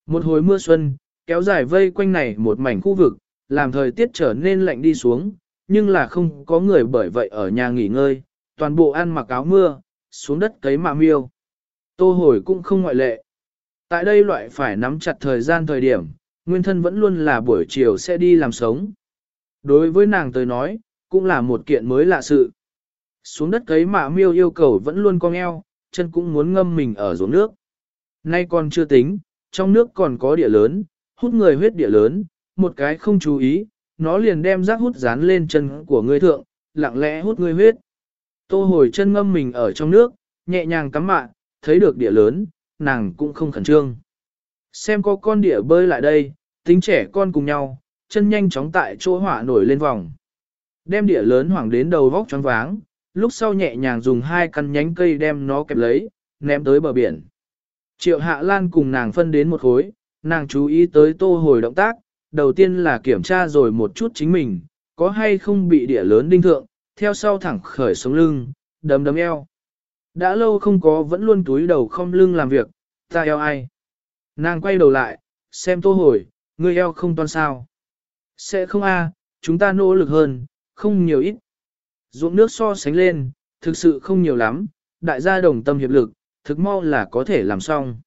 Một hồi mưa xuân, kéo dài vây quanh này một mảnh khu vực, làm thời tiết trở nên lạnh đi xuống, nhưng là không có người bởi vậy ở nhà nghỉ ngơi, toàn bộ ăn mặc áo mưa, xuống đất cấy mạ miêu. Tô hồi cũng không ngoại lệ. Tại đây loại phải nắm chặt thời gian thời điểm, nguyên thân vẫn luôn là buổi chiều sẽ đi làm sống. Đối với nàng tới nói, cũng là một kiện mới lạ sự. Xuống đất cấy mạ miêu yêu cầu vẫn luôn cong eo, chân cũng muốn ngâm mình ở ruộng nước. Nay còn chưa tính, trong nước còn có địa lớn, hút người huyết địa lớn, một cái không chú ý, nó liền đem rác hút dán lên chân của người thượng, lặng lẽ hút người huyết. Tô hồi chân ngâm mình ở trong nước, nhẹ nhàng cắm mạ, thấy được địa lớn, nàng cũng không khẩn trương. Xem có con đĩa bơi lại đây, tính trẻ con cùng nhau, chân nhanh chóng tại chỗ hỏa nổi lên vòng. Đem đĩa lớn hoảng đến đầu vóc choáng váng, lúc sau nhẹ nhàng dùng hai căn nhánh cây đem nó kẹp lấy, ném tới bờ biển. Triệu Hạ Lan cùng nàng phân đến một khối, nàng chú ý tới tô hồi động tác, đầu tiên là kiểm tra rồi một chút chính mình, có hay không bị đĩa lớn đinh thượng, theo sau thẳng khởi sống lưng, đấm đấm eo. Đã lâu không có vẫn luôn túi đầu không lưng làm việc, ta eo ai. Nàng quay đầu lại, xem tô hồi, ngươi eo không toan sao. Sẽ không a, chúng ta nỗ lực hơn, không nhiều ít. Ruộng nước so sánh lên, thực sự không nhiều lắm, đại gia đồng tâm hiệp lực, thực mau là có thể làm xong.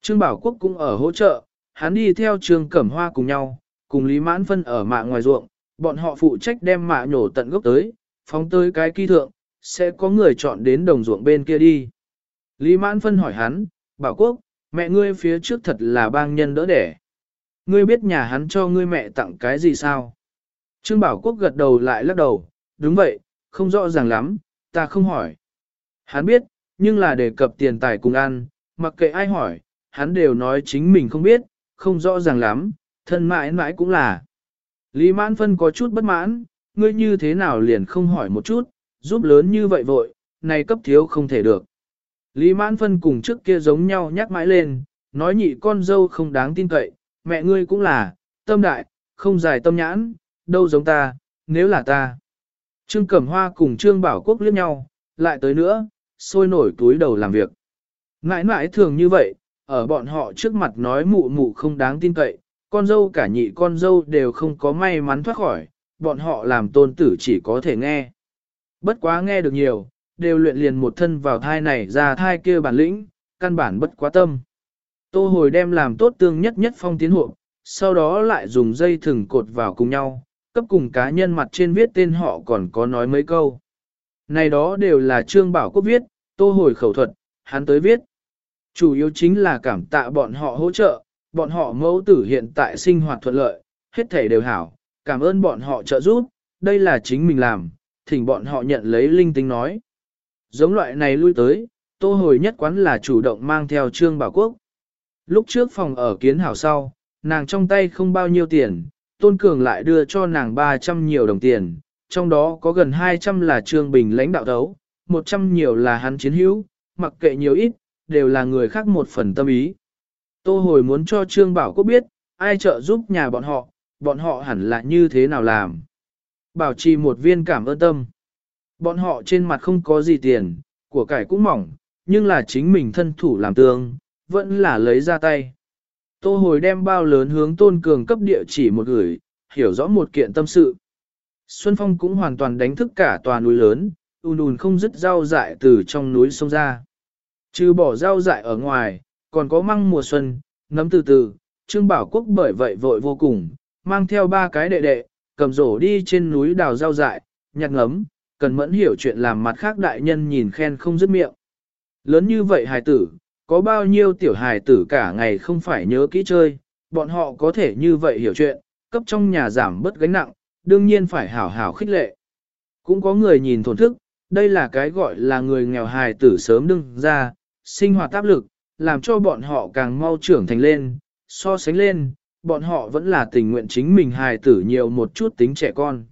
Trương Bảo Quốc cũng ở hỗ trợ, hắn đi theo Trương Cẩm Hoa cùng nhau, cùng Lý Mãn Phân ở mạ ngoài ruộng, bọn họ phụ trách đem mạ nhổ tận gốc tới, phóng tới cái kỳ thượng, sẽ có người chọn đến đồng ruộng bên kia đi. Lý Mãn Phân hỏi hắn, Bảo Quốc, mẹ ngươi phía trước thật là bang nhân đỡ đẻ. Ngươi biết nhà hắn cho ngươi mẹ tặng cái gì sao? Trương Bảo Quốc gật đầu lại lắc đầu, đúng vậy, không rõ ràng lắm, ta không hỏi. Hắn biết, nhưng là đề cập tiền tài cùng ăn, mặc kệ ai hỏi, hắn đều nói chính mình không biết, không rõ ràng lắm, thân mãi mãi cũng là. Lý mãn phân có chút bất mãn, ngươi như thế nào liền không hỏi một chút, giúp lớn như vậy vội, này cấp thiếu không thể được. Lý mãn phân cùng trước kia giống nhau nhắc mãi lên, nói nhị con dâu không đáng tin cậy, mẹ ngươi cũng là, tâm đại, không dài tâm nhãn, đâu giống ta, nếu là ta. Trương Cẩm Hoa cùng Trương Bảo Quốc liếc nhau, lại tới nữa, sôi nổi túi đầu làm việc. Ngãi ngãi thường như vậy, ở bọn họ trước mặt nói mụ mụ không đáng tin cậy, con dâu cả nhị con dâu đều không có may mắn thoát khỏi, bọn họ làm tôn tử chỉ có thể nghe. Bất quá nghe được nhiều, đều luyện liền một thân vào thai này ra thai kia bản lĩnh, căn bản bất quá tâm. Tô hồi đem làm tốt tương nhất nhất phong tiến hộ, sau đó lại dùng dây thừng cột vào cùng nhau, cấp cùng cá nhân mặt trên viết tên họ còn có nói mấy câu. Này đó đều là Trương Bảo Quốc viết, tô hồi khẩu thuật, hắn tới viết. Chủ yếu chính là cảm tạ bọn họ hỗ trợ, bọn họ mẫu tử hiện tại sinh hoạt thuận lợi, hết thể đều hảo, cảm ơn bọn họ trợ giúp, đây là chính mình làm, thỉnh bọn họ nhận lấy linh tinh nói. Giống loại này lui tới, tô hồi nhất quán là chủ động mang theo Trương Bảo Quốc. Lúc trước phòng ở kiến hảo sau, nàng trong tay không bao nhiêu tiền, Tôn Cường lại đưa cho nàng 300 nhiều đồng tiền, trong đó có gần 200 là Trương Bình lãnh đạo đấu, 100 nhiều là hắn chiến hữu, mặc kệ nhiều ít, đều là người khác một phần tâm ý. Tô hồi muốn cho Trương Bảo Quốc biết, ai trợ giúp nhà bọn họ, bọn họ hẳn là như thế nào làm. Bảo trì một viên cảm ơn tâm. Bọn họ trên mặt không có gì tiền, của cải cũng mỏng, nhưng là chính mình thân thủ làm tương, vẫn là lấy ra tay. Tô hồi đem bao lớn hướng tôn cường cấp địa chỉ một gửi, hiểu rõ một kiện tâm sự. Xuân Phong cũng hoàn toàn đánh thức cả tòa núi lớn, ùn ùn không dứt rau dại từ trong núi sông ra. Trừ bỏ rau dại ở ngoài, còn có măng mùa xuân, nấm từ từ, Trương Bảo Quốc bởi vậy vội vô cùng, mang theo ba cái đệ đệ, cầm rổ đi trên núi đào rau dại, nhặt ngấm, cần mẫn hiểu chuyện làm mặt khác đại nhân nhìn khen không dứt miệng. Lớn như vậy hài tử, có bao nhiêu tiểu hài tử cả ngày không phải nhớ kỹ chơi, bọn họ có thể như vậy hiểu chuyện, cấp trong nhà giảm bớt gánh nặng, đương nhiên phải hảo hảo khích lệ. Cũng có người nhìn thổn thức, đây là cái gọi là người nghèo hài tử sớm đương ra, sinh hoạt áp lực, làm cho bọn họ càng mau trưởng thành lên, so sánh lên, bọn họ vẫn là tình nguyện chính mình hài tử nhiều một chút tính trẻ con.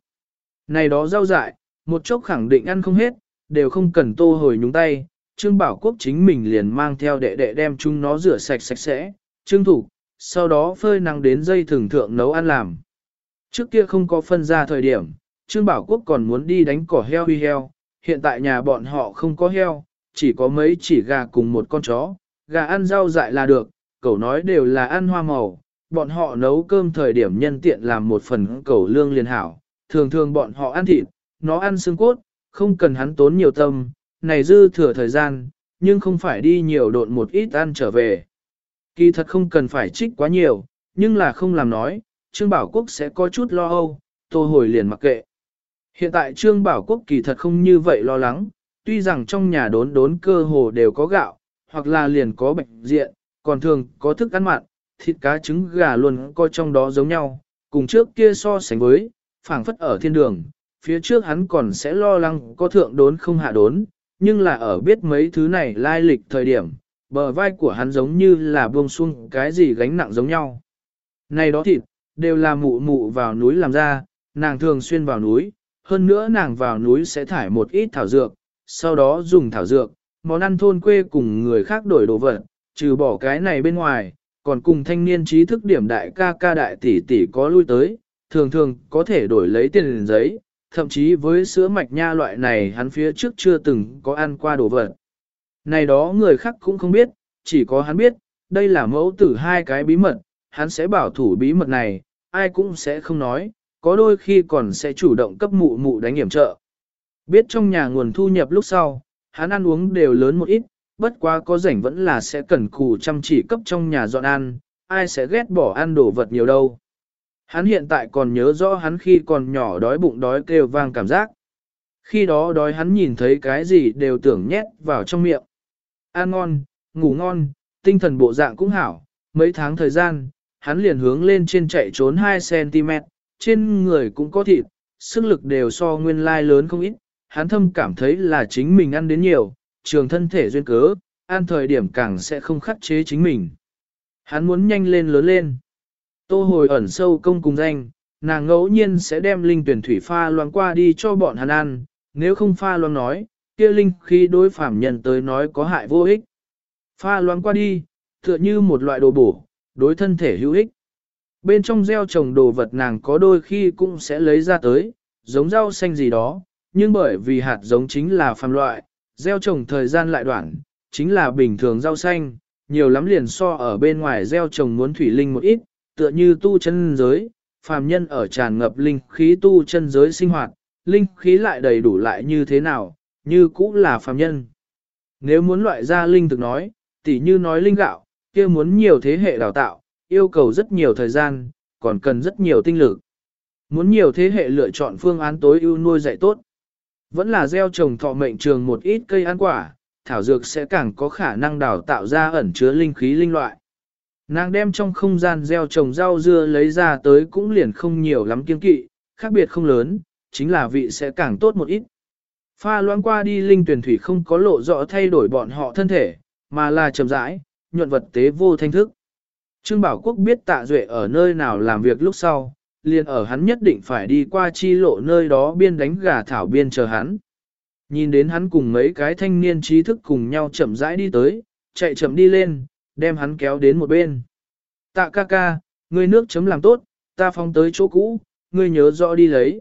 Này đó rau dại, một chốc khẳng định ăn không hết, đều không cần tô hồi nhúng tay, Trương Bảo Quốc chính mình liền mang theo đệ đệ đem chúng nó rửa sạch sạch sẽ, trương thủ, sau đó phơi nắng đến dây thường thượng nấu ăn làm. Trước kia không có phân ra thời điểm, Trương Bảo Quốc còn muốn đi đánh cỏ heo huy heo, hiện tại nhà bọn họ không có heo, chỉ có mấy chỉ gà cùng một con chó, gà ăn rau dại là được, cậu nói đều là ăn hoa màu, bọn họ nấu cơm thời điểm nhân tiện làm một phần cẩu lương liền hảo, thường thường bọn họ ăn thịt, nó ăn xương cốt, không cần hắn tốn nhiều tâm, này dư thừa thời gian, nhưng không phải đi nhiều độn một ít ăn trở về. Kỳ thật không cần phải trích quá nhiều, nhưng là không làm nói, Trương Bảo Quốc sẽ có chút lo âu, tô hồi liền mặc kệ. Hiện tại Trương Bảo Quốc kỳ thật không như vậy lo lắng, tuy rằng trong nhà đốn đốn cơ hồ đều có gạo, hoặc là liền có bệnh diện, còn thường có thức ăn mặn, thịt cá trứng gà luôn coi trong đó giống nhau, cùng trước kia so sánh với, phảng phất ở thiên đường, phía trước hắn còn sẽ lo lắng có thượng đốn không hạ đốn, nhưng là ở biết mấy thứ này lai lịch thời điểm, bờ vai của hắn giống như là buông xuông cái gì gánh nặng giống nhau. Này đó thịt, đều là mụ mụ vào núi làm ra, nàng thường xuyên vào núi, hơn nữa nàng vào núi sẽ thải một ít thảo dược, sau đó dùng thảo dược, món ăn thôn quê cùng người khác đổi đồ vật, trừ bỏ cái này bên ngoài, còn cùng thanh niên trí thức điểm đại ca ca đại tỷ tỷ có lui tới, thường thường có thể đổi lấy tiền giấy, thậm chí với sữa mạch nha loại này hắn phía trước chưa từng có ăn qua đồ vật. Này đó người khác cũng không biết, chỉ có hắn biết, đây là mẫu tử hai cái bí mật, hắn sẽ bảo thủ bí mật này, ai cũng sẽ không nói, có đôi khi còn sẽ chủ động cấp mụ mụ đánh hiểm trợ. Biết trong nhà nguồn thu nhập lúc sau, hắn ăn uống đều lớn một ít, bất quá có rảnh vẫn là sẽ cần cù chăm chỉ cấp trong nhà dọn ăn, ai sẽ ghét bỏ ăn đồ vật nhiều đâu. Hắn hiện tại còn nhớ rõ hắn khi còn nhỏ đói bụng đói kêu vang cảm giác. Khi đó đói hắn nhìn thấy cái gì đều tưởng nhét vào trong miệng. Ăn ngon, ngủ ngon, tinh thần bộ dạng cũng hảo. Mấy tháng thời gian, hắn liền hướng lên trên chạy trốn 2cm, trên người cũng có thịt, sức lực đều so nguyên lai lớn không ít. Hắn thâm cảm thấy là chính mình ăn đến nhiều, trường thân thể duyên cớ, ăn thời điểm càng sẽ không khắc chế chính mình. Hắn muốn nhanh lên lớn lên. Tô hồi ẩn sâu công cùng danh, nàng ngẫu nhiên sẽ đem linh tuyển thủy pha loang qua đi cho bọn hắn ăn, nếu không pha loang nói, kia linh khi đối phạm nhân tới nói có hại vô ích. Pha loang qua đi, tựa như một loại đồ bổ, đối thân thể hữu ích. Bên trong gieo trồng đồ vật nàng có đôi khi cũng sẽ lấy ra tới, giống rau xanh gì đó, nhưng bởi vì hạt giống chính là phàm loại, gieo trồng thời gian lại đoạn, chính là bình thường rau xanh, nhiều lắm liền so ở bên ngoài gieo trồng muốn thủy linh một ít, tựa như tu chân giới, phàm nhân ở tràn ngập linh khí tu chân giới sinh hoạt, linh khí lại đầy đủ lại như thế nào, như cũng là phàm nhân. Nếu muốn loại ra linh thực nói, tỉ như nói linh gạo, kia muốn nhiều thế hệ đào tạo, yêu cầu rất nhiều thời gian, còn cần rất nhiều tinh lực. Muốn nhiều thế hệ lựa chọn phương án tối ưu nuôi dạy tốt. Vẫn là gieo trồng thọ mệnh trường một ít cây ăn quả, thảo dược sẽ càng có khả năng đào tạo ra ẩn chứa linh khí linh loại. Nàng đem trong không gian gieo trồng rau dưa lấy ra tới cũng liền không nhiều lắm kiên kỵ, khác biệt không lớn, chính là vị sẽ càng tốt một ít. Pha loãng qua đi linh tuyển thủy không có lộ rõ thay đổi bọn họ thân thể, mà là chậm rãi, nhuận vật tế vô thanh thức. Trương Bảo Quốc biết tạ duệ ở nơi nào làm việc lúc sau, liền ở hắn nhất định phải đi qua chi lộ nơi đó biên đánh gà thảo biên chờ hắn. Nhìn đến hắn cùng mấy cái thanh niên trí thức cùng nhau chậm rãi đi tới, chạy chậm đi lên, đem hắn kéo đến một bên. Tạ ca ca, ngươi nước chấm làm tốt, ta phong tới chỗ cũ, ngươi nhớ rõ đi lấy.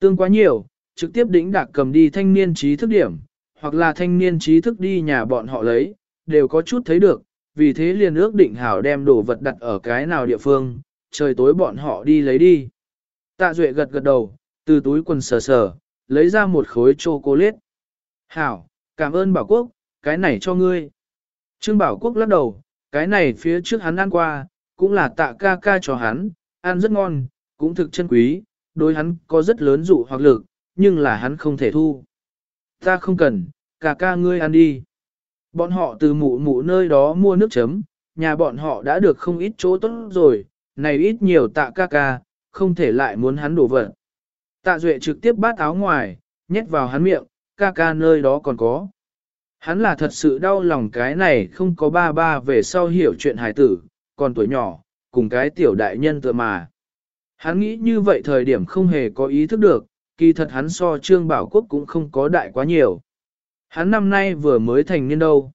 Tương quá nhiều, trực tiếp đỉnh đạc cầm đi thanh niên trí thức điểm, hoặc là thanh niên trí thức đi nhà bọn họ lấy, đều có chút thấy được, vì thế liền ước định hảo đem đồ vật đặt ở cái nào địa phương, trời tối bọn họ đi lấy đi. Tạ Duệ gật gật đầu, từ túi quần sờ sờ, lấy ra một khối chocolate. Hảo, cảm ơn Bảo Quốc, cái này cho ngươi. Trương Bảo Quốc lắc đầu, cái này phía trước hắn ăn qua, cũng là tạ ca ca cho hắn, ăn rất ngon, cũng thực chân quý, đối hắn có rất lớn dụ hoặc lực, nhưng là hắn không thể thu. Ta không cần, ca ca ngươi ăn đi. Bọn họ từ mụ mụ nơi đó mua nước chấm, nhà bọn họ đã được không ít chỗ tốt rồi, này ít nhiều tạ ca ca, không thể lại muốn hắn đổ vật. Tạ Duệ trực tiếp bát áo ngoài, nhét vào hắn miệng, ca ca nơi đó còn có. Hắn là thật sự đau lòng cái này không có ba ba về sau hiểu chuyện hài tử, còn tuổi nhỏ, cùng cái tiểu đại nhân tựa mà. Hắn nghĩ như vậy thời điểm không hề có ý thức được, kỳ thật hắn so Trương Bảo Quốc cũng không có đại quá nhiều. Hắn năm nay vừa mới thành niên đâu.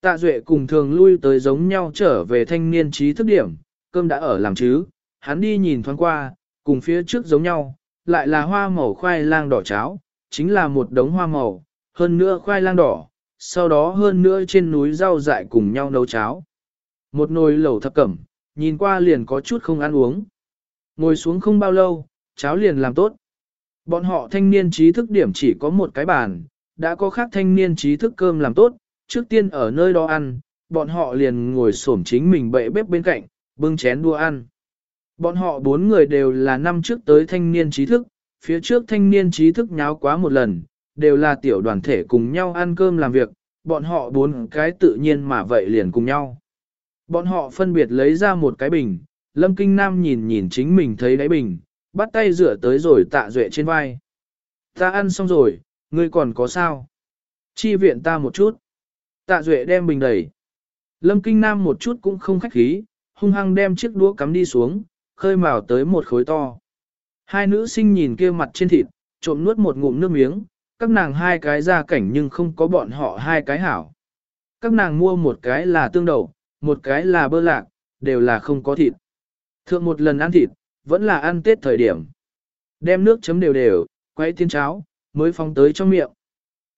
Tạ Duệ cùng thường lui tới giống nhau trở về thanh niên trí thức điểm, cơm đã ở làm chứ, hắn đi nhìn thoáng qua, cùng phía trước giống nhau, lại là hoa màu khoai lang đỏ cháo, chính là một đống hoa màu, hơn nữa khoai lang đỏ, sau đó hơn nữa trên núi rau dại cùng nhau nấu cháo. Một nồi lẩu thập cẩm, nhìn qua liền có chút không ăn uống. Ngồi xuống không bao lâu, cháo liền làm tốt. Bọn họ thanh niên trí thức điểm chỉ có một cái bàn, đã có khác thanh niên trí thức cơm làm tốt, trước tiên ở nơi đó ăn, bọn họ liền ngồi xổm chính mình bậy bếp bên cạnh, bưng chén đua ăn. Bọn họ bốn người đều là năm trước tới thanh niên trí thức, phía trước thanh niên trí thức nháo quá một lần, đều là tiểu đoàn thể cùng nhau ăn cơm làm việc, bọn họ bốn cái tự nhiên mà vậy liền cùng nhau. Bọn họ phân biệt lấy ra một cái bình, Lâm Kinh Nam nhìn nhìn chính mình thấy đáy bình, bắt tay rửa tới rồi tạ duệ trên vai. Ta ăn xong rồi, ngươi còn có sao? Chi viện ta một chút. Tạ duệ đem bình đẩy. Lâm Kinh Nam một chút cũng không khách khí, hung hăng đem chiếc đũa cắm đi xuống, khơi mào tới một khối to. Hai nữ sinh nhìn kia mặt trên thịt, trộm nuốt một ngụm nước miếng, các nàng hai cái ra cảnh nhưng không có bọn họ hai cái hảo. Các nàng mua một cái là tương đậu, một cái là bơ lạc, đều là không có thịt. Thượng một lần ăn thịt, vẫn là ăn tết thời điểm. Đem nước chấm đều đều, quay tiên cháo, mới phóng tới trong miệng.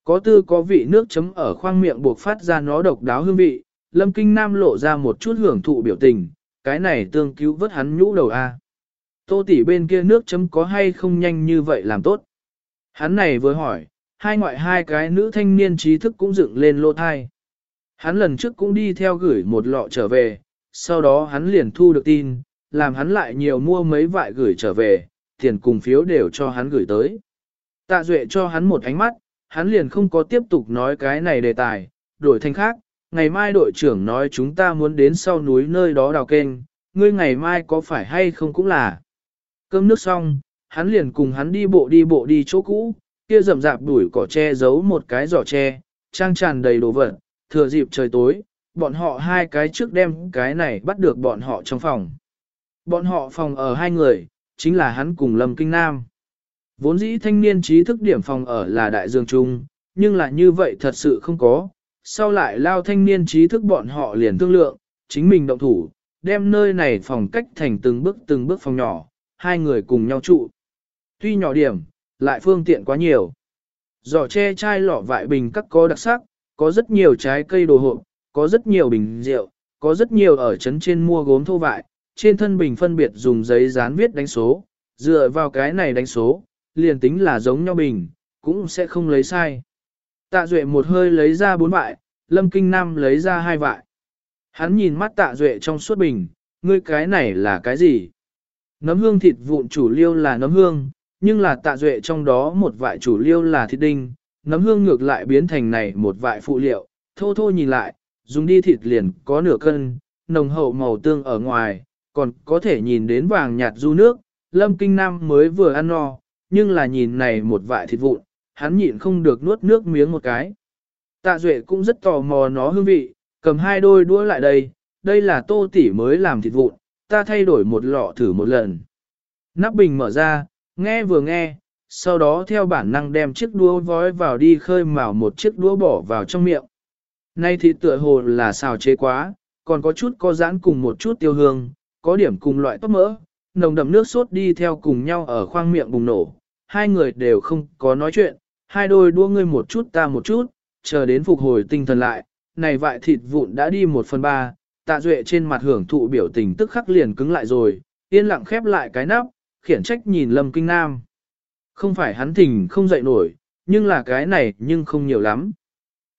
Có tư có vị nước chấm ở khoang miệng buộc phát ra nó độc đáo hương vị, lâm kinh nam lộ ra một chút hưởng thụ biểu tình, cái này tương cứu vớt hắn nhũ đầu a. Tô tỷ bên kia nước chấm có hay không nhanh như vậy làm tốt. Hắn này vừa hỏi, hai ngoại hai cái nữ thanh niên trí thức cũng dựng lên lô thai. Hắn lần trước cũng đi theo gửi một lọ trở về, sau đó hắn liền thu được tin, làm hắn lại nhiều mua mấy vại gửi trở về, tiền cùng phiếu đều cho hắn gửi tới. Tạ Duệ cho hắn một ánh mắt, hắn liền không có tiếp tục nói cái này đề tài, đổi thành khác, ngày mai đội trưởng nói chúng ta muốn đến sau núi nơi đó đào kênh, ngươi ngày mai có phải hay không cũng là. Cơm nước xong, hắn liền cùng hắn đi bộ đi bộ đi chỗ cũ, kia rậm rạp đuổi cỏ tre giấu một cái giỏ tre, trang tràn đầy đồ vật, thừa dịp trời tối, bọn họ hai cái trước đem cái này bắt được bọn họ trong phòng. Bọn họ phòng ở hai người, chính là hắn cùng Lâm Kinh Nam. Vốn dĩ thanh niên trí thức điểm phòng ở là đại dương trung, nhưng là như vậy thật sự không có. Sau lại lao thanh niên trí thức bọn họ liền thương lượng, chính mình động thủ, đem nơi này phòng cách thành từng bước từng bước phòng nhỏ, hai người cùng nhau trụ. Tuy nhỏ điểm, lại phương tiện quá nhiều. Giỏ che chai lọ vại bình các có đặc sắc, có rất nhiều trái cây đồ hộp, có rất nhiều bình rượu, có rất nhiều ở trấn trên mua gốm thô vại, trên thân bình phân biệt dùng giấy dán viết đánh số, dựa vào cái này đánh số, liền tính là giống nhau bình, cũng sẽ không lấy sai. Tạ Duệ một hơi lấy ra bốn vại, Lâm Kinh Nam lấy ra hai vại. Hắn nhìn mắt Tạ Duệ trong suốt bình, ngươi cái này là cái gì? Nấm hương thịt vụn chủ liêu là nấm hương, nhưng là Tạ Duệ trong đó một vại chủ liêu là thịt đinh, nấm hương ngược lại biến thành này một vại phụ liệu, thô thô nhìn lại, dùng đi thịt liền có nửa cân, nồng hậu màu tương ở ngoài, còn có thể nhìn đến vàng nhạt du nước, Lâm Kinh Nam mới vừa ăn no, nhưng là nhìn này một vại thịt vụn, hắn nhịn không được nuốt nước miếng một cái. Tạ Duệ cũng rất tò mò nó hương vị, cầm hai đôi đũa lại đây, đây là tô tỉ mới làm thịt vụn, ta thay đổi một lọ thử một lần. Nắp bình mở ra, nghe vừa nghe, sau đó theo bản năng đem chiếc đũa vói vào đi khơi mào một chiếc đũa bỏ vào trong miệng. Nay thịt tựa hồ là xào chế quá, còn có chút có giãn cùng một chút tiêu hương, có điểm cùng loại tóc mỡ, nồng đậm nước sốt đi theo cùng nhau ở khoang miệng bùng nổ. Hai người đều không có nói chuyện, hai đôi đua ngươi một chút ta một chút, chờ đến phục hồi tinh thần lại, này vại thịt vụn đã đi một phần ba, tạ duệ trên mặt hưởng thụ biểu tình tức khắc liền cứng lại rồi, yên lặng khép lại cái nắp, khiển trách nhìn Lâm Kinh Nam. Không phải hắn thỉnh không dậy nổi, nhưng là cái này nhưng không nhiều lắm.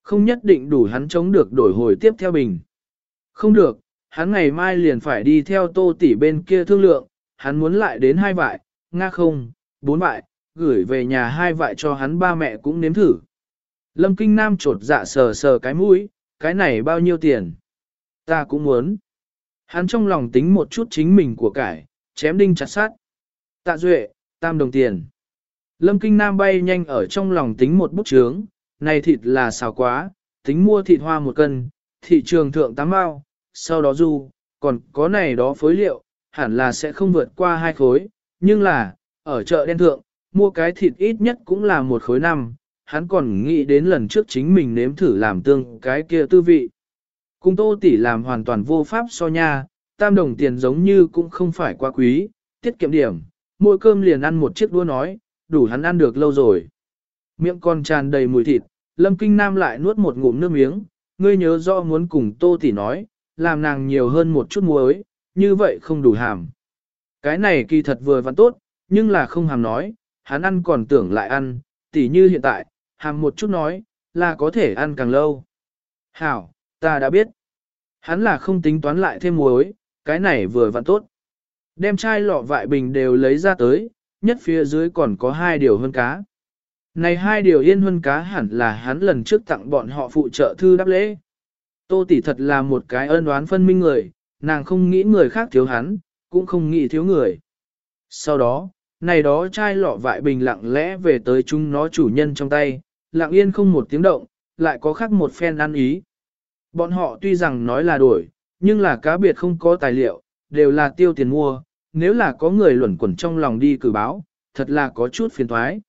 Không nhất định đủ hắn chống được đổi hồi tiếp theo bình. Không được, hắn ngày mai liền phải đi theo tô tỷ bên kia thương lượng, hắn muốn lại đến hai vại, nga không, bốn vại, gửi về nhà hai vại cho hắn ba mẹ cũng nếm thử. Lâm Kinh Nam trột dạ sờ sờ cái mũi, cái này bao nhiêu tiền? Ta cũng muốn. Hắn trong lòng tính một chút chính mình của cải, chém đinh chặt sát. Tạ Duệ, tam đồng tiền. Lâm Kinh Nam bay nhanh ở trong lòng tính một bút chướng, này thịt là xào quá, tính mua thịt hoa một cân, thị trường thượng tám bao, sau đó du, còn có này đó phối liệu, hẳn là sẽ không vượt qua hai khối, nhưng là, ở chợ đen thượng, mua cái thịt ít nhất cũng là một khối năm, hắn còn nghĩ đến lần trước chính mình nếm thử làm tương cái kia tư vị. Cung tô tỷ làm hoàn toàn vô pháp so nha, tam đồng tiền giống như cũng không phải quá quý, tiết kiệm điểm, mỗi cơm liền ăn một chiếc đũa nói, đủ hắn ăn được lâu rồi. Miệng còn tràn đầy mùi thịt, Lâm Kinh Nam lại nuốt một ngụm nước miếng, ngươi nhớ rõ muốn cùng Tô tỷ nói, làm nàng nhiều hơn một chút muối, như vậy không đủ hàm. Cái này kỳ thật vừa vặn tốt, nhưng là không hàm nói, hắn ăn còn tưởng lại ăn, tỉ như hiện tại, hàm một chút nói, là có thể ăn càng lâu. Hảo, ta đã biết. Hắn là không tính toán lại thêm muối, cái này vừa vặn tốt. Đem chai lọ vại bình đều lấy ra tới, nhất phía dưới còn có hai điều hơn cá. Này hai điều yên hơn cá hẳn là hắn lần trước tặng bọn họ phụ trợ thư đáp lễ. Tô tỷ thật là một cái ân oán phân minh người, nàng không nghĩ người khác thiếu hắn, cũng không nghĩ thiếu người. Sau đó, này đó chai lọ vại bình lặng lẽ về tới chúng nó chủ nhân trong tay, lặng yên không một tiếng động, lại có khác một phen ăn ý. Bọn họ tuy rằng nói là đổi, nhưng là cá biệt không có tài liệu, đều là tiêu tiền mua, nếu là có người luẩn quẩn trong lòng đi cử báo, thật là có chút phiền thoái.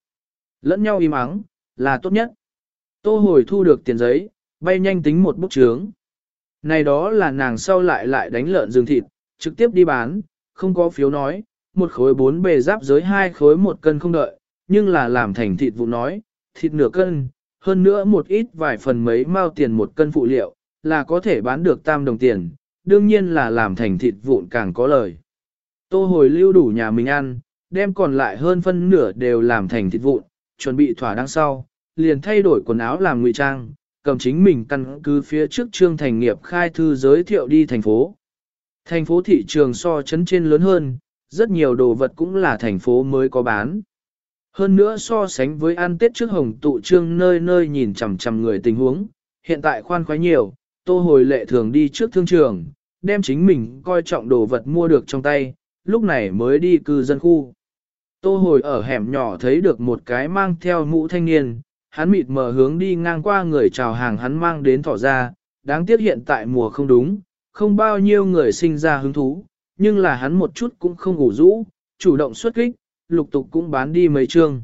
Lẫn nhau im ắng, là tốt nhất. Tô hồi thu được tiền giấy, bay nhanh tính một bút chướng. Này đó là nàng sau lại lại đánh lợn rừng thịt, trực tiếp đi bán, không có phiếu nói, một khối bốn bề giáp giới hai khối một cân không đợi, nhưng là làm thành thịt vụ nói, thịt nửa cân, hơn nữa một ít vài phần mấy mao tiền một cân phụ liệu, là có thể bán được tam đồng tiền, đương nhiên là làm thành thịt vụn càng có lời. Tô hồi lưu đủ nhà mình ăn, đem còn lại hơn phân nửa đều làm thành thịt vụn, chuẩn bị thỏa đằng sau, liền thay đổi quần áo làm ngụy trang, cầm chính mình căn cứ phía trước trương thành nghiệp khai thư giới thiệu đi thành phố. Thành phố thị trường so chấn trên lớn hơn, rất nhiều đồ vật cũng là thành phố mới có bán. Hơn nữa so sánh với ăn tết trước hồng tụ trương nơi nơi nhìn chằm chằm người tình huống, hiện tại khoan khoái nhiều, tô hồi lệ thường đi trước thương trường, đem chính mình coi trọng đồ vật mua được trong tay, lúc này mới đi cư dân khu. Tô hồi ở hẻm nhỏ thấy được một cái mang theo mũ thanh niên, hắn mịt mờ hướng đi ngang qua người chào hàng hắn mang đến thỏ ra, đáng tiếc hiện tại mùa không đúng, không bao nhiêu người sinh ra hứng thú, nhưng là hắn một chút cũng không ngủ rũ, chủ động xuất kích, lục tục cũng bán đi mấy chương.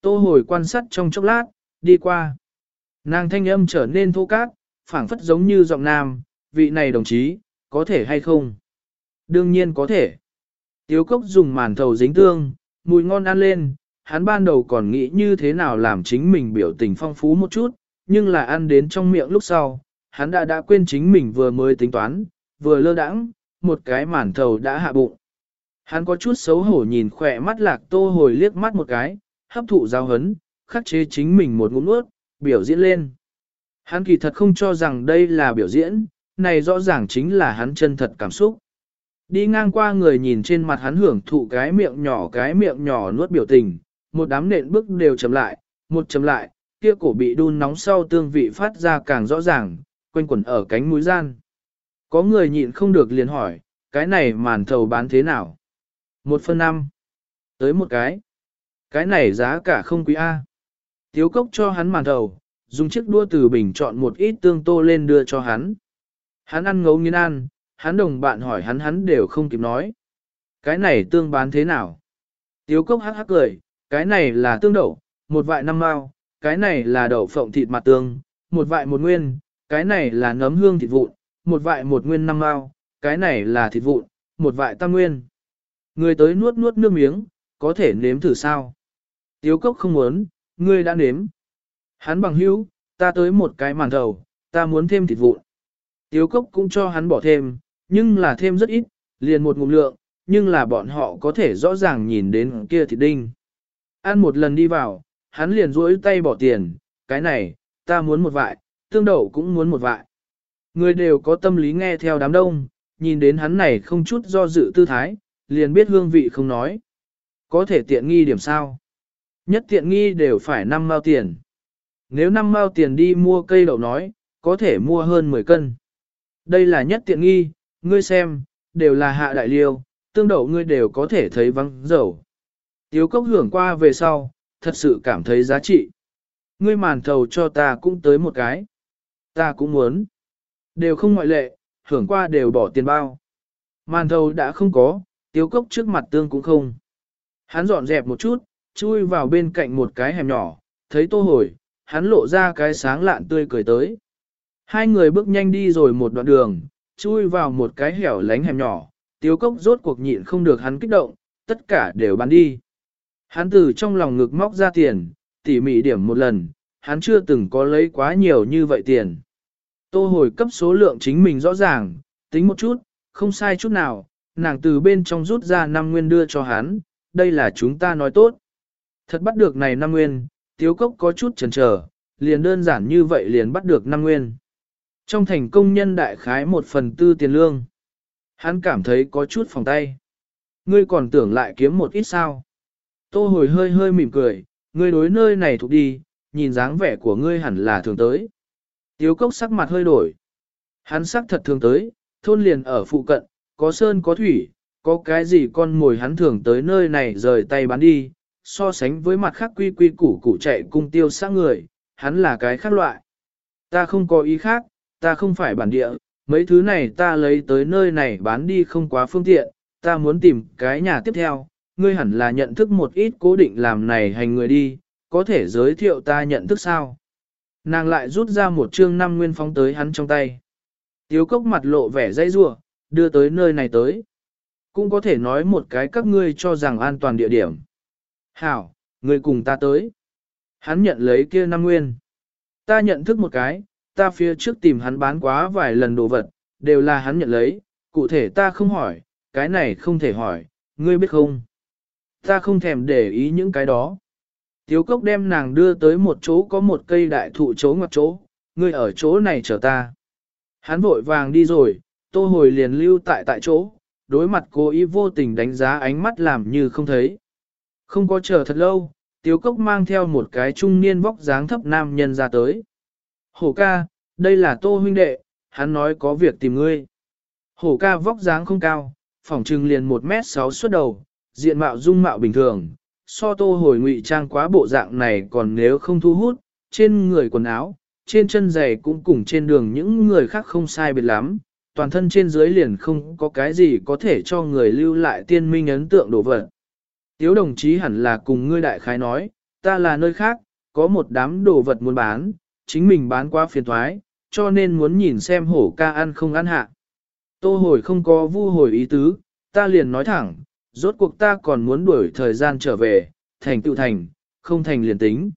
Tô hồi quan sát trong chốc lát, đi qua. Nàng thanh âm trở nên thô cát, phảng phất giống như giọng nam, vị này đồng chí, có thể hay không? Đương nhiên có thể. Tiếu cốc dùng màn thầu dính tương, mùi ngon ăn lên, hắn ban đầu còn nghĩ như thế nào làm chính mình biểu tình phong phú một chút, nhưng là ăn đến trong miệng lúc sau, hắn đã đã quên chính mình vừa mới tính toán, vừa lơ đãng, một cái màn thầu đã hạ bụng. Hắn có chút xấu hổ nhìn khỏe mắt lạc tô hồi liếc mắt một cái, hấp thụ giao hấn, khắc chế chính mình một ngụm nuốt, biểu diễn lên. Hắn kỳ thật không cho rằng đây là biểu diễn, này rõ ràng chính là hắn chân thật cảm xúc. Đi ngang qua người nhìn trên mặt hắn hưởng thụ cái miệng nhỏ cái miệng nhỏ nuốt biểu tình, một đám nện bước đều chấm lại, một chấm lại, kia cổ bị đun nóng sau tương vị phát ra càng rõ ràng, quanh quẩn ở cánh mũi gian. Có người nhịn không được liền hỏi, cái này màn thầu bán thế nào? Một phần năm. Tới một cái. Cái này giá cả không quý A. Tiếu cốc cho hắn màn thầu, dùng chiếc đua từ bình chọn một ít tương tô lên đưa cho hắn. Hắn ăn ngấu nghiến ăn, hắn đồng bạn hỏi hắn hắn đều không kịp nói. Cái này tương bán thế nào? Tiếu cốc hắc hắc cười, cái này là tương đậu, một vại năm mao, cái này là đậu phộng thịt mặt tương, một vại một nguyên, cái này là nấm hương thịt vụn, một vại một nguyên năm mao, cái này là thịt vụn, một vại tam nguyên. Người tới nuốt nuốt nước miếng, có thể nếm thử sao? Tiếu cốc không muốn, ngươi đã nếm. Hắn bằng hữu, ta tới một cái màn thầu, ta muốn thêm thịt vụn. Tiếu cốc cũng cho hắn bỏ thêm, nhưng là thêm rất ít, liền một ngụm lượng, nhưng là bọn họ có thể rõ ràng nhìn đến kia thịt đinh. Ăn một lần đi vào, hắn liền duỗi tay bỏ tiền, cái này, ta muốn một vại, tương đậu cũng muốn một vại. Người đều có tâm lý nghe theo đám đông, nhìn đến hắn này không chút do dự tư thái, liền biết hương vị không nói. Có thể tiện nghi điểm sao? Nhất tiện nghi đều phải 5 mao tiền. Nếu 5 mao tiền đi mua cây đậu nói, có thể mua hơn 10 cân. Đây là nhất tiện nghi, ngươi xem, đều là hạ đại liêu, tương đậu ngươi đều có thể thấy vắng dầu. Tiếu cốc hưởng qua về sau, thật sự cảm thấy giá trị. Ngươi màn thầu cho ta cũng tới một cái. Ta cũng muốn. Đều không ngoại lệ, hưởng qua đều bỏ tiền bao. Màn thầu đã không có, tiếu cốc trước mặt tương cũng không. Hắn dọn dẹp một chút, chui vào bên cạnh một cái hẻm nhỏ, thấy tô hồi, hắn lộ ra cái sáng lạn tươi cười tới. Hai người bước nhanh đi rồi một đoạn đường, chui vào một cái hẻo lánh hẻm nhỏ, tiếu cốc rốt cuộc nhịn không được hắn kích động, tất cả đều bán đi. Hắn từ trong lòng ngực móc ra tiền, tỉ mỉ điểm một lần, hắn chưa từng có lấy quá nhiều như vậy tiền. Tô hồi cấp số lượng chính mình rõ ràng, tính một chút, không sai chút nào, nàng từ bên trong rút ra năm nguyên đưa cho hắn, đây là chúng ta nói tốt. Thật bắt được này năm nguyên, tiếu cốc có chút chần chờ, liền đơn giản như vậy liền bắt được năm nguyên. Trong thành công nhân đại khái một phần tư tiền lương. Hắn cảm thấy có chút phòng tay. Ngươi còn tưởng lại kiếm một ít sao. Tô hồi hơi hơi mỉm cười, ngươi đối nơi này thuộc đi, nhìn dáng vẻ của ngươi hẳn là thường tới. Tiếu cốc sắc mặt hơi đổi. Hắn sắc thật thường tới, thôn liền ở phụ cận, có sơn có thủy, có cái gì con mồi hắn thường tới nơi này rời tay bán đi, so sánh với mặt khác quy quy củ củ chạy cung tiêu sát người, hắn là cái khác loại. Ta không có ý khác, ta không phải bản địa, mấy thứ này ta lấy tới nơi này bán đi không quá phương tiện, ta muốn tìm cái nhà tiếp theo, ngươi hẳn là nhận thức một ít cố định làm này hành người đi, có thể giới thiệu ta nhận thức sao. Nàng lại rút ra một chương năm nguyên phóng tới hắn trong tay. Tiếu cốc mặt lộ vẻ dây rua, đưa tới nơi này tới. Cũng có thể nói một cái các ngươi cho rằng an toàn địa điểm. Hảo, ngươi cùng ta tới. Hắn nhận lấy kia năm nguyên. Ta nhận thức một cái, ta phía trước tìm hắn bán quá vài lần đồ vật, đều là hắn nhận lấy, cụ thể ta không hỏi, cái này không thể hỏi, ngươi biết không? Ta không thèm để ý những cái đó. Tiếu cốc đem nàng đưa tới một chỗ có một cây đại thụ chỗ ngoặt chỗ, ngươi ở chỗ này chờ ta. Hắn vội vàng đi rồi, tô hồi liền lưu tại tại chỗ, đối mặt cô ý vô tình đánh giá ánh mắt làm như không thấy. Không có chờ thật lâu, tiếu cốc mang theo một cái trung niên vóc dáng thấp nam nhân ra tới. Hổ ca, đây là tô huynh đệ, hắn nói có việc tìm ngươi. Hổ ca vóc dáng không cao, phỏng trừng liền 1 mét 6 suốt đầu, diện mạo dung mạo bình thường, so tô hồi ngụy trang quá bộ dạng này còn nếu không thu hút, trên người quần áo, trên chân giày cũng cùng trên đường những người khác không sai biệt lắm, toàn thân trên dưới liền không có cái gì có thể cho người lưu lại tiên minh ấn tượng đồ vật. Tiếu đồng chí hẳn là cùng ngươi đại khái nói, ta là nơi khác, có một đám đồ vật muốn bán, chính mình bán quá phiền thoái, cho nên muốn nhìn xem hổ ca ăn không ăn hạ. Tô hồi không có vu hồi ý tứ, ta liền nói thẳng, rốt cuộc ta còn muốn đuổi thời gian trở về, thành tựu thành, không thành liền tính.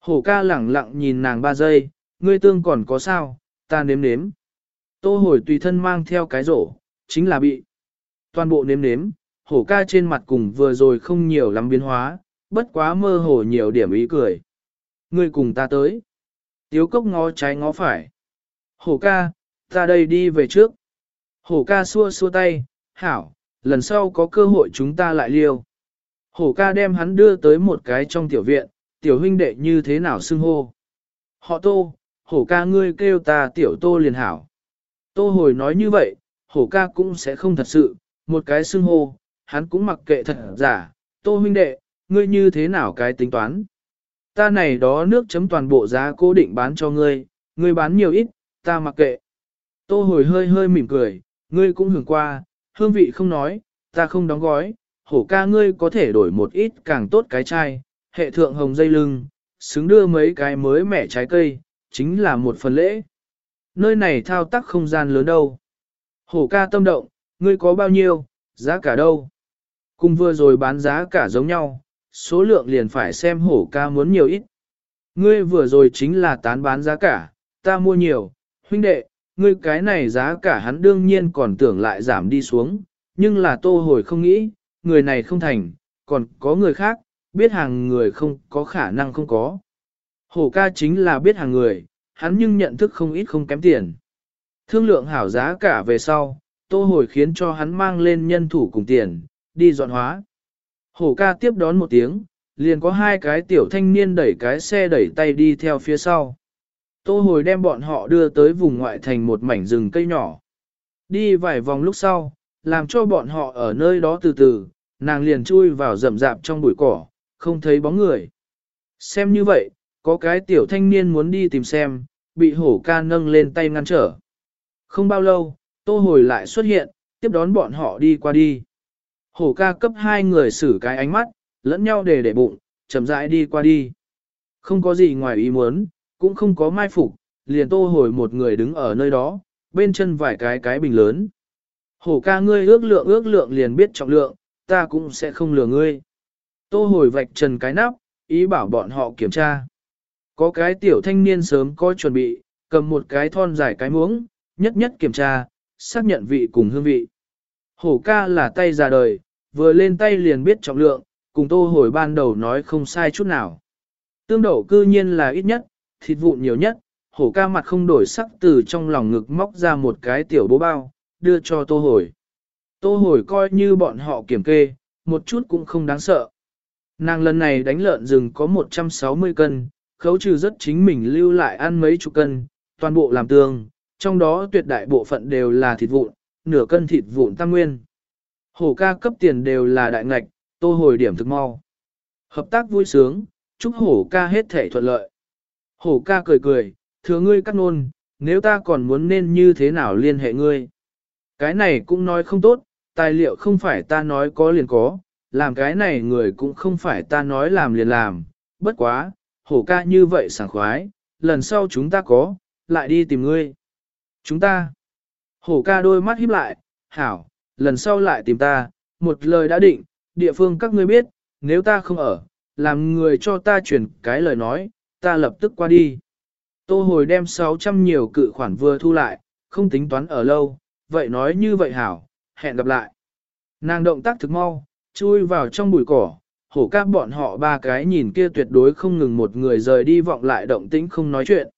Hổ ca lẳng lặng nhìn nàng ba giây, ngươi tương còn có sao, ta nếm nếm. Tô hồi tùy thân mang theo cái rổ, chính là bị. Toàn bộ nếm nếm, hổ ca trên mặt cùng vừa rồi không nhiều lắm biến hóa, bất quá mơ hồ nhiều điểm ý cười. Ngươi cùng ta tới. Tiếu cốc ngó trái ngó phải. Hổ ca, ta đây đi về trước. Hổ ca xua xua tay, hảo, lần sau có cơ hội chúng ta lại liêu. Hổ ca đem hắn đưa tới một cái trong tiểu viện, tiểu huynh đệ như thế nào xưng hô. Họ tô, hổ ca ngươi kêu ta tiểu tô liền hảo. Tô hồi nói như vậy, hổ ca cũng sẽ không thật sự, một cái xưng hô, hắn cũng mặc kệ thật giả, tô huynh đệ, ngươi như thế nào cái tính toán. Ta này đó nước chấm toàn bộ giá cố định bán cho ngươi, ngươi bán nhiều ít, ta mặc kệ. Tô hồi hơi hơi mỉm cười, ngươi cũng hưởng qua, hương vị không nói, ta không đóng gói, hổ ca ngươi có thể đổi một ít càng tốt cái chai, hệ thượng hồng dây lưng, xứng đưa mấy cái mới mẻ trái cây, chính là một phần lễ. Nơi này thao tác không gian lớn đâu. Hổ ca tâm động, ngươi có bao nhiêu, giá cả đâu. Cùng vừa rồi bán giá cả giống nhau, số lượng liền phải xem hổ ca muốn nhiều ít. Ngươi vừa rồi chính là tán bán giá cả, ta mua nhiều, huynh đệ, ngươi cái này giá cả hắn đương nhiên còn tưởng lại giảm đi xuống, nhưng là tô hồi không nghĩ, người này không thành, còn có người khác, biết hàng người không có khả năng không có. Hổ ca chính là biết hàng người, hắn nhưng nhận thức không ít không kém tiền. Thương lượng hảo giá cả về sau, tô hồi khiến cho hắn mang lên nhân thủ cùng tiền, đi dọn hóa. Hổ ca tiếp đón một tiếng, liền có hai cái tiểu thanh niên đẩy cái xe đẩy tay đi theo phía sau. Tô hồi đem bọn họ đưa tới vùng ngoại thành một mảnh rừng cây nhỏ. Đi vài vòng lúc sau, làm cho bọn họ ở nơi đó từ từ, nàng liền chui vào rậm rạp trong bụi cỏ, không thấy bóng người. Xem như vậy, có cái tiểu thanh niên muốn đi tìm xem, bị hổ ca nâng lên tay ngăn trở. Không bao lâu, tô hồi lại xuất hiện, tiếp đón bọn họ đi qua đi. Hổ ca cấp hai người xử cái ánh mắt, lẫn nhau để để bụng, chậm rãi đi qua đi. Không có gì ngoài ý muốn, cũng không có mai phục, liền tô hồi một người đứng ở nơi đó, bên chân vài cái cái bình lớn. Hổ ca ngươi ước lượng ước lượng liền biết trọng lượng, ta cũng sẽ không lừa ngươi. Tô hồi vạch trần cái nắp, ý bảo bọn họ kiểm tra. Có cái tiểu thanh niên sớm có chuẩn bị, cầm một cái thon dài cái muỗng, nhất nhất kiểm tra, xác nhận vị cùng hương vị. Hổ ca là tay già đời, vừa lên tay liền biết trọng lượng, cùng tô hồi ban đầu nói không sai chút nào. Tương đậu cư nhiên là ít nhất, thịt vụn nhiều nhất, hổ ca mặt không đổi sắc từ trong lòng ngực móc ra một cái tiểu bố bao, đưa cho tô hồi. Tô hồi coi như bọn họ kiểm kê, một chút cũng không đáng sợ. Nàng lần này đánh lợn rừng có 160 cân, khấu trừ rất chính mình lưu lại ăn mấy chục cân, toàn bộ làm tương, trong đó tuyệt đại bộ phận đều là thịt vụn, nửa cân thịt vụn tăng nguyên. Hổ ca cấp tiền đều là đại ngạch, tô hồi điểm thực mau. Hợp tác vui sướng, chúc hổ ca hết thể thuận lợi. Hổ ca cười cười, thừa ngươi cắt nôn, nếu ta còn muốn nên như thế nào liên hệ ngươi. Cái này cũng nói không tốt, tài liệu không phải ta nói có liền có, làm cái này người cũng không phải ta nói làm liền làm, bất quá, hổ ca như vậy sảng khoái, lần sau chúng ta có, lại đi tìm ngươi. Chúng ta, hổ ca đôi mắt híp lại, hảo, lần sau lại tìm ta, một lời đã định, địa phương các ngươi biết, nếu ta không ở, làm người cho ta truyền cái lời nói, ta lập tức qua đi. Tô hồi đem 600 nhiều cự khoản vừa thu lại, không tính toán ở lâu, vậy nói như vậy hảo, hẹn gặp lại. Nàng động tác thực mau, chui vào trong bụi cỏ, hổ các bọn họ ba cái nhìn kia tuyệt đối không ngừng một người rời đi vọng lại động tĩnh không nói chuyện.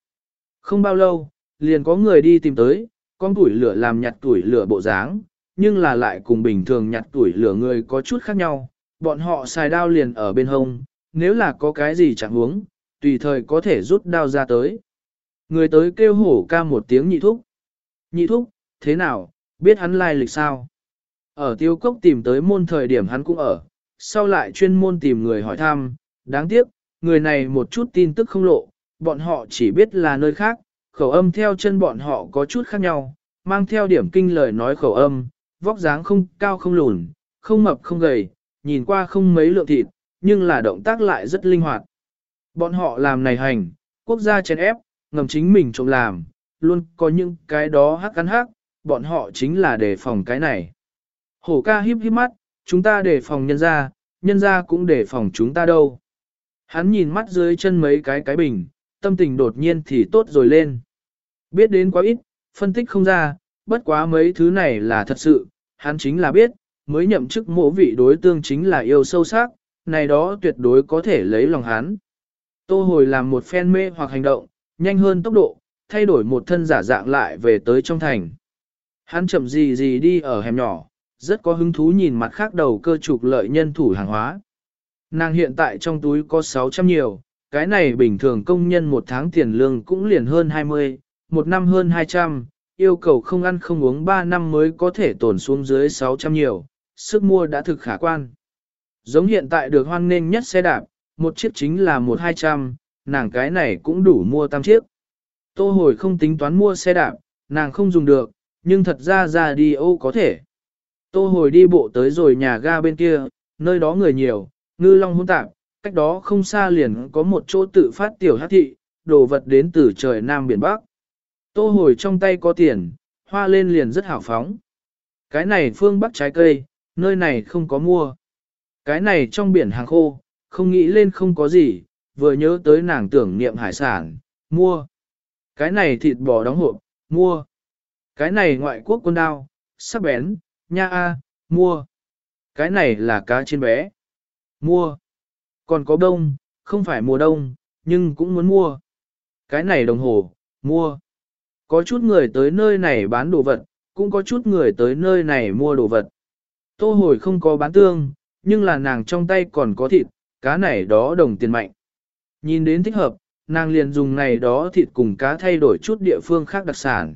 Không bao lâu, liền có người đi tìm tới, con tuổi lửa làm nhặt tuổi lửa bộ dáng, nhưng là lại cùng bình thường nhặt tuổi lửa người có chút khác nhau, bọn họ xài đao liền ở bên hông, nếu là có cái gì chẳng huống, tùy thời có thể rút đao ra tới. Người tới kêu hổ ca một tiếng nhị thúc. Nhị thúc, thế nào, biết hắn lai lịch sao? Ở tiêu cốc tìm tới môn thời điểm hắn cũng ở, sau lại chuyên môn tìm người hỏi thăm, đáng tiếc, người này một chút tin tức không lộ, bọn họ chỉ biết là nơi khác, khẩu âm theo chân bọn họ có chút khác nhau, mang theo điểm kinh lời nói khẩu âm, vóc dáng không cao không lùn, không mập không gầy, nhìn qua không mấy lượng thịt, nhưng là động tác lại rất linh hoạt. Bọn họ làm này hành, quốc gia chèn ép, ngầm chính mình trộm làm, luôn có những cái đó hắc cắn hắc, bọn họ chính là đề phòng cái này. Hổ ca híp híp mắt, chúng ta đề phòng nhân gia, nhân gia cũng đề phòng chúng ta đâu. Hắn nhìn mắt dưới chân mấy cái cái bình, tâm tình đột nhiên thì tốt rồi lên. Biết đến quá ít, phân tích không ra, bất quá mấy thứ này là thật sự, hắn chính là biết, mới nhậm chức mộ vị đối tương chính là yêu sâu sắc, này đó tuyệt đối có thể lấy lòng hắn. Tô hồi làm một phen mê hoặc hành động, nhanh hơn tốc độ, thay đổi một thân giả dạng lại về tới trong thành. Hắn chậm gì gì đi ở hẻm nhỏ, rất có hứng thú nhìn mặt khác đầu cơ trục lợi nhân thủ hàng hóa. Nàng hiện tại trong túi có 600 nhiều, cái này bình thường công nhân một tháng tiền lương cũng liền hơn 20, một năm hơn 200, yêu cầu không ăn không uống 3 năm mới có thể tổn xuống dưới 600 nhiều, sức mua đã thực khả quan. Giống hiện tại được hoan nghênh nhất xe đạp, một chiếc chính là một hai trăm, nàng cái này cũng đủ mua tam chiếc. Tô hồi không tính toán mua xe đạp, nàng không dùng được, nhưng thật ra ra đi ô có thể. Tô hồi đi bộ tới rồi nhà ga bên kia, nơi đó người nhiều, ngư long hỗn tạp, cách đó không xa liền có một chỗ tự phát tiểu hát thị, đồ vật đến từ trời Nam Biển Bắc. Tô hồi trong tay có tiền, hoa lên liền rất hào phóng. Cái này phương Bắc trái cây, nơi này không có mua. Cái này trong biển hàng khô, không nghĩ lên không có gì, vừa nhớ tới nàng tưởng niệm hải sản, mua. Cái này thịt bò đóng hộp, mua. Cái này ngoại quốc quân đao, sắc bén, nha a, mua. Cái này là cá chiên bé, mua. Còn có đông, không phải mùa đông, nhưng cũng muốn mua. Cái này đồng hồ, mua. Có chút người tới nơi này bán đồ vật, cũng có chút người tới nơi này mua đồ vật. Tô hồi không có bán tương, nhưng là nàng trong tay còn có thịt, cá này đó đồng tiền mạnh. Nhìn đến thích hợp, nàng liền dùng này đó thịt cùng cá thay đổi chút địa phương khác đặc sản.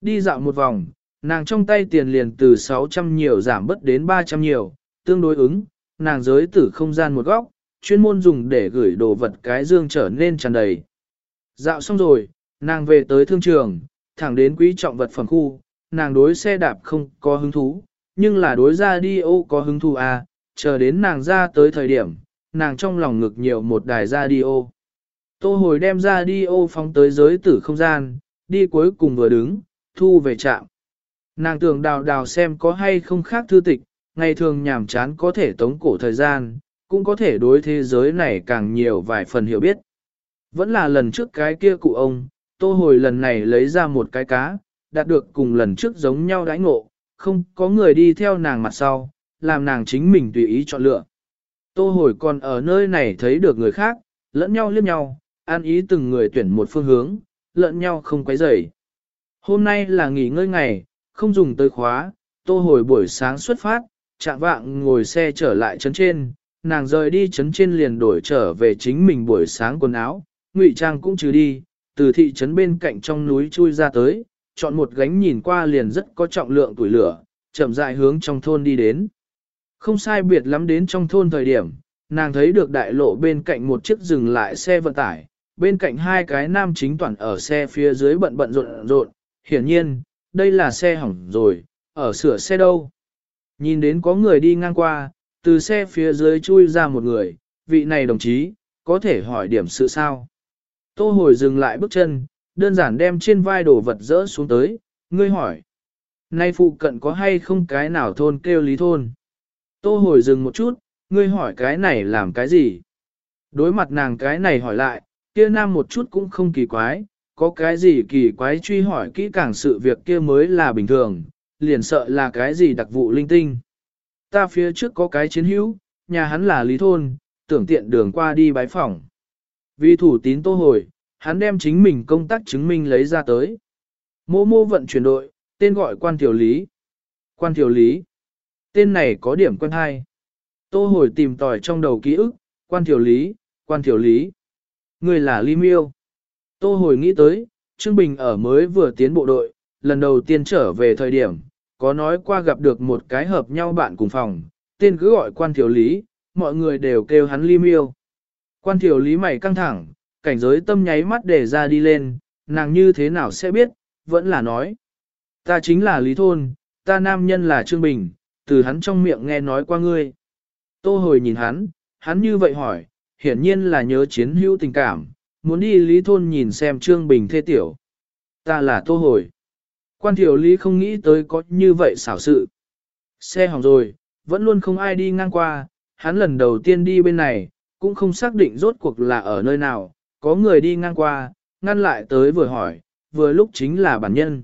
Đi dạo một vòng, nàng trong tay tiền liền từ 600 nhiều giảm bất đến 300 nhiều, tương đối ứng, nàng giới tử không gian một góc, chuyên môn dùng để gửi đồ vật cái dương trở nên tràn đầy. Dạo xong rồi, nàng về tới thương trường, thẳng đến quý trọng vật phẩm khu, nàng đối xe đạp không có hứng thú, nhưng là đối ra đi ô có hứng thú à, chờ đến nàng ra tới thời điểm, nàng trong lòng ngực nhiều một đài radio. Tô hồi đem ra đi ô phóng tới giới tử không gian, đi cuối cùng vừa đứng, thu về trạm. Nàng tưởng đào đào xem có hay không khác thư tịch, ngày thường nhàm chán có thể tống cổ thời gian, cũng có thể đối thế giới này càng nhiều vài phần hiểu biết. Vẫn là lần trước cái kia cụ ông, tô hồi lần này lấy ra một cái cá, đạt được cùng lần trước giống nhau đãi ngộ, không có người đi theo nàng mặt sau, làm nàng chính mình tùy ý chọn lựa. Tô hồi còn ở nơi này thấy được người khác, lẫn nhau liếc nhau, an ý từng người tuyển một phương hướng, lẫn nhau không quấy rầy. Hôm nay là nghỉ ngơi ngày, không dùng tới khóa, tô hồi buổi sáng xuất phát, chạm vạng ngồi xe trở lại trấn trên, nàng rời đi trấn trên liền đổi trở về chính mình buổi sáng quần áo, ngụy trang cũng trừ đi, từ thị trấn bên cạnh trong núi chui ra tới, chọn một gánh nhìn qua liền rất có trọng lượng tuổi lửa, chậm rãi hướng trong thôn đi đến. Không sai biệt lắm đến trong thôn thời điểm, nàng thấy được đại lộ bên cạnh một chiếc dừng lại xe vận tải, bên cạnh hai cái nam chính toàn ở xe phía dưới bận bận rộn rộn, hiển nhiên, đây là xe hỏng rồi, ở sửa xe đâu. Nhìn đến có người đi ngang qua, từ xe phía dưới chui ra một người, vị này đồng chí, có thể hỏi điểm sự sao. Tô hồi dừng lại bước chân, đơn giản đem trên vai đồ vật dỡ xuống tới, ngươi hỏi. Nay phụ cận có hay không cái nào thôn kêu lý thôn? Tô hồi dừng một chút, ngươi hỏi cái này làm cái gì? Đối mặt nàng cái này hỏi lại, kia nam một chút cũng không kỳ quái, có cái gì kỳ quái truy hỏi kỹ càng sự việc kia mới là bình thường, liền sợ là cái gì đặc vụ linh tinh. Ta phía trước có cái chiến hữu, nhà hắn là lý thôn, tưởng tiện đường qua đi bái phỏng. Vì thủ tín tô hồi, hắn đem chính mình công tác chứng minh lấy ra tới. Mô mô vận chuyển đội, tên gọi quan tiểu lý. Quan tiểu lý. Tên này có điểm quen hay. Tô hồi tìm tòi trong đầu ký ức, quan tiểu lý, quan tiểu lý. Người là Lý Miêu. Tô hồi nghĩ tới, Trương Bình ở mới vừa tiến bộ đội, lần đầu tiên trở về thời điểm, có nói qua gặp được một cái hợp nhau bạn cùng phòng, tên cứ gọi quan tiểu lý, mọi người đều kêu hắn Lý Miêu. Quan thiểu lý mày căng thẳng, cảnh giới tâm nháy mắt để ra đi lên, nàng như thế nào sẽ biết, vẫn là nói. Ta chính là Lý Thôn, ta nam nhân là Trương Bình, từ hắn trong miệng nghe nói qua ngươi. Tô hồi nhìn hắn, hắn như vậy hỏi, hiển nhiên là nhớ chiến hữu tình cảm, muốn đi Lý Thôn nhìn xem Trương Bình thê tiểu. Ta là Tô hồi. Quan thiểu Lý không nghĩ tới có như vậy xảo sự. Xe hỏng rồi, vẫn luôn không ai đi ngang qua, hắn lần đầu tiên đi bên này, cũng không xác định rốt cuộc là ở nơi nào, có người đi ngang qua, ngăn lại tới vừa hỏi, vừa lúc chính là bản nhân.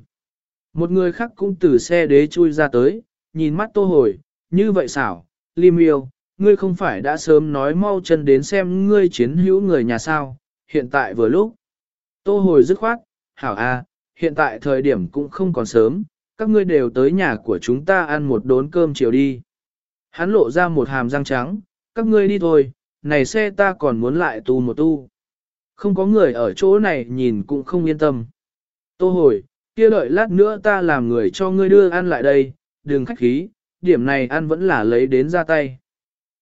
Một người khác cũng từ xe đế chui ra tới, nhìn mắt tô hồi, như vậy xảo, Lim yêu, ngươi không phải đã sớm nói mau chân đến xem ngươi chiến hữu người nhà sao, hiện tại vừa lúc. Tô hồi dứt khoát, hảo a, hiện tại thời điểm cũng không còn sớm, các ngươi đều tới nhà của chúng ta ăn một đốn cơm chiều đi. Hắn lộ ra một hàm răng trắng, các ngươi đi thôi, này xe ta còn muốn lại tu một tu. Không có người ở chỗ này nhìn cũng không yên tâm. Tô hồi, kia đợi lát nữa ta làm người cho ngươi đưa ăn lại đây, đừng khách khí, điểm này ăn vẫn là lấy đến ra tay.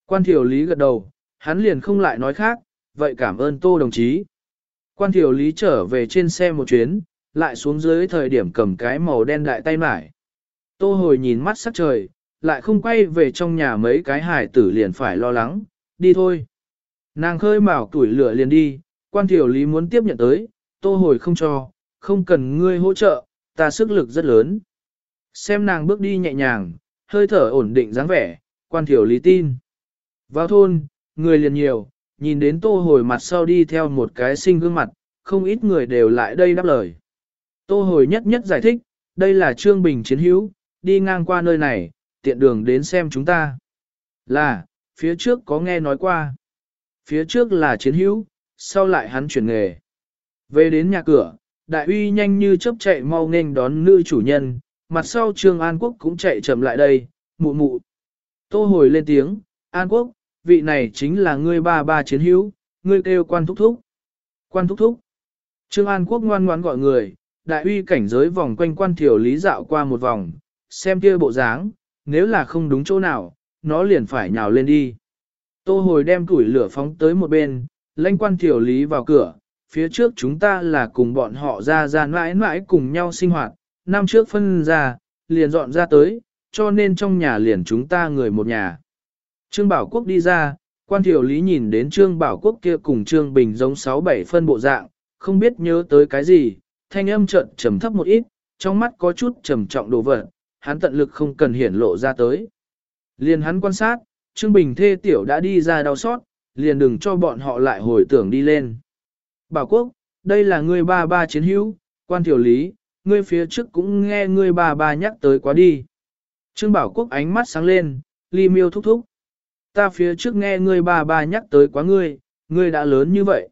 Quan thiểu lý gật đầu, hắn liền không lại nói khác, vậy cảm ơn tô đồng chí. Quan thiểu lý trở về trên xe một chuyến, lại xuống dưới thời điểm cầm cái màu đen đại tay mải. Tô hồi nhìn mắt sắc trời, lại không quay về trong nhà mấy cái hải tử liền phải lo lắng, đi thôi. Nàng khơi mào tuổi lửa liền đi, quan thiểu lý muốn tiếp nhận tới, tô hồi không cho, không cần ngươi hỗ trợ, ta sức lực rất lớn. Xem nàng bước đi nhẹ nhàng, hơi thở ổn định dáng vẻ, quan thiểu lý tin. Vào thôn, người liền nhiều, nhìn đến tô hồi mặt sau đi theo một cái sinh gương mặt, không ít người đều lại đây đáp lời. Tô hồi nhất nhất giải thích, đây là Trương Bình chiến hữu, đi ngang qua nơi này, tiện đường đến xem chúng ta. Là, phía trước có nghe nói qua. Phía trước là chiến hữu, sau lại hắn chuyển nghề. Về đến nhà cửa, đại uy nhanh như chớp chạy mau nghênh đón nữ chủ nhân, mặt sau Trương An Quốc cũng chạy chậm lại đây, mụ mụ. Tô hồi lên tiếng, An Quốc, vị này chính là ngươi ba ba chiến hữu, ngươi kêu quan thúc thúc. Quan thúc thúc. Trương An Quốc ngoan ngoan gọi người, đại uy cảnh giới vòng quanh quan thiểu lý dạo qua một vòng, xem kia bộ dáng, nếu là không đúng chỗ nào, nó liền phải nhào lên đi. Tô hồi đem củi lửa phóng tới một bên, lãnh quan tiểu lý vào cửa, phía trước chúng ta là cùng bọn họ ra ra mãi mãi cùng nhau sinh hoạt, năm trước phân ra, liền dọn ra tới, cho nên trong nhà liền chúng ta người một nhà. Trương Bảo Quốc đi ra, Quan tiểu lý nhìn đến Trương Bảo Quốc kia cùng Trương Bình giống 6-7 phân bộ dạng, không biết nhớ tới cái gì, thanh âm chợt trầm thấp một ít, trong mắt có chút trầm trọng đồ vật, hắn tận lực không cần hiển lộ ra tới. Liền hắn quan sát, Trương Bình thê tiểu đã đi ra đau xót, liền đừng cho bọn họ lại hồi tưởng đi lên. Bảo Quốc, đây là ngươi ba ba chiến hữu, quan tiểu lý, ngươi phía trước cũng nghe ngươi ba ba nhắc tới quá đi. Trương Bảo Quốc ánh mắt sáng lên, ly miêu thúc thúc. Ta phía trước nghe ngươi ba ba nhắc tới quá ngươi, ngươi đã lớn như vậy.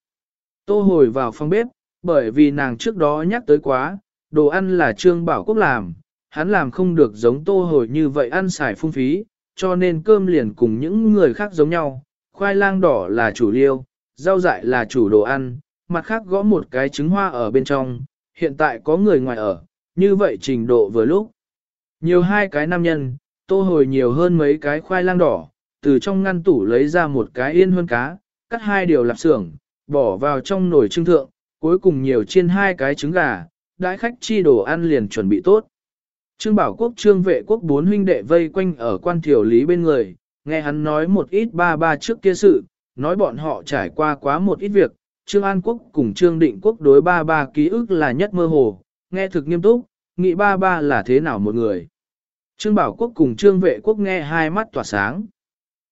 Tô hồi vào phòng bếp, bởi vì nàng trước đó nhắc tới quá, đồ ăn là Trương Bảo Quốc làm, hắn làm không được giống tô hồi như vậy ăn xài phung phí, cho nên cơm liền cùng những người khác giống nhau, khoai lang đỏ là chủ liêu, rau dại là chủ đồ ăn, mặt khác gõ một cái trứng hoa ở bên trong, hiện tại có người ngoài ở, như vậy trình độ vừa lúc. Nhiều hai cái nam nhân, tô hồi nhiều hơn mấy cái khoai lang đỏ, từ trong ngăn tủ lấy ra một cái yên hơn cá, cắt hai điều lạp xưởng, bỏ vào trong nồi trưng thượng, cuối cùng nhiều chiên hai cái trứng gà, đãi khách chi đồ ăn liền chuẩn bị tốt. Trương Bảo Quốc trương vệ quốc bốn huynh đệ vây quanh ở quan thiểu lý bên người, nghe hắn nói một ít ba ba trước kia sự, nói bọn họ trải qua quá một ít việc, Trương An Quốc cùng Trương Định Quốc đối ba ba ký ức là nhất mơ hồ, nghe thực nghiêm túc, nghĩ ba ba là thế nào một người. Trương Bảo Quốc cùng Trương Vệ Quốc nghe hai mắt tỏa sáng.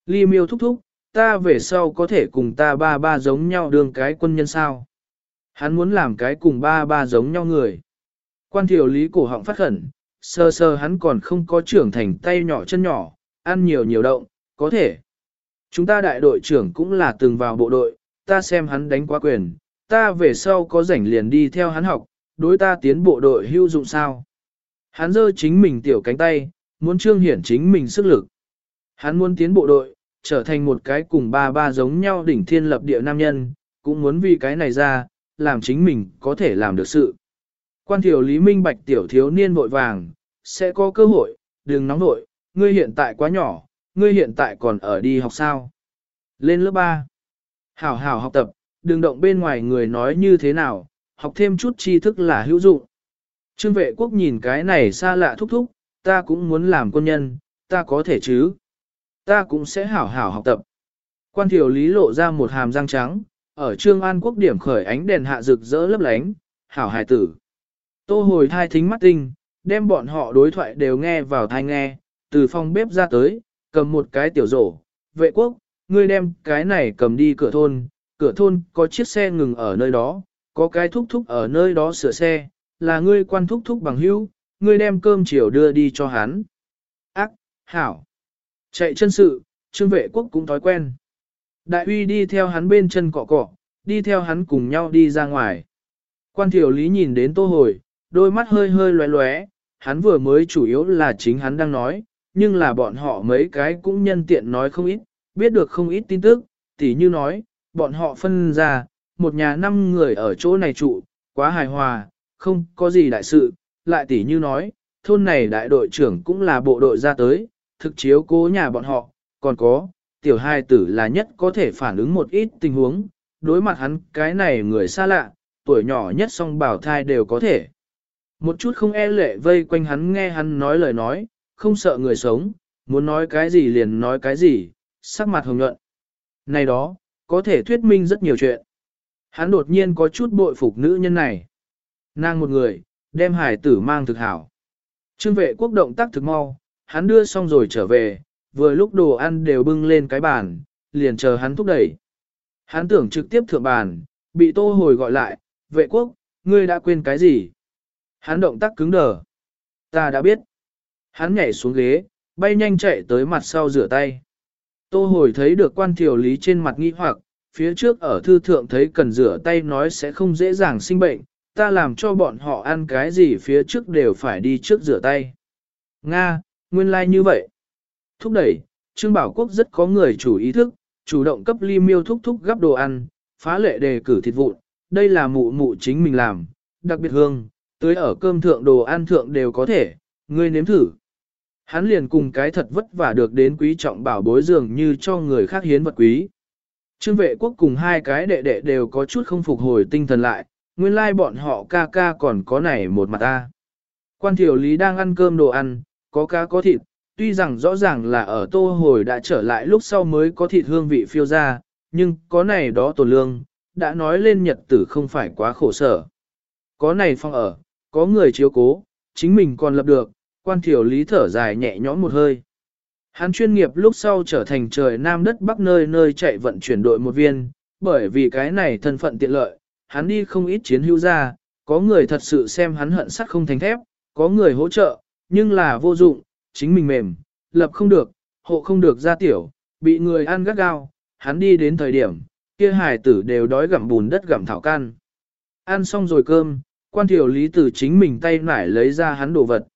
Ly miêu thúc thúc, ta về sau có thể cùng ta ba ba giống nhau đường cái quân nhân sao. Hắn muốn làm cái cùng ba ba giống nhau người. Quan thiểu lý cổ họng phát khẩn, sơ sơ hắn còn không có trưởng thành tay nhỏ chân nhỏ, ăn nhiều nhiều động, có thể. Chúng ta đại đội trưởng cũng là từng vào bộ đội, ta xem hắn đánh quá quyền, ta về sau có rảnh liền đi theo hắn học, đối ta tiến bộ đội hưu dụng sao. Hắn giơ chính mình tiểu cánh tay, muốn trương hiển chính mình sức lực. Hắn muốn tiến bộ đội, trở thành một cái cùng ba ba giống nhau đỉnh thiên lập địa nam nhân, cũng muốn vì cái này ra, làm chính mình có thể làm được sự. Quan thiểu Lý Minh Bạch tiểu thiếu niên vội vàng, sẽ có cơ hội, đừng nóng nội, ngươi hiện tại quá nhỏ, ngươi hiện tại còn ở đi học sao. Lên lớp 3. Hảo hảo học tập, đừng động bên ngoài người nói như thế nào, học thêm chút tri thức là hữu dụng. Trương vệ quốc nhìn cái này xa lạ thúc thúc, ta cũng muốn làm quân nhân, ta có thể chứ. Ta cũng sẽ hảo hảo học tập. Quan thiểu lý lộ ra một hàm răng trắng, ở trương an quốc điểm khởi ánh đèn hạ rực rỡ lấp lánh, hảo hài tử. Tô hồi thai thính mắt tinh, đem bọn họ đối thoại đều nghe vào thai nghe, từ phòng bếp ra tới, cầm một cái tiểu rổ, vệ quốc, ngươi đem cái này cầm đi cửa thôn, cửa thôn có chiếc xe ngừng ở nơi đó, có cái thúc thúc ở nơi đó sửa xe, là ngươi quan thúc thúc bằng hữu, ngươi đem cơm chiều đưa đi cho hắn. Ác, hảo. Chạy chân sự, trương vệ quốc cũng thói quen. Đại uy đi theo hắn bên chân cọ cọ, đi theo hắn cùng nhau đi ra ngoài. Quan thiểu lý nhìn đến tô hồi, đôi mắt hơi hơi lóe lóe, hắn vừa mới chủ yếu là chính hắn đang nói, nhưng là bọn họ mấy cái cũng nhân tiện nói không ít, biết được không ít tin tức, tỉ như nói, bọn họ phân ra, một nhà năm người ở chỗ này trụ, quá hài hòa, không có gì đại sự, lại tỉ như nói, thôn này đại đội trưởng cũng là bộ đội ra tới, thực chiếu cố nhà bọn họ, còn có, tiểu hai tử là nhất có thể phản ứng một ít tình huống, đối mặt hắn cái này người xa lạ, tuổi nhỏ nhất song bảo thai đều có thể. Một chút không e lệ vây quanh hắn nghe hắn nói lời nói, không sợ người sống, muốn nói cái gì liền nói cái gì, sắc mặt hồng nhuận. Này đó, có thể thuyết minh rất nhiều chuyện. Hắn đột nhiên có chút bội phục nữ nhân này. Nàng một người, đem hải tử mang thực hảo. Trương vệ quốc động tác thực mau, hắn đưa xong rồi trở về, vừa lúc đồ ăn đều bưng lên cái bàn, liền chờ hắn thúc đẩy. Hắn tưởng trực tiếp thượng bàn, bị tô hồi gọi lại, vệ quốc, ngươi đã quên cái gì? Hắn động tác cứng đờ. Ta đã biết. Hắn nhảy xuống ghế, bay nhanh chạy tới mặt sau rửa tay. Tô hồi thấy được quan thiểu lý trên mặt nghi hoặc, phía trước ở thư thượng thấy cần rửa tay nói sẽ không dễ dàng sinh bệnh, ta làm cho bọn họ ăn cái gì phía trước đều phải đi trước rửa tay. Nga, nguyên lai like như vậy. Thúc đẩy, Trương Bảo Quốc rất có người chủ ý thức, chủ động cấp ly miêu thúc thúc gấp đồ ăn, phá lệ đề cử thịt vụn, đây là mụ mụ chính mình làm, đặc biệt hương, tưới ở cơm thượng đồ ăn thượng đều có thể, ngươi nếm thử. Hắn liền cùng cái thật vất vả được đến quý trọng bảo bối dường như cho người khác hiến vật quý. Trương vệ quốc cùng hai cái đệ đệ đều có chút không phục hồi tinh thần lại, nguyên lai bọn họ ca ca còn có này một mặt ta. Quan thiểu lý đang ăn cơm đồ ăn, có cá có thịt, tuy rằng rõ ràng là ở tô hồi đã trở lại lúc sau mới có thịt hương vị phiêu ra, nhưng có này đó tổ lương, đã nói lên nhật tử không phải quá khổ sở. Có này phong ở, có người chiếu cố, chính mình còn lập được, quan thiểu lý thở dài nhẹ nhõm một hơi. Hắn chuyên nghiệp lúc sau trở thành trời nam đất bắc nơi nơi chạy vận chuyển đội một viên, bởi vì cái này thân phận tiện lợi, hắn đi không ít chiến hữu ra, có người thật sự xem hắn hận sắt không thành thép, có người hỗ trợ, nhưng là vô dụng, chính mình mềm, lập không được, hộ không được ra tiểu, bị người ăn gắt gao, hắn đi đến thời điểm, kia hài tử đều đói gặm bùn đất gặm thảo can. Ăn xong rồi cơm, quan thiểu lý từ chính mình tay nải lấy ra hắn đồ vật.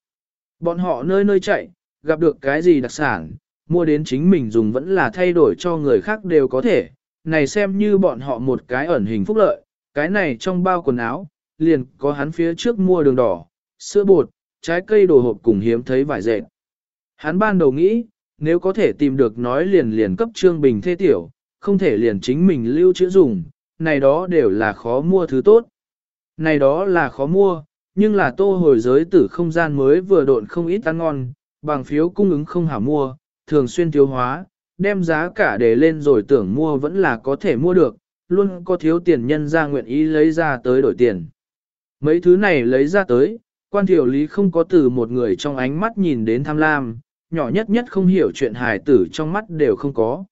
Bọn họ nơi nơi chạy, gặp được cái gì đặc sản, mua đến chính mình dùng vẫn là thay đổi cho người khác đều có thể, này xem như bọn họ một cái ẩn hình phúc lợi, cái này trong bao quần áo, liền có hắn phía trước mua đường đỏ, sữa bột, trái cây đồ hộp cùng hiếm thấy vải dệt. Hắn ban đầu nghĩ, nếu có thể tìm được nói liền liền cấp trương bình thê tiểu, không thể liền chính mình lưu trữ dùng, này đó đều là khó mua thứ tốt. Này đó là khó mua, nhưng là tô hồi giới tử không gian mới vừa độn không ít ăn ngon, bằng phiếu cung ứng không hảo mua, thường xuyên thiếu hóa, đem giá cả để lên rồi tưởng mua vẫn là có thể mua được, luôn có thiếu tiền nhân ra nguyện ý lấy ra tới đổi tiền. Mấy thứ này lấy ra tới, quan thiểu lý không có từ một người trong ánh mắt nhìn đến tham lam, nhỏ nhất nhất không hiểu chuyện hài tử trong mắt đều không có.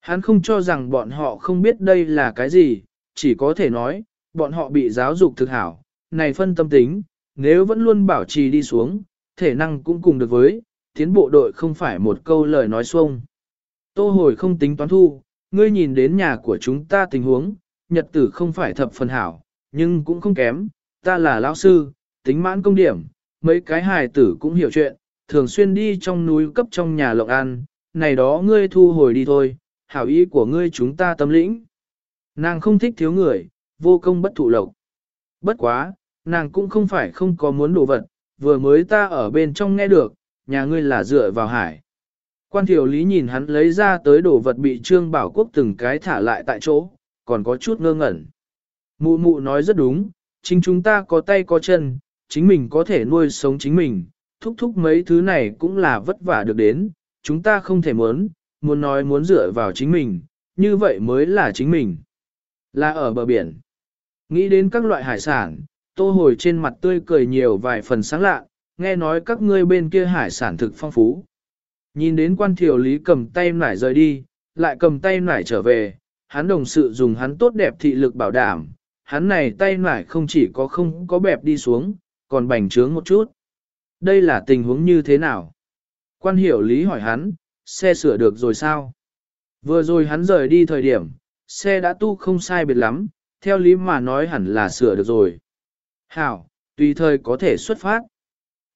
Hắn không cho rằng bọn họ không biết đây là cái gì, chỉ có thể nói, bọn họ bị giáo dục thực hảo, này phân tâm tính, nếu vẫn luôn bảo trì đi xuống, thể năng cũng cùng được với, tiến bộ đội không phải một câu lời nói xuông. Tô hồi không tính toán thu, ngươi nhìn đến nhà của chúng ta tình huống, nhật tử không phải thập phần hảo, nhưng cũng không kém, ta là lão sư, tính mãn công điểm, mấy cái hài tử cũng hiểu chuyện, thường xuyên đi trong núi cấp trong nhà lộng ăn, này đó ngươi thu hồi đi thôi, hảo ý của ngươi chúng ta tâm lĩnh. Nàng không thích thiếu người, vô công bất thụ lộc. Bất quá, nàng cũng không phải không có muốn đồ vật, vừa mới ta ở bên trong nghe được, nhà ngươi là dựa vào hải. Quan thiểu lý nhìn hắn lấy ra tới đồ vật bị trương bảo quốc từng cái thả lại tại chỗ, còn có chút ngơ ngẩn. Mụ mụ nói rất đúng, chính chúng ta có tay có chân, chính mình có thể nuôi sống chính mình, thúc thúc mấy thứ này cũng là vất vả được đến, chúng ta không thể muốn, muốn nói muốn dựa vào chính mình, như vậy mới là chính mình. Là ở bờ biển. Nghĩ đến các loại hải sản, tô hồi trên mặt tươi cười nhiều vài phần sáng lạ, nghe nói các ngươi bên kia hải sản thực phong phú. Nhìn đến quan thiểu lý cầm tay nải rời đi, lại cầm tay nải trở về, hắn đồng sự dùng hắn tốt đẹp thị lực bảo đảm, hắn này tay nải không chỉ có không có bẹp đi xuống, còn bành trướng một chút. Đây là tình huống như thế nào? Quan hiểu lý hỏi hắn, xe sửa được rồi sao? Vừa rồi hắn rời đi thời điểm, xe đã tu không sai biệt lắm, theo lý mà nói hẳn là sửa được rồi. Hảo, tùy thời có thể xuất phát.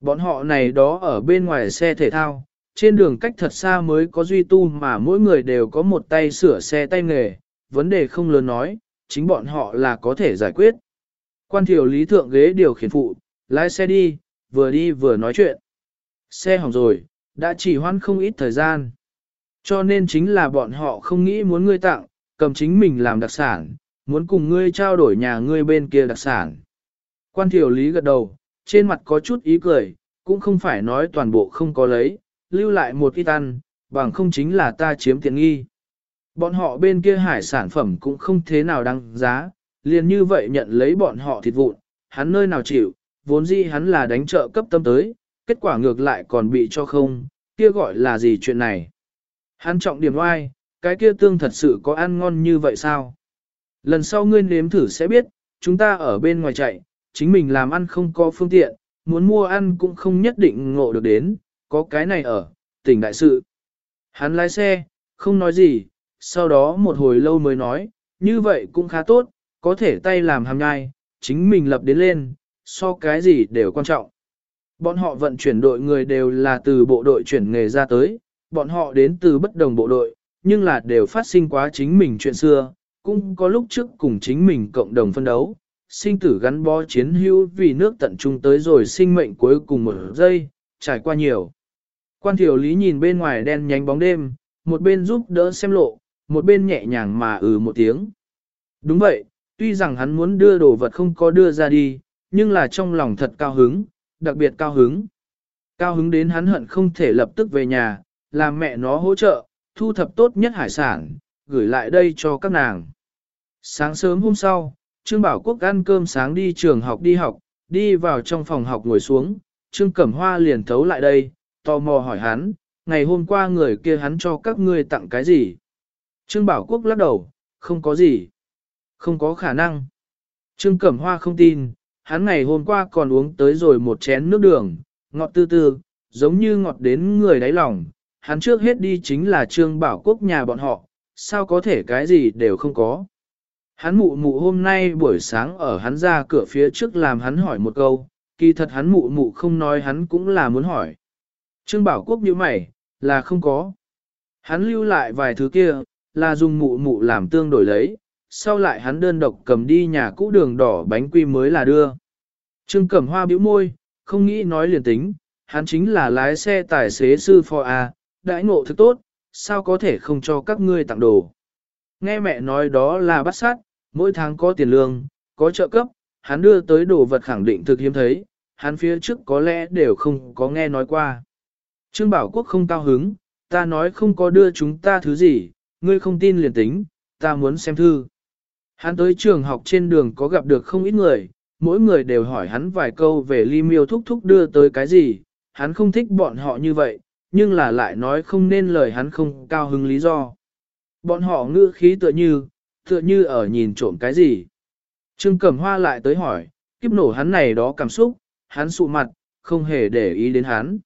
Bọn họ này đó ở bên ngoài xe thể thao, trên đường cách thật xa mới có duy tu mà mỗi người đều có một tay sửa xe tay nghề, vấn đề không lớn nói, chính bọn họ là có thể giải quyết. Quan thiểu lý thượng ghế điều khiển phụ, lái xe đi, vừa đi vừa nói chuyện. Xe hỏng rồi, đã chỉ hoãn không ít thời gian. Cho nên chính là bọn họ không nghĩ muốn ngươi tặng, cầm chính mình làm đặc sản, muốn cùng ngươi trao đổi nhà ngươi bên kia đặc sản. Quan thiểu lý gật đầu, trên mặt có chút ý cười, cũng không phải nói toàn bộ không có lấy, lưu lại một ít ăn, bằng không chính là ta chiếm tiện nghi. Bọn họ bên kia hải sản phẩm cũng không thế nào đăng giá, liền như vậy nhận lấy bọn họ thịt vụn, hắn nơi nào chịu, vốn dĩ hắn là đánh trợ cấp tâm tới, kết quả ngược lại còn bị cho không, kia gọi là gì chuyện này. Hắn trọng điểm oai, cái kia tương thật sự có ăn ngon như vậy sao? Lần sau ngươi nếm thử sẽ biết, chúng ta ở bên ngoài chạy, chính mình làm ăn không có phương tiện, muốn mua ăn cũng không nhất định ngộ được đến, có cái này ở, tỉnh đại sự. Hắn lái xe, không nói gì, sau đó một hồi lâu mới nói, như vậy cũng khá tốt, có thể tay làm hàm nhai, chính mình lập đến lên, so cái gì đều quan trọng. Bọn họ vận chuyển đội người đều là từ bộ đội chuyển nghề ra tới, bọn họ đến từ bất đồng bộ đội, nhưng là đều phát sinh quá chính mình chuyện xưa, cũng có lúc trước cùng chính mình cộng đồng phân đấu, sinh tử gắn bó chiến hữu vì nước tận trung tới rồi sinh mệnh cuối cùng một giây, trải qua nhiều. Quan thiểu lý nhìn bên ngoài đen nhánh bóng đêm, một bên giúp đỡ xem lộ, một bên nhẹ nhàng mà ừ một tiếng. Đúng vậy, tuy rằng hắn muốn đưa đồ vật không có đưa ra đi, nhưng là trong lòng thật cao hứng, đặc biệt cao hứng. Cao hứng đến hắn hận không thể lập tức về nhà, làm mẹ nó hỗ trợ, thu thập tốt nhất hải sản, gửi lại đây cho các nàng. Sáng sớm hôm sau, Trương Bảo Quốc ăn cơm sáng đi trường học đi học, đi vào trong phòng học ngồi xuống, Trương Cẩm Hoa liền thấu lại đây, tò mò hỏi hắn, ngày hôm qua người kia hắn cho các ngươi tặng cái gì? Trương Bảo Quốc lắc đầu, không có gì. Không có khả năng. Trương Cẩm Hoa không tin, hắn ngày hôm qua còn uống tới rồi một chén nước đường, ngọt tư tư, giống như ngọt đến người đáy lòng. Hắn trước hết đi chính là Trương Bảo Quốc nhà bọn họ, sao có thể cái gì đều không có. Hắn mụ mụ hôm nay buổi sáng ở hắn ra cửa phía trước làm hắn hỏi một câu, kỳ thật hắn mụ mụ không nói hắn cũng là muốn hỏi. Trương Bảo Quốc như mày, là không có. Hắn lưu lại vài thứ kia, là dùng mụ mụ làm tương đổi lấy, sau lại hắn đơn độc cầm đi nhà cũ đường đỏ bánh quy mới là đưa. Trương Cẩm Hoa bĩu môi, không nghĩ nói liền tính, hắn chính là lái xe tài xế sư phò A, đãi ngộ thức tốt, sao có thể không cho các ngươi tặng đồ. Nghe mẹ nói đó là bắt sát, mỗi tháng có tiền lương, có trợ cấp, hắn đưa tới đồ vật khẳng định thực hiếm thấy, hắn phía trước có lẽ đều không có nghe nói qua. Trương Bảo Quốc không cao hứng, ta nói không có đưa chúng ta thứ gì, ngươi không tin liền tính, ta muốn xem thư. Hắn tới trường học trên đường có gặp được không ít người, mỗi người đều hỏi hắn vài câu về ly miêu thúc thúc đưa tới cái gì, hắn không thích bọn họ như vậy, nhưng là lại nói không nên lời hắn không cao hứng lý do. Bọn họ ngữ khí tựa như, tựa như ở nhìn trộm cái gì. Trương Cẩm Hoa lại tới hỏi, kiếp nổ hắn này đó cảm xúc, hắn sụ mặt, không hề để ý đến hắn.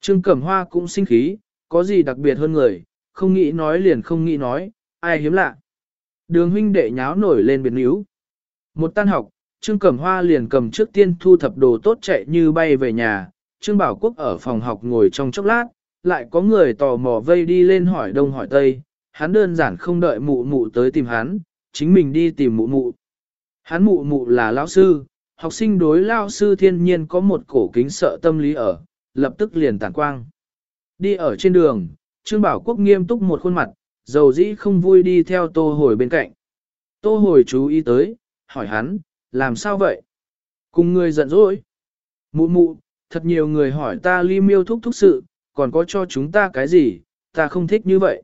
Trương Cẩm Hoa cũng sinh khí, có gì đặc biệt hơn người, không nghĩ nói liền không nghĩ nói, ai hiếm lạ. Đường huynh đệ nháo nổi lên biệt níu. Một tan học, Trương Cẩm Hoa liền cầm trước tiên thu thập đồ tốt chạy như bay về nhà, Trương Bảo Quốc ở phòng học ngồi trong chốc lát, lại có người tò mò vây đi lên hỏi đông hỏi tây, hắn đơn giản không đợi mụ mụ tới tìm hắn, chính mình đi tìm mụ mụ. Hắn mụ mụ là lão sư, học sinh đối lão sư thiên nhiên có một cổ kính sợ tâm lý ở, lập tức liền tản quang. Đi ở trên đường, Trương Bảo Quốc nghiêm túc một khuôn mặt, dầu dĩ không vui đi theo tô hồi bên cạnh. Tô hồi chú ý tới, hỏi hắn, làm sao vậy? Cùng người giận dỗi. Mụ mụ, thật nhiều người hỏi ta ly miêu thúc thúc sự, còn có cho chúng ta cái gì, ta không thích như vậy.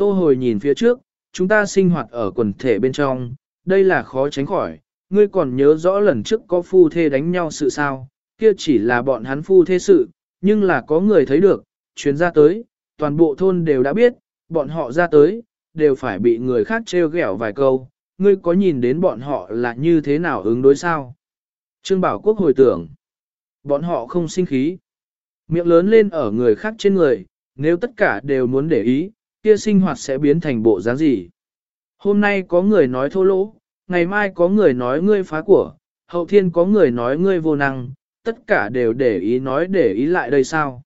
Tô hồi nhìn phía trước, chúng ta sinh hoạt ở quần thể bên trong, đây là khó tránh khỏi, ngươi còn nhớ rõ lần trước có phu thê đánh nhau sự sao, kia chỉ là bọn hắn phu thê sự, nhưng là có người thấy được, chuyến ra tới, toàn bộ thôn đều đã biết, bọn họ ra tới, đều phải bị người khác trêu ghẹo vài câu, ngươi có nhìn đến bọn họ là như thế nào ứng đối sao? Trương Bảo Quốc hồi tưởng, bọn họ không sinh khí, miệng lớn lên ở người khác trên người, nếu tất cả đều muốn để ý, kia sinh hoạt sẽ biến thành bộ dáng gì? Hôm nay có người nói thô lỗ, ngày mai có người nói ngươi phá của, hậu thiên có người nói ngươi vô năng, tất cả đều để ý nói để ý lại đây sao?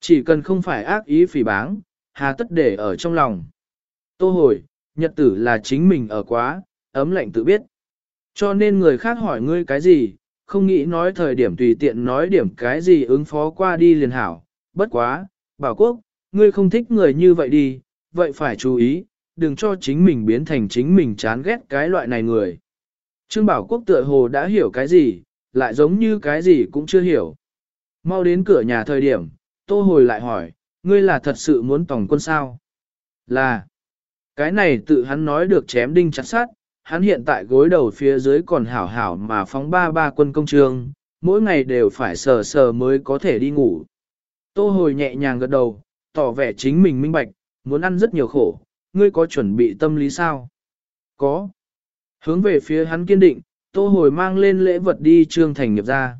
Chỉ cần không phải ác ý phỉ báng, hà tất để ở trong lòng. Tô hồi, nhật tử là chính mình ở quá, ấm lạnh tự biết. Cho nên người khác hỏi ngươi cái gì, không nghĩ nói thời điểm tùy tiện nói điểm cái gì ứng phó qua đi liền hảo. Bất quá, bảo quốc, ngươi không thích người như vậy đi, vậy phải chú ý, đừng cho chính mình biến thành chính mình chán ghét cái loại này người. Trương Bảo Quốc tựa hồ đã hiểu cái gì, lại giống như cái gì cũng chưa hiểu. Mau đến cửa nhà thời điểm, Tô hồi lại hỏi, ngươi là thật sự muốn tổng quân sao? Là, cái này tự hắn nói được chém đinh chặt sát, hắn hiện tại gối đầu phía dưới còn hảo hảo mà phóng ba ba quân công trường, mỗi ngày đều phải sờ sờ mới có thể đi ngủ. Tô hồi nhẹ nhàng gật đầu, tỏ vẻ chính mình minh bạch, muốn ăn rất nhiều khổ, ngươi có chuẩn bị tâm lý sao? Có. Hướng về phía hắn kiên định, tô hồi mang lên lễ vật đi trương thành nghiệp ra.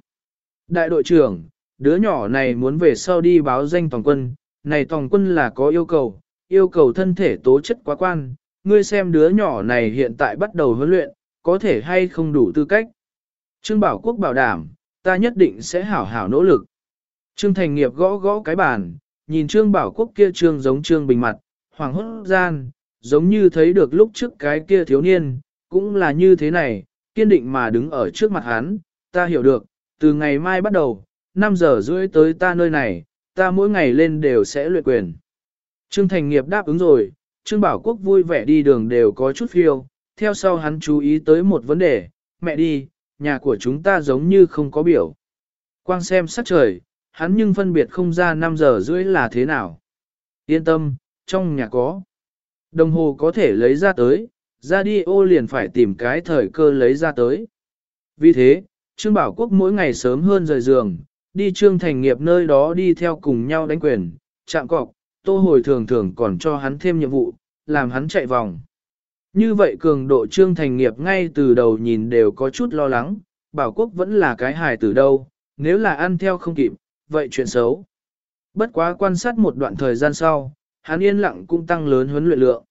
Đại đội trưởng, đứa nhỏ này muốn về sau đi báo danh toàn quân, này toàn quân là có yêu cầu, yêu cầu thân thể tố chất quá quan, ngươi xem đứa nhỏ này hiện tại bắt đầu huấn luyện, có thể hay không đủ tư cách. Trương Bảo Quốc bảo đảm, ta nhất định sẽ hảo hảo nỗ lực. Trương Thành Nghiệp gõ gõ cái bàn, nhìn Trương Bảo Quốc kia trương giống Trương Bình mặt, hoàng hốt gian, giống như thấy được lúc trước cái kia thiếu niên, cũng là như thế này, kiên định mà đứng ở trước mặt hắn, ta hiểu được, từ ngày mai bắt đầu, 5 giờ rưỡi tới ta nơi này, ta mỗi ngày lên đều sẽ luyện quyền. Trương Thành Nghiệp đáp ứng rồi, Trương Bảo Quốc vui vẻ đi đường đều có chút phiêu, theo sau hắn chú ý tới một vấn đề, mẹ đi, nhà của chúng ta giống như không có biểu. Quang xem sắc trời, hắn nhưng phân biệt không ra 5 giờ rưỡi là thế nào. Yên tâm, trong nhà có. Đồng hồ có thể lấy ra tới, ra đi ô liền phải tìm cái thời cơ lấy ra tới. Vì thế, Trương Bảo Quốc mỗi ngày sớm hơn rời giường, đi Trương Thành Nghiệp nơi đó đi theo cùng nhau đánh quyền, chạm cọc, tô hồi thường thường còn cho hắn thêm nhiệm vụ, làm hắn chạy vòng. Như vậy cường độ Trương Thành Nghiệp ngay từ đầu nhìn đều có chút lo lắng, Bảo Quốc vẫn là cái hài từ đâu, nếu là ăn theo không kịp, vậy chuyện xấu. Bất quá quan sát một đoạn thời gian sau, hắn yên lặng cũng tăng lớn huấn luyện lượng.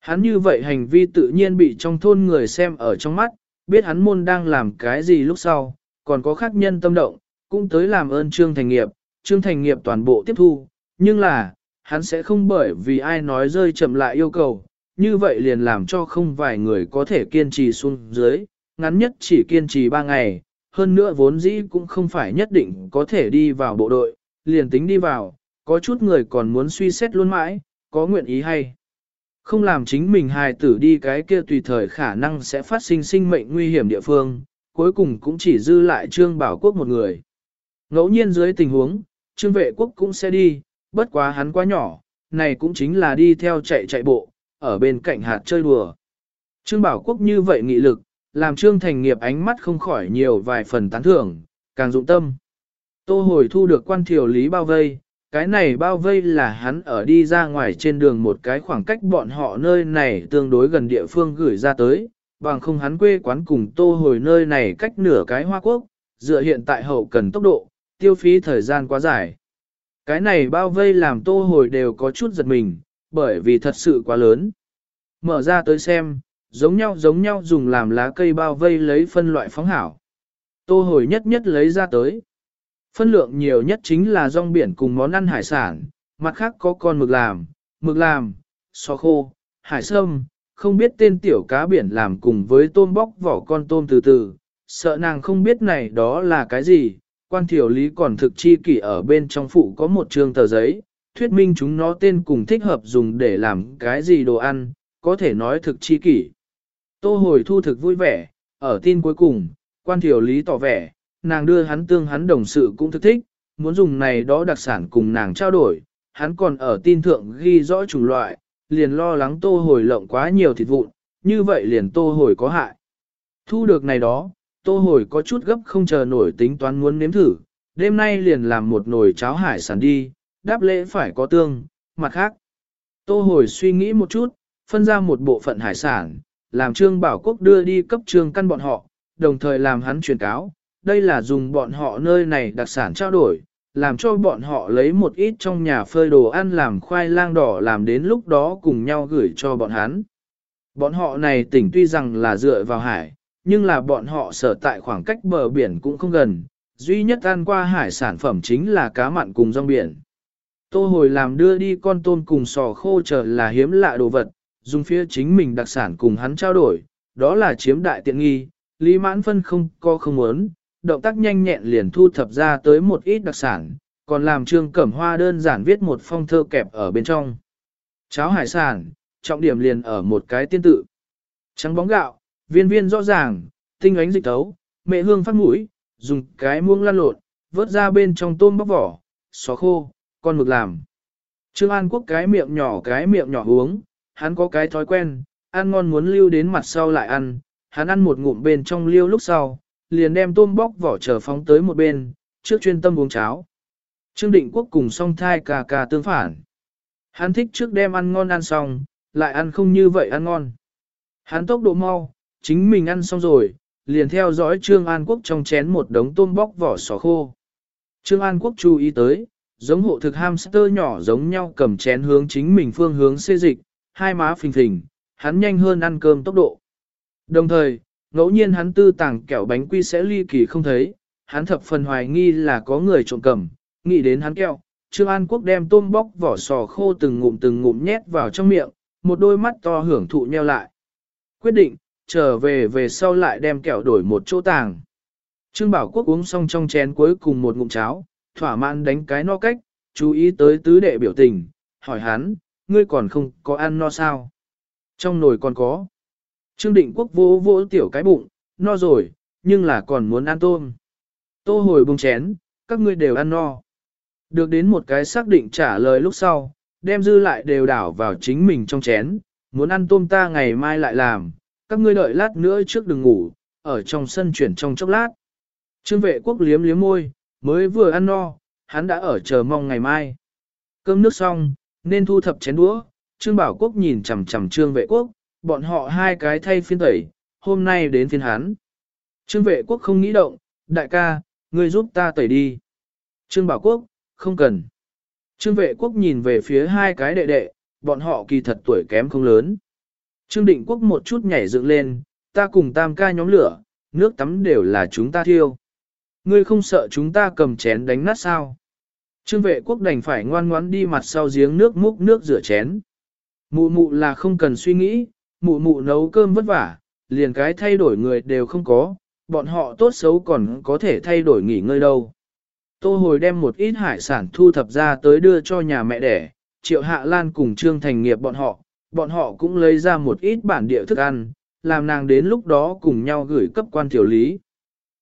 Hắn như vậy hành vi tự nhiên bị trong thôn người xem ở trong mắt, biết hắn môn đang làm cái gì lúc sau, còn có khác nhân tâm động, cũng tới làm ơn Trương Thành Nghiệp, Trương Thành Nghiệp toàn bộ tiếp thu, nhưng là, hắn sẽ không bởi vì ai nói rơi chậm lại yêu cầu, như vậy liền làm cho không vài người có thể kiên trì xuống dưới, ngắn nhất chỉ kiên trì 3 ngày, hơn nữa vốn dĩ cũng không phải nhất định có thể đi vào bộ đội, liền tính đi vào, có chút người còn muốn suy xét luôn mãi, có nguyện ý hay. Không làm chính mình hài tử đi cái kia tùy thời khả năng sẽ phát sinh sinh mệnh nguy hiểm địa phương, cuối cùng cũng chỉ dư lại Trương Bảo Quốc một người. Ngẫu nhiên dưới tình huống, Trương Vệ Quốc cũng sẽ đi, bất quá hắn quá nhỏ, này cũng chính là đi theo chạy chạy bộ, ở bên cạnh hạt chơi đùa. Trương Bảo Quốc như vậy nghị lực, làm Trương Thành Nghiệp ánh mắt không khỏi nhiều vài phần tán thưởng, càng dụng tâm. Tô hồi thu được quan thiểu lý bao vây, cái này bao vây là hắn ở đi ra ngoài trên đường một cái khoảng cách bọn họ nơi này tương đối gần địa phương gửi ra tới, bằng không hắn quê quán cùng tô hồi nơi này cách nửa cái hoa quốc, dựa hiện tại hậu cần tốc độ, tiêu phí thời gian quá dài. Cái này bao vây làm tô hồi đều có chút giật mình, bởi vì thật sự quá lớn. Mở ra tới xem, giống nhau giống nhau dùng làm lá cây bao vây lấy phân loại phóng hảo. Tô hồi nhất nhất lấy ra tới. Phân lượng nhiều nhất chính là rong biển cùng món ăn hải sản, mặt khác có con mực làm, mực làm, xó khô, hải sâm, không biết tên tiểu cá biển làm cùng với tôm bóc vỏ con tôm từ từ, sợ nàng không biết này đó là cái gì, quan thiểu lý còn thực chi kỷ ở bên trong phụ có một trường tờ giấy, thuyết minh chúng nó tên cùng thích hợp dùng để làm cái gì đồ ăn, có thể nói thực chi kỷ. Tô hồi thu thực vui vẻ, ở tin cuối cùng, quan thiểu lý tỏ vẻ, nàng đưa hắn tương hắn đồng sự cũng thực thích, muốn dùng này đó đặc sản cùng nàng trao đổi, hắn còn ở tin thượng ghi rõ chủng loại, liền lo lắng tô hồi lộng quá nhiều thịt vụn, như vậy liền tô hồi có hại. Thu được này đó, tô hồi có chút gấp không chờ nổi tính toán muốn nếm thử, đêm nay liền làm một nồi cháo hải sản đi, đáp lễ phải có tương, mặt khác. Tô hồi suy nghĩ một chút, phân ra một bộ phận hải sản, làm Trương Bảo Quốc đưa đi cấp trương căn bọn họ, đồng thời làm hắn truyền cáo, đây là dùng bọn họ nơi này đặc sản trao đổi, làm cho bọn họ lấy một ít trong nhà phơi đồ ăn làm khoai lang đỏ làm đến lúc đó cùng nhau gửi cho bọn hắn. Bọn họ này tỉnh tuy rằng là dựa vào hải, nhưng là bọn họ sở tại khoảng cách bờ biển cũng không gần, duy nhất ăn qua hải sản phẩm chính là cá mặn cùng rong biển. Tô hồi làm đưa đi con tôm cùng sò khô trở là hiếm lạ đồ vật, dùng phía chính mình đặc sản cùng hắn trao đổi, đó là chiếm đại tiện nghi, Lý Mãn Phân không có không muốn, động tác nhanh nhẹn liền thu thập ra tới một ít đặc sản, còn làm trương cẩm hoa đơn giản viết một phong thơ kẹp ở bên trong. Cháo hải sản, trọng điểm liền ở một cái tiên tự. Trắng bóng gạo, viên viên rõ ràng, tinh ánh dịch tấu, mẹ hương phát mũi, dùng cái muông lăn lộn, vớt ra bên trong tôm bóc vỏ, xó khô, con mực làm. Trương An Quốc cái miệng nhỏ cái miệng nhỏ uống, hắn có cái thói quen, ăn ngon muốn lưu đến mặt sau lại ăn, hắn ăn một ngụm bên trong liêu lúc sau, liền đem tôm bóc vỏ trở phóng tới một bên, trước chuyên tâm uống cháo. Trương Định Quốc cùng song thai cà cà tương phản. Hắn thích trước đem ăn ngon ăn xong, lại ăn không như vậy ăn ngon. Hắn tốc độ mau, chính mình ăn xong rồi, liền theo dõi Trương An Quốc trong chén một đống tôm bóc vỏ sò khô. Trương An Quốc chú ý tới, giống hộ thực hamster nhỏ giống nhau cầm chén hướng chính mình phương hướng xê dịch, hai má phình phình, hắn nhanh hơn ăn cơm tốc độ. Đồng thời, ngẫu nhiên hắn tư tàng kẹo bánh quy sẽ ly kỳ không thấy, hắn thập phần hoài nghi là có người trộm cầm, nghĩ đến hắn kẹo, Trương An Quốc đem tôm bóc vỏ sò khô từng ngụm từng ngụm nhét vào trong miệng, một đôi mắt to hưởng thụ nheo lại. Quyết định, trở về về sau lại đem kẹo đổi một chỗ tàng. Trương Bảo Quốc uống xong trong chén cuối cùng một ngụm cháo, thỏa mãn đánh cái no cách, chú ý tới tứ đệ biểu tình, hỏi hắn, ngươi còn không có ăn no sao? Trong nồi còn có. Trương Định Quốc vỗ vỗ tiểu cái bụng, no rồi, nhưng là còn muốn ăn tôm. Tô hồi bông chén, các ngươi đều ăn no. Được đến một cái xác định trả lời lúc sau, đem dư lại đều đảo vào chính mình trong chén, muốn ăn tôm ta ngày mai lại làm, các ngươi đợi lát nữa trước đừng ngủ, ở trong sân chuyển trong chốc lát. Trương vệ quốc liếm liếm môi, mới vừa ăn no, hắn đã ở chờ mong ngày mai. Cơm nước xong, nên thu thập chén đũa, Trương Bảo Quốc nhìn chằm chằm Trương vệ quốc, bọn họ hai cái thay phiên tẩy, hôm nay đến phiên hắn. Trương vệ quốc không nghĩ động, đại ca, ngươi giúp ta tẩy đi. Trương Bảo Quốc, không cần. Trương vệ quốc nhìn về phía hai cái đệ đệ, bọn họ kỳ thật tuổi kém không lớn. Trương định quốc một chút nhảy dựng lên, ta cùng tam ca nhóm lửa, nước tắm đều là chúng ta thiêu. Ngươi không sợ chúng ta cầm chén đánh nát sao? Trương vệ quốc đành phải ngoan ngoãn đi mặt sau giếng nước múc nước rửa chén. Mụ mụ là không cần suy nghĩ, mụ mụ nấu cơm vất vả, liền cái thay đổi người đều không có, bọn họ tốt xấu còn có thể thay đổi nghỉ ngơi đâu. Tô hồi đem một ít hải sản thu thập ra tới đưa cho nhà mẹ đẻ, triệu hạ lan cùng trương thành nghiệp bọn họ, bọn họ cũng lấy ra một ít bản địa thức ăn, làm nàng đến lúc đó cùng nhau gửi cấp quan tiểu lý.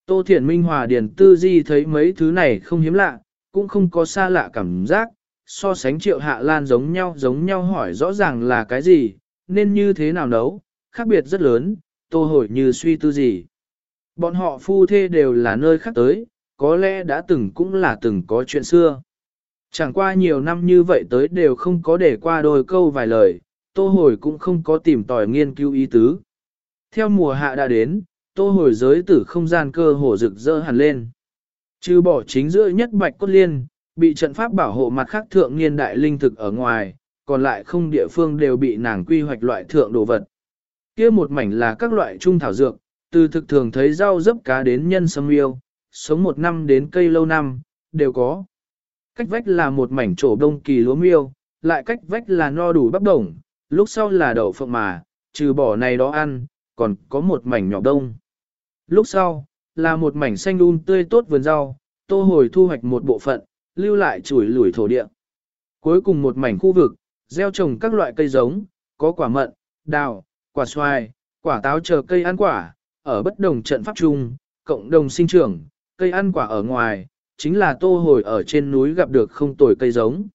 Tô Thiển Minh Hòa Điền Tư Di thấy mấy thứ này không hiếm lạ, cũng không có xa lạ cảm giác, so sánh triệu hạ lan giống nhau giống nhau hỏi rõ ràng là cái gì, nên như thế nào nấu, khác biệt rất lớn, tô hồi như suy tư gì. Bọn họ phu thê đều là nơi khác tới, có lẽ đã từng cũng là từng có chuyện xưa. Chẳng qua nhiều năm như vậy tới đều không có để qua đôi câu vài lời, tô hồi cũng không có tìm tòi nghiên cứu ý tứ. Theo mùa hạ đã đến, tô hồi giới tử không gian cơ hồ rực rỡ hẳn lên. Trừ bỏ chính giữa nhất bạch cốt liên, bị trận pháp bảo hộ mặt khác thượng niên đại linh thực ở ngoài, còn lại không địa phương đều bị nàng quy hoạch loại thượng đồ vật. kia một mảnh là các loại trung thảo dược, từ thực thường thấy rau dấp cá đến nhân sâm yêu, sống một năm đến cây lâu năm, đều có. Cách vách là một mảnh trổ đông kỳ lúa miêu, lại cách vách là no đủ bắp đồng, lúc sau là đậu phộng mà, trừ bỏ này đó ăn, còn có một mảnh nhỏ đông. Lúc sau, là một mảnh xanh đun tươi tốt vườn rau, tô hồi thu hoạch một bộ phận, lưu lại chuỗi lủi thổ địa. Cuối cùng một mảnh khu vực, gieo trồng các loại cây giống, có quả mận, đào, quả xoài, quả táo chờ cây ăn quả, ở bất đồng trận pháp chung, cộng đồng sinh trưởng, cây ăn quả ở ngoài, chính là tô hồi ở trên núi gặp được không tồi cây giống.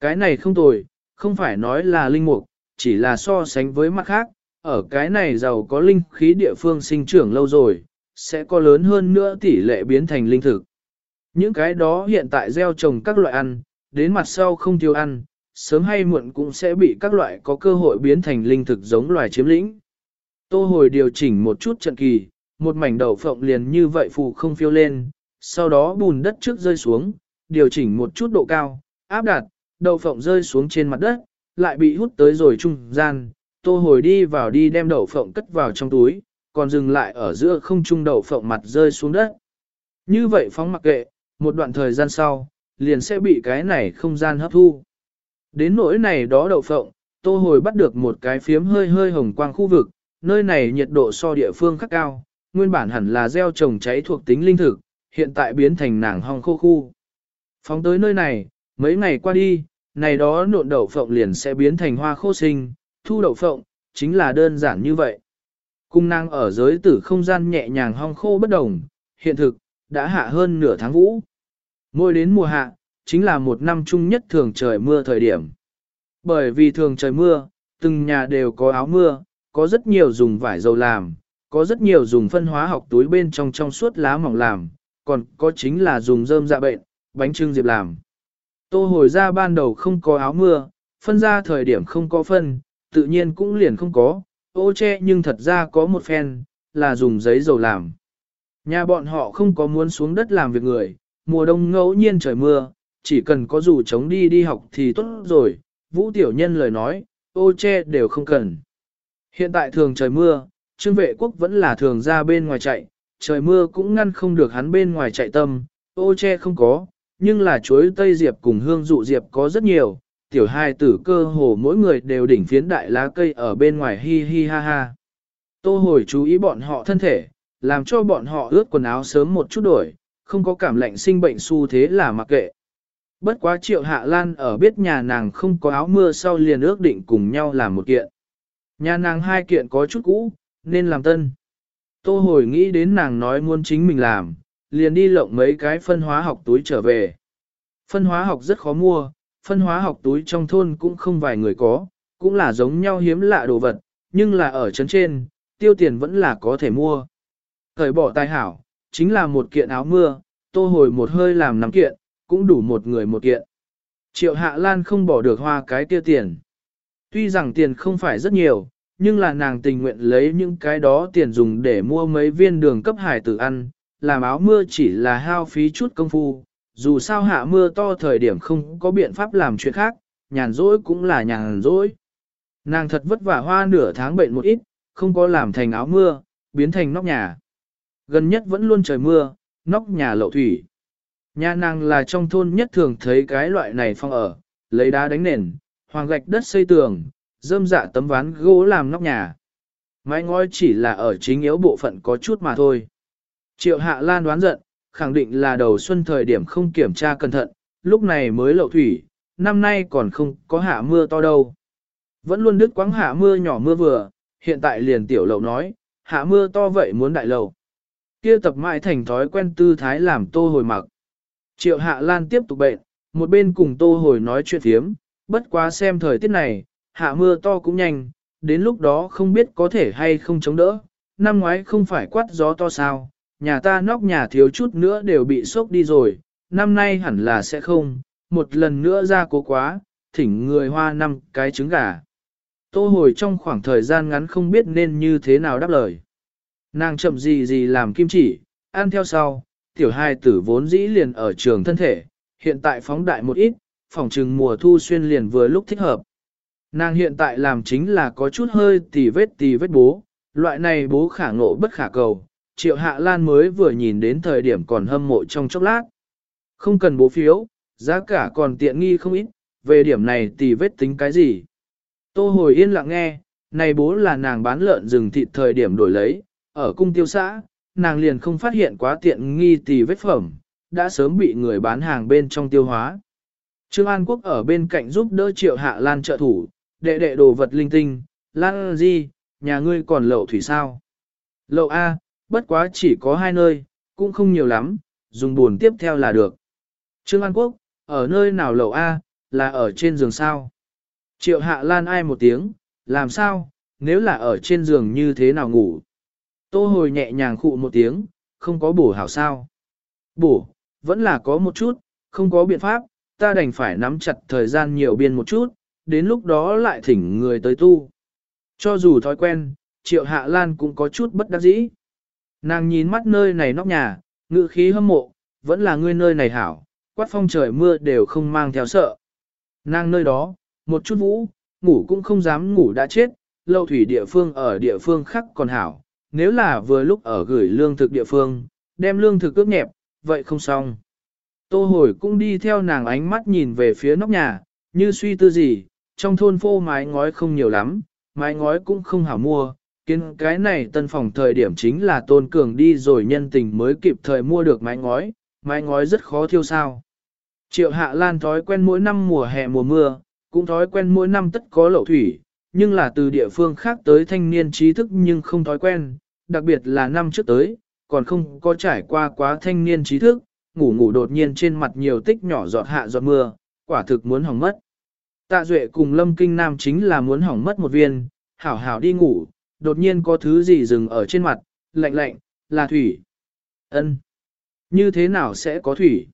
Cái này không tồi, không phải nói là linh mục, chỉ là so sánh với mặt khác, ở cái này giàu có linh khí địa phương sinh trưởng lâu rồi, sẽ có lớn hơn nữa tỷ lệ biến thành linh thực. Những cái đó hiện tại gieo trồng các loại ăn, đến mặt sau không tiêu ăn, sớm hay muộn cũng sẽ bị các loại có cơ hội biến thành linh thực giống loài chiếm lĩnh. Tô hồi điều chỉnh một chút trận kỳ, một mảnh đậu phộng liền như vậy phù không phiêu lên, sau đó bùn đất trước rơi xuống, điều chỉnh một chút độ cao, áp đặt, đậu phộng rơi xuống trên mặt đất, lại bị hút tới rồi trung gian, tô hồi đi vào đi đem đậu phộng cất vào trong túi, còn dừng lại ở giữa không trung đậu phộng mặt rơi xuống đất. Như vậy phóng mặc kệ, một đoạn thời gian sau, liền sẽ bị cái này không gian hấp thu. Đến nỗi này đó đậu phộng, tô hồi bắt được một cái phiếm hơi hơi hồng quang khu vực, nơi này nhiệt độ so địa phương khác cao, nguyên bản hẳn là gieo trồng cháy thuộc tính linh thực, hiện tại biến thành nàng hong khô khu. Phóng tới nơi này, mấy ngày qua đi, này đó nộn đậu phộng liền sẽ biến thành hoa khô sinh, thu đậu phộng, chính là đơn giản như vậy. Cung năng ở giới tử không gian nhẹ nhàng hong khô bất đồng, hiện thực, đã hạ hơn nửa tháng vũ. Mỗi đến mùa hạ, chính là một năm chung nhất thường trời mưa thời điểm. Bởi vì thường trời mưa, từng nhà đều có áo mưa, có rất nhiều dùng vải dầu làm, có rất nhiều dùng phân hóa học túi bên trong trong suốt lá mỏng làm, còn có chính là dùng rơm dạ bệnh, bánh trưng diệp làm. Tô hồi ra ban đầu không có áo mưa, phân ra thời điểm không có phân, tự nhiên cũng liền không có, ô che nhưng thật ra có một phen, là dùng giấy dầu làm. Nhà bọn họ không có muốn xuống đất làm việc người, mùa đông ngẫu nhiên trời mưa, chỉ cần có dù chống đi đi học thì tốt rồi, vũ tiểu nhân lời nói, ô che đều không cần. Hiện tại thường trời mưa, trương vệ quốc vẫn là thường ra bên ngoài chạy, trời mưa cũng ngăn không được hắn bên ngoài chạy tâm, ô che không có, nhưng là chuối tây diệp cùng hương dụ diệp có rất nhiều, tiểu hai tử cơ hồ mỗi người đều đỉnh phiến đại lá cây ở bên ngoài hi hi ha ha. Tô hồi chú ý bọn họ thân thể, làm cho bọn họ ướt quần áo sớm một chút đổi, không có cảm lạnh sinh bệnh xu thế là mặc kệ. Bất quá triệu hạ lan ở biết nhà nàng không có áo mưa sau liền ước định cùng nhau làm một kiện. Nhà nàng hai kiện có chút cũ, nên làm tân. Tô hồi nghĩ đến nàng nói muốn chính mình làm, liền đi lộng mấy cái phân hóa học túi trở về. Phân hóa học rất khó mua, phân hóa học túi trong thôn cũng không vài người có, cũng là giống nhau hiếm lạ đồ vật, nhưng là ở chấn trên, tiêu tiền vẫn là có thể mua. Thời bỏ tài hảo, chính là một kiện áo mưa, tô hồi một hơi làm năm kiện, cũng đủ một người một kiện. Triệu Hạ Lan không bỏ được hoa cái tiêu tiền. Tuy rằng tiền không phải rất nhiều, nhưng là nàng tình nguyện lấy những cái đó tiền dùng để mua mấy viên đường cấp hải tử ăn, làm áo mưa chỉ là hao phí chút công phu, dù sao hạ mưa to thời điểm không có biện pháp làm chuyện khác, nhàn rỗi cũng là nhàn rỗi. Nàng thật vất vả hoa nửa tháng bệnh một ít, không có làm thành áo mưa, biến thành nóc nhà. Gần nhất vẫn luôn trời mưa, nóc nhà lậu thủy. Nhà nàng là trong thôn nhất thường thấy cái loại này phong ở, lấy đá đánh nền, hoàng gạch đất xây tường, dơm dạ tấm ván gỗ làm nóc nhà. Mái ngói chỉ là ở chính yếu bộ phận có chút mà thôi. Triệu hạ lan đoán giận, khẳng định là đầu xuân thời điểm không kiểm tra cẩn thận, lúc này mới lậu thủy, năm nay còn không có hạ mưa to đâu. Vẫn luôn đứt quãng hạ mưa nhỏ mưa vừa, hiện tại liền tiểu lậu nói, hạ mưa to vậy muốn đại lậu. Kia tập mãi thành thói quen tư thái làm tô hồi mặc. Triệu hạ lan tiếp tục bệnh, một bên cùng tô hồi nói chuyện thiếm, bất quá xem thời tiết này, hạ mưa to cũng nhanh, đến lúc đó không biết có thể hay không chống đỡ, năm ngoái không phải quát gió to sao, nhà ta nóc nhà thiếu chút nữa đều bị sốc đi rồi, năm nay hẳn là sẽ không, một lần nữa ra cố quá, thỉnh người hoa năm cái trứng gà. Tô hồi trong khoảng thời gian ngắn không biết nên như thế nào đáp lời. Nàng chậm gì gì làm kim chỉ, ăn theo sau, tiểu hai tử vốn dĩ liền ở trường thân thể, hiện tại phóng đại một ít, phòng trừng mùa thu xuyên liền vừa lúc thích hợp. Nàng hiện tại làm chính là có chút hơi tì vết tì vết bố, loại này bố khả ngộ bất khả cầu, triệu hạ lan mới vừa nhìn đến thời điểm còn hâm mộ trong chốc lát. Không cần bố phiếu, giá cả còn tiện nghi không ít, về điểm này tì vết tính cái gì. Tô hồi yên lặng nghe, này bố là nàng bán lợn rừng thịt thời điểm đổi lấy, ở cung tiêu xã, nàng liền không phát hiện quá tiện nghi tì vết phẩm, đã sớm bị người bán hàng bên trong tiêu hóa. Trương An Quốc ở bên cạnh giúp đỡ triệu hạ lan trợ thủ, đệ đệ đồ vật linh tinh, lan gì, nhà ngươi còn lậu thủy sao? Lậu A, bất quá chỉ có hai nơi, cũng không nhiều lắm, dùng buồn tiếp theo là được. Trương An Quốc, ở nơi nào lầu A, là ở trên giường sao? Triệu hạ lan ai một tiếng, làm sao, nếu là ở trên giường như thế nào ngủ? Tô hồi nhẹ nhàng khụ một tiếng, không có bổ hảo sao? Bổ, vẫn là có một chút, không có biện pháp, ta đành phải nắm chặt thời gian nhiều biên một chút, đến lúc đó lại thỉnh người tới tu. Cho dù thói quen, triệu hạ lan cũng có chút bất đắc dĩ. Nàng nhìn mắt nơi này nóc nhà, ngự khí hâm mộ, vẫn là ngươi nơi này hảo, quát phong trời mưa đều không mang theo sợ. Nàng nơi đó, một chút vũ, ngủ cũng không dám ngủ đã chết, lâu thủy địa phương ở địa phương khác còn hảo, nếu là vừa lúc ở gửi lương thực địa phương, đem lương thực ướp nhẹp, vậy không xong. Tô hồi cũng đi theo nàng ánh mắt nhìn về phía nóc nhà, như suy tư gì, trong thôn phô mái ngói không nhiều lắm, mái ngói cũng không hảo mua, kiến cái này tân phòng thời điểm chính là tôn cường đi rồi nhân tình mới kịp thời mua được mái ngói, mái ngói rất khó thiêu sao. Triệu hạ lan thói quen mỗi năm mùa hè mùa mưa, cũng thói quen mỗi năm tất có lậu thủy, nhưng là từ địa phương khác tới thanh niên trí thức nhưng không thói quen, đặc biệt là năm trước tới, còn không có trải qua quá thanh niên trí thức, ngủ ngủ đột nhiên trên mặt nhiều tích nhỏ giọt hạ giọt mưa, quả thực muốn hỏng mất. Tạ Duệ cùng Lâm Kinh Nam chính là muốn hỏng mất một viên, hảo hảo đi ngủ, đột nhiên có thứ gì dừng ở trên mặt, lạnh lạnh, là thủy. ân Như thế nào sẽ có thủy?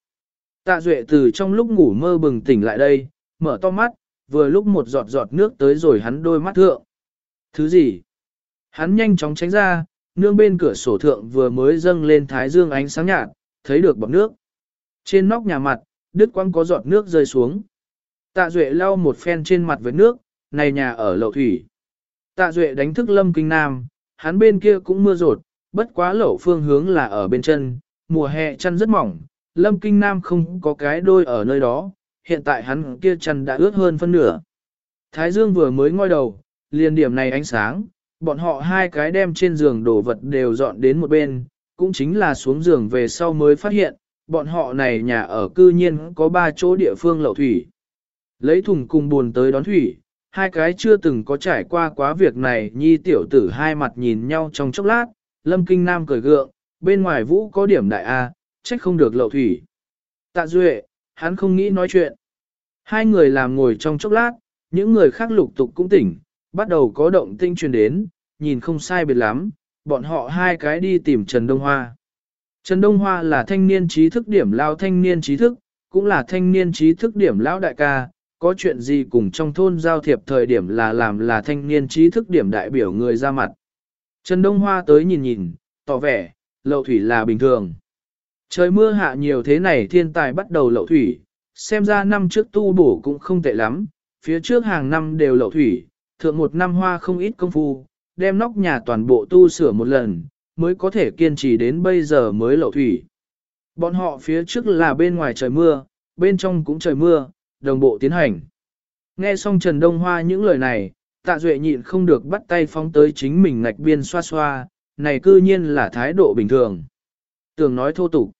Tạ Duệ từ trong lúc ngủ mơ bừng tỉnh lại đây, mở to mắt, vừa lúc một giọt giọt nước tới rồi hắn đôi mắt thượng. Thứ gì? Hắn nhanh chóng tránh ra, nương bên cửa sổ thượng vừa mới dâng lên thái dương ánh sáng nhạt, thấy được bọt nước. Trên nóc nhà mặt, đứt quăng có giọt nước rơi xuống. Tạ Duệ lau một phen trên mặt với nước, này nhà ở lậu thủy. Tạ Duệ đánh thức Lâm Kinh Nam, hắn bên kia cũng mưa rột, bất quá lậu phương hướng là ở bên chân, mùa hè chăn rất mỏng, Lâm Kinh Nam không có cái đôi ở nơi đó, hiện tại hắn kia chăn đã ướt hơn phân nửa. Thái Dương vừa mới ngoi đầu, liền điểm này ánh sáng, bọn họ hai cái đem trên giường đồ vật đều dọn đến một bên, cũng chính là xuống giường về sau mới phát hiện, bọn họ này nhà ở cư nhiên có ba chỗ địa phương lậu thủy. Lấy thùng cùng buồn tới đón thủy, hai cái chưa từng có trải qua quá việc này nhi tiểu tử hai mặt nhìn nhau trong chốc lát, lâm kinh nam cười gượng, bên ngoài vũ có điểm đại A, trách không được lậu thủy. Tạ Duệ, hắn không nghĩ nói chuyện. Hai người làm ngồi trong chốc lát, những người khác lục tục cũng tỉnh, bắt đầu có động tinh truyền đến, nhìn không sai biệt lắm, bọn họ hai cái đi tìm Trần Đông Hoa. Trần Đông Hoa là thanh niên trí thức điểm lao thanh niên trí thức, cũng là thanh niên trí thức điểm lão đại ca, có chuyện gì cùng trong thôn giao thiệp thời điểm là làm là thanh niên trí thức điểm đại biểu người ra mặt. Trần Đông Hoa tới nhìn nhìn, tỏ vẻ, lậu thủy là bình thường. Trời mưa hạ nhiều thế này thiên tài bắt đầu lậu thủy, xem ra năm trước tu bổ cũng không tệ lắm, phía trước hàng năm đều lậu thủy, thượng một năm hoa không ít công phu, đem nóc nhà toàn bộ tu sửa một lần, mới có thể kiên trì đến bây giờ mới lậu thủy. Bọn họ phía trước là bên ngoài trời mưa, bên trong cũng trời mưa, đồng bộ tiến hành. Nghe xong Trần Đông Hoa những lời này, tạ duệ nhịn không được bắt tay phóng tới chính mình ngạch biên xoa xoa, này cư nhiên là thái độ bình thường. tưởng nói thô tục.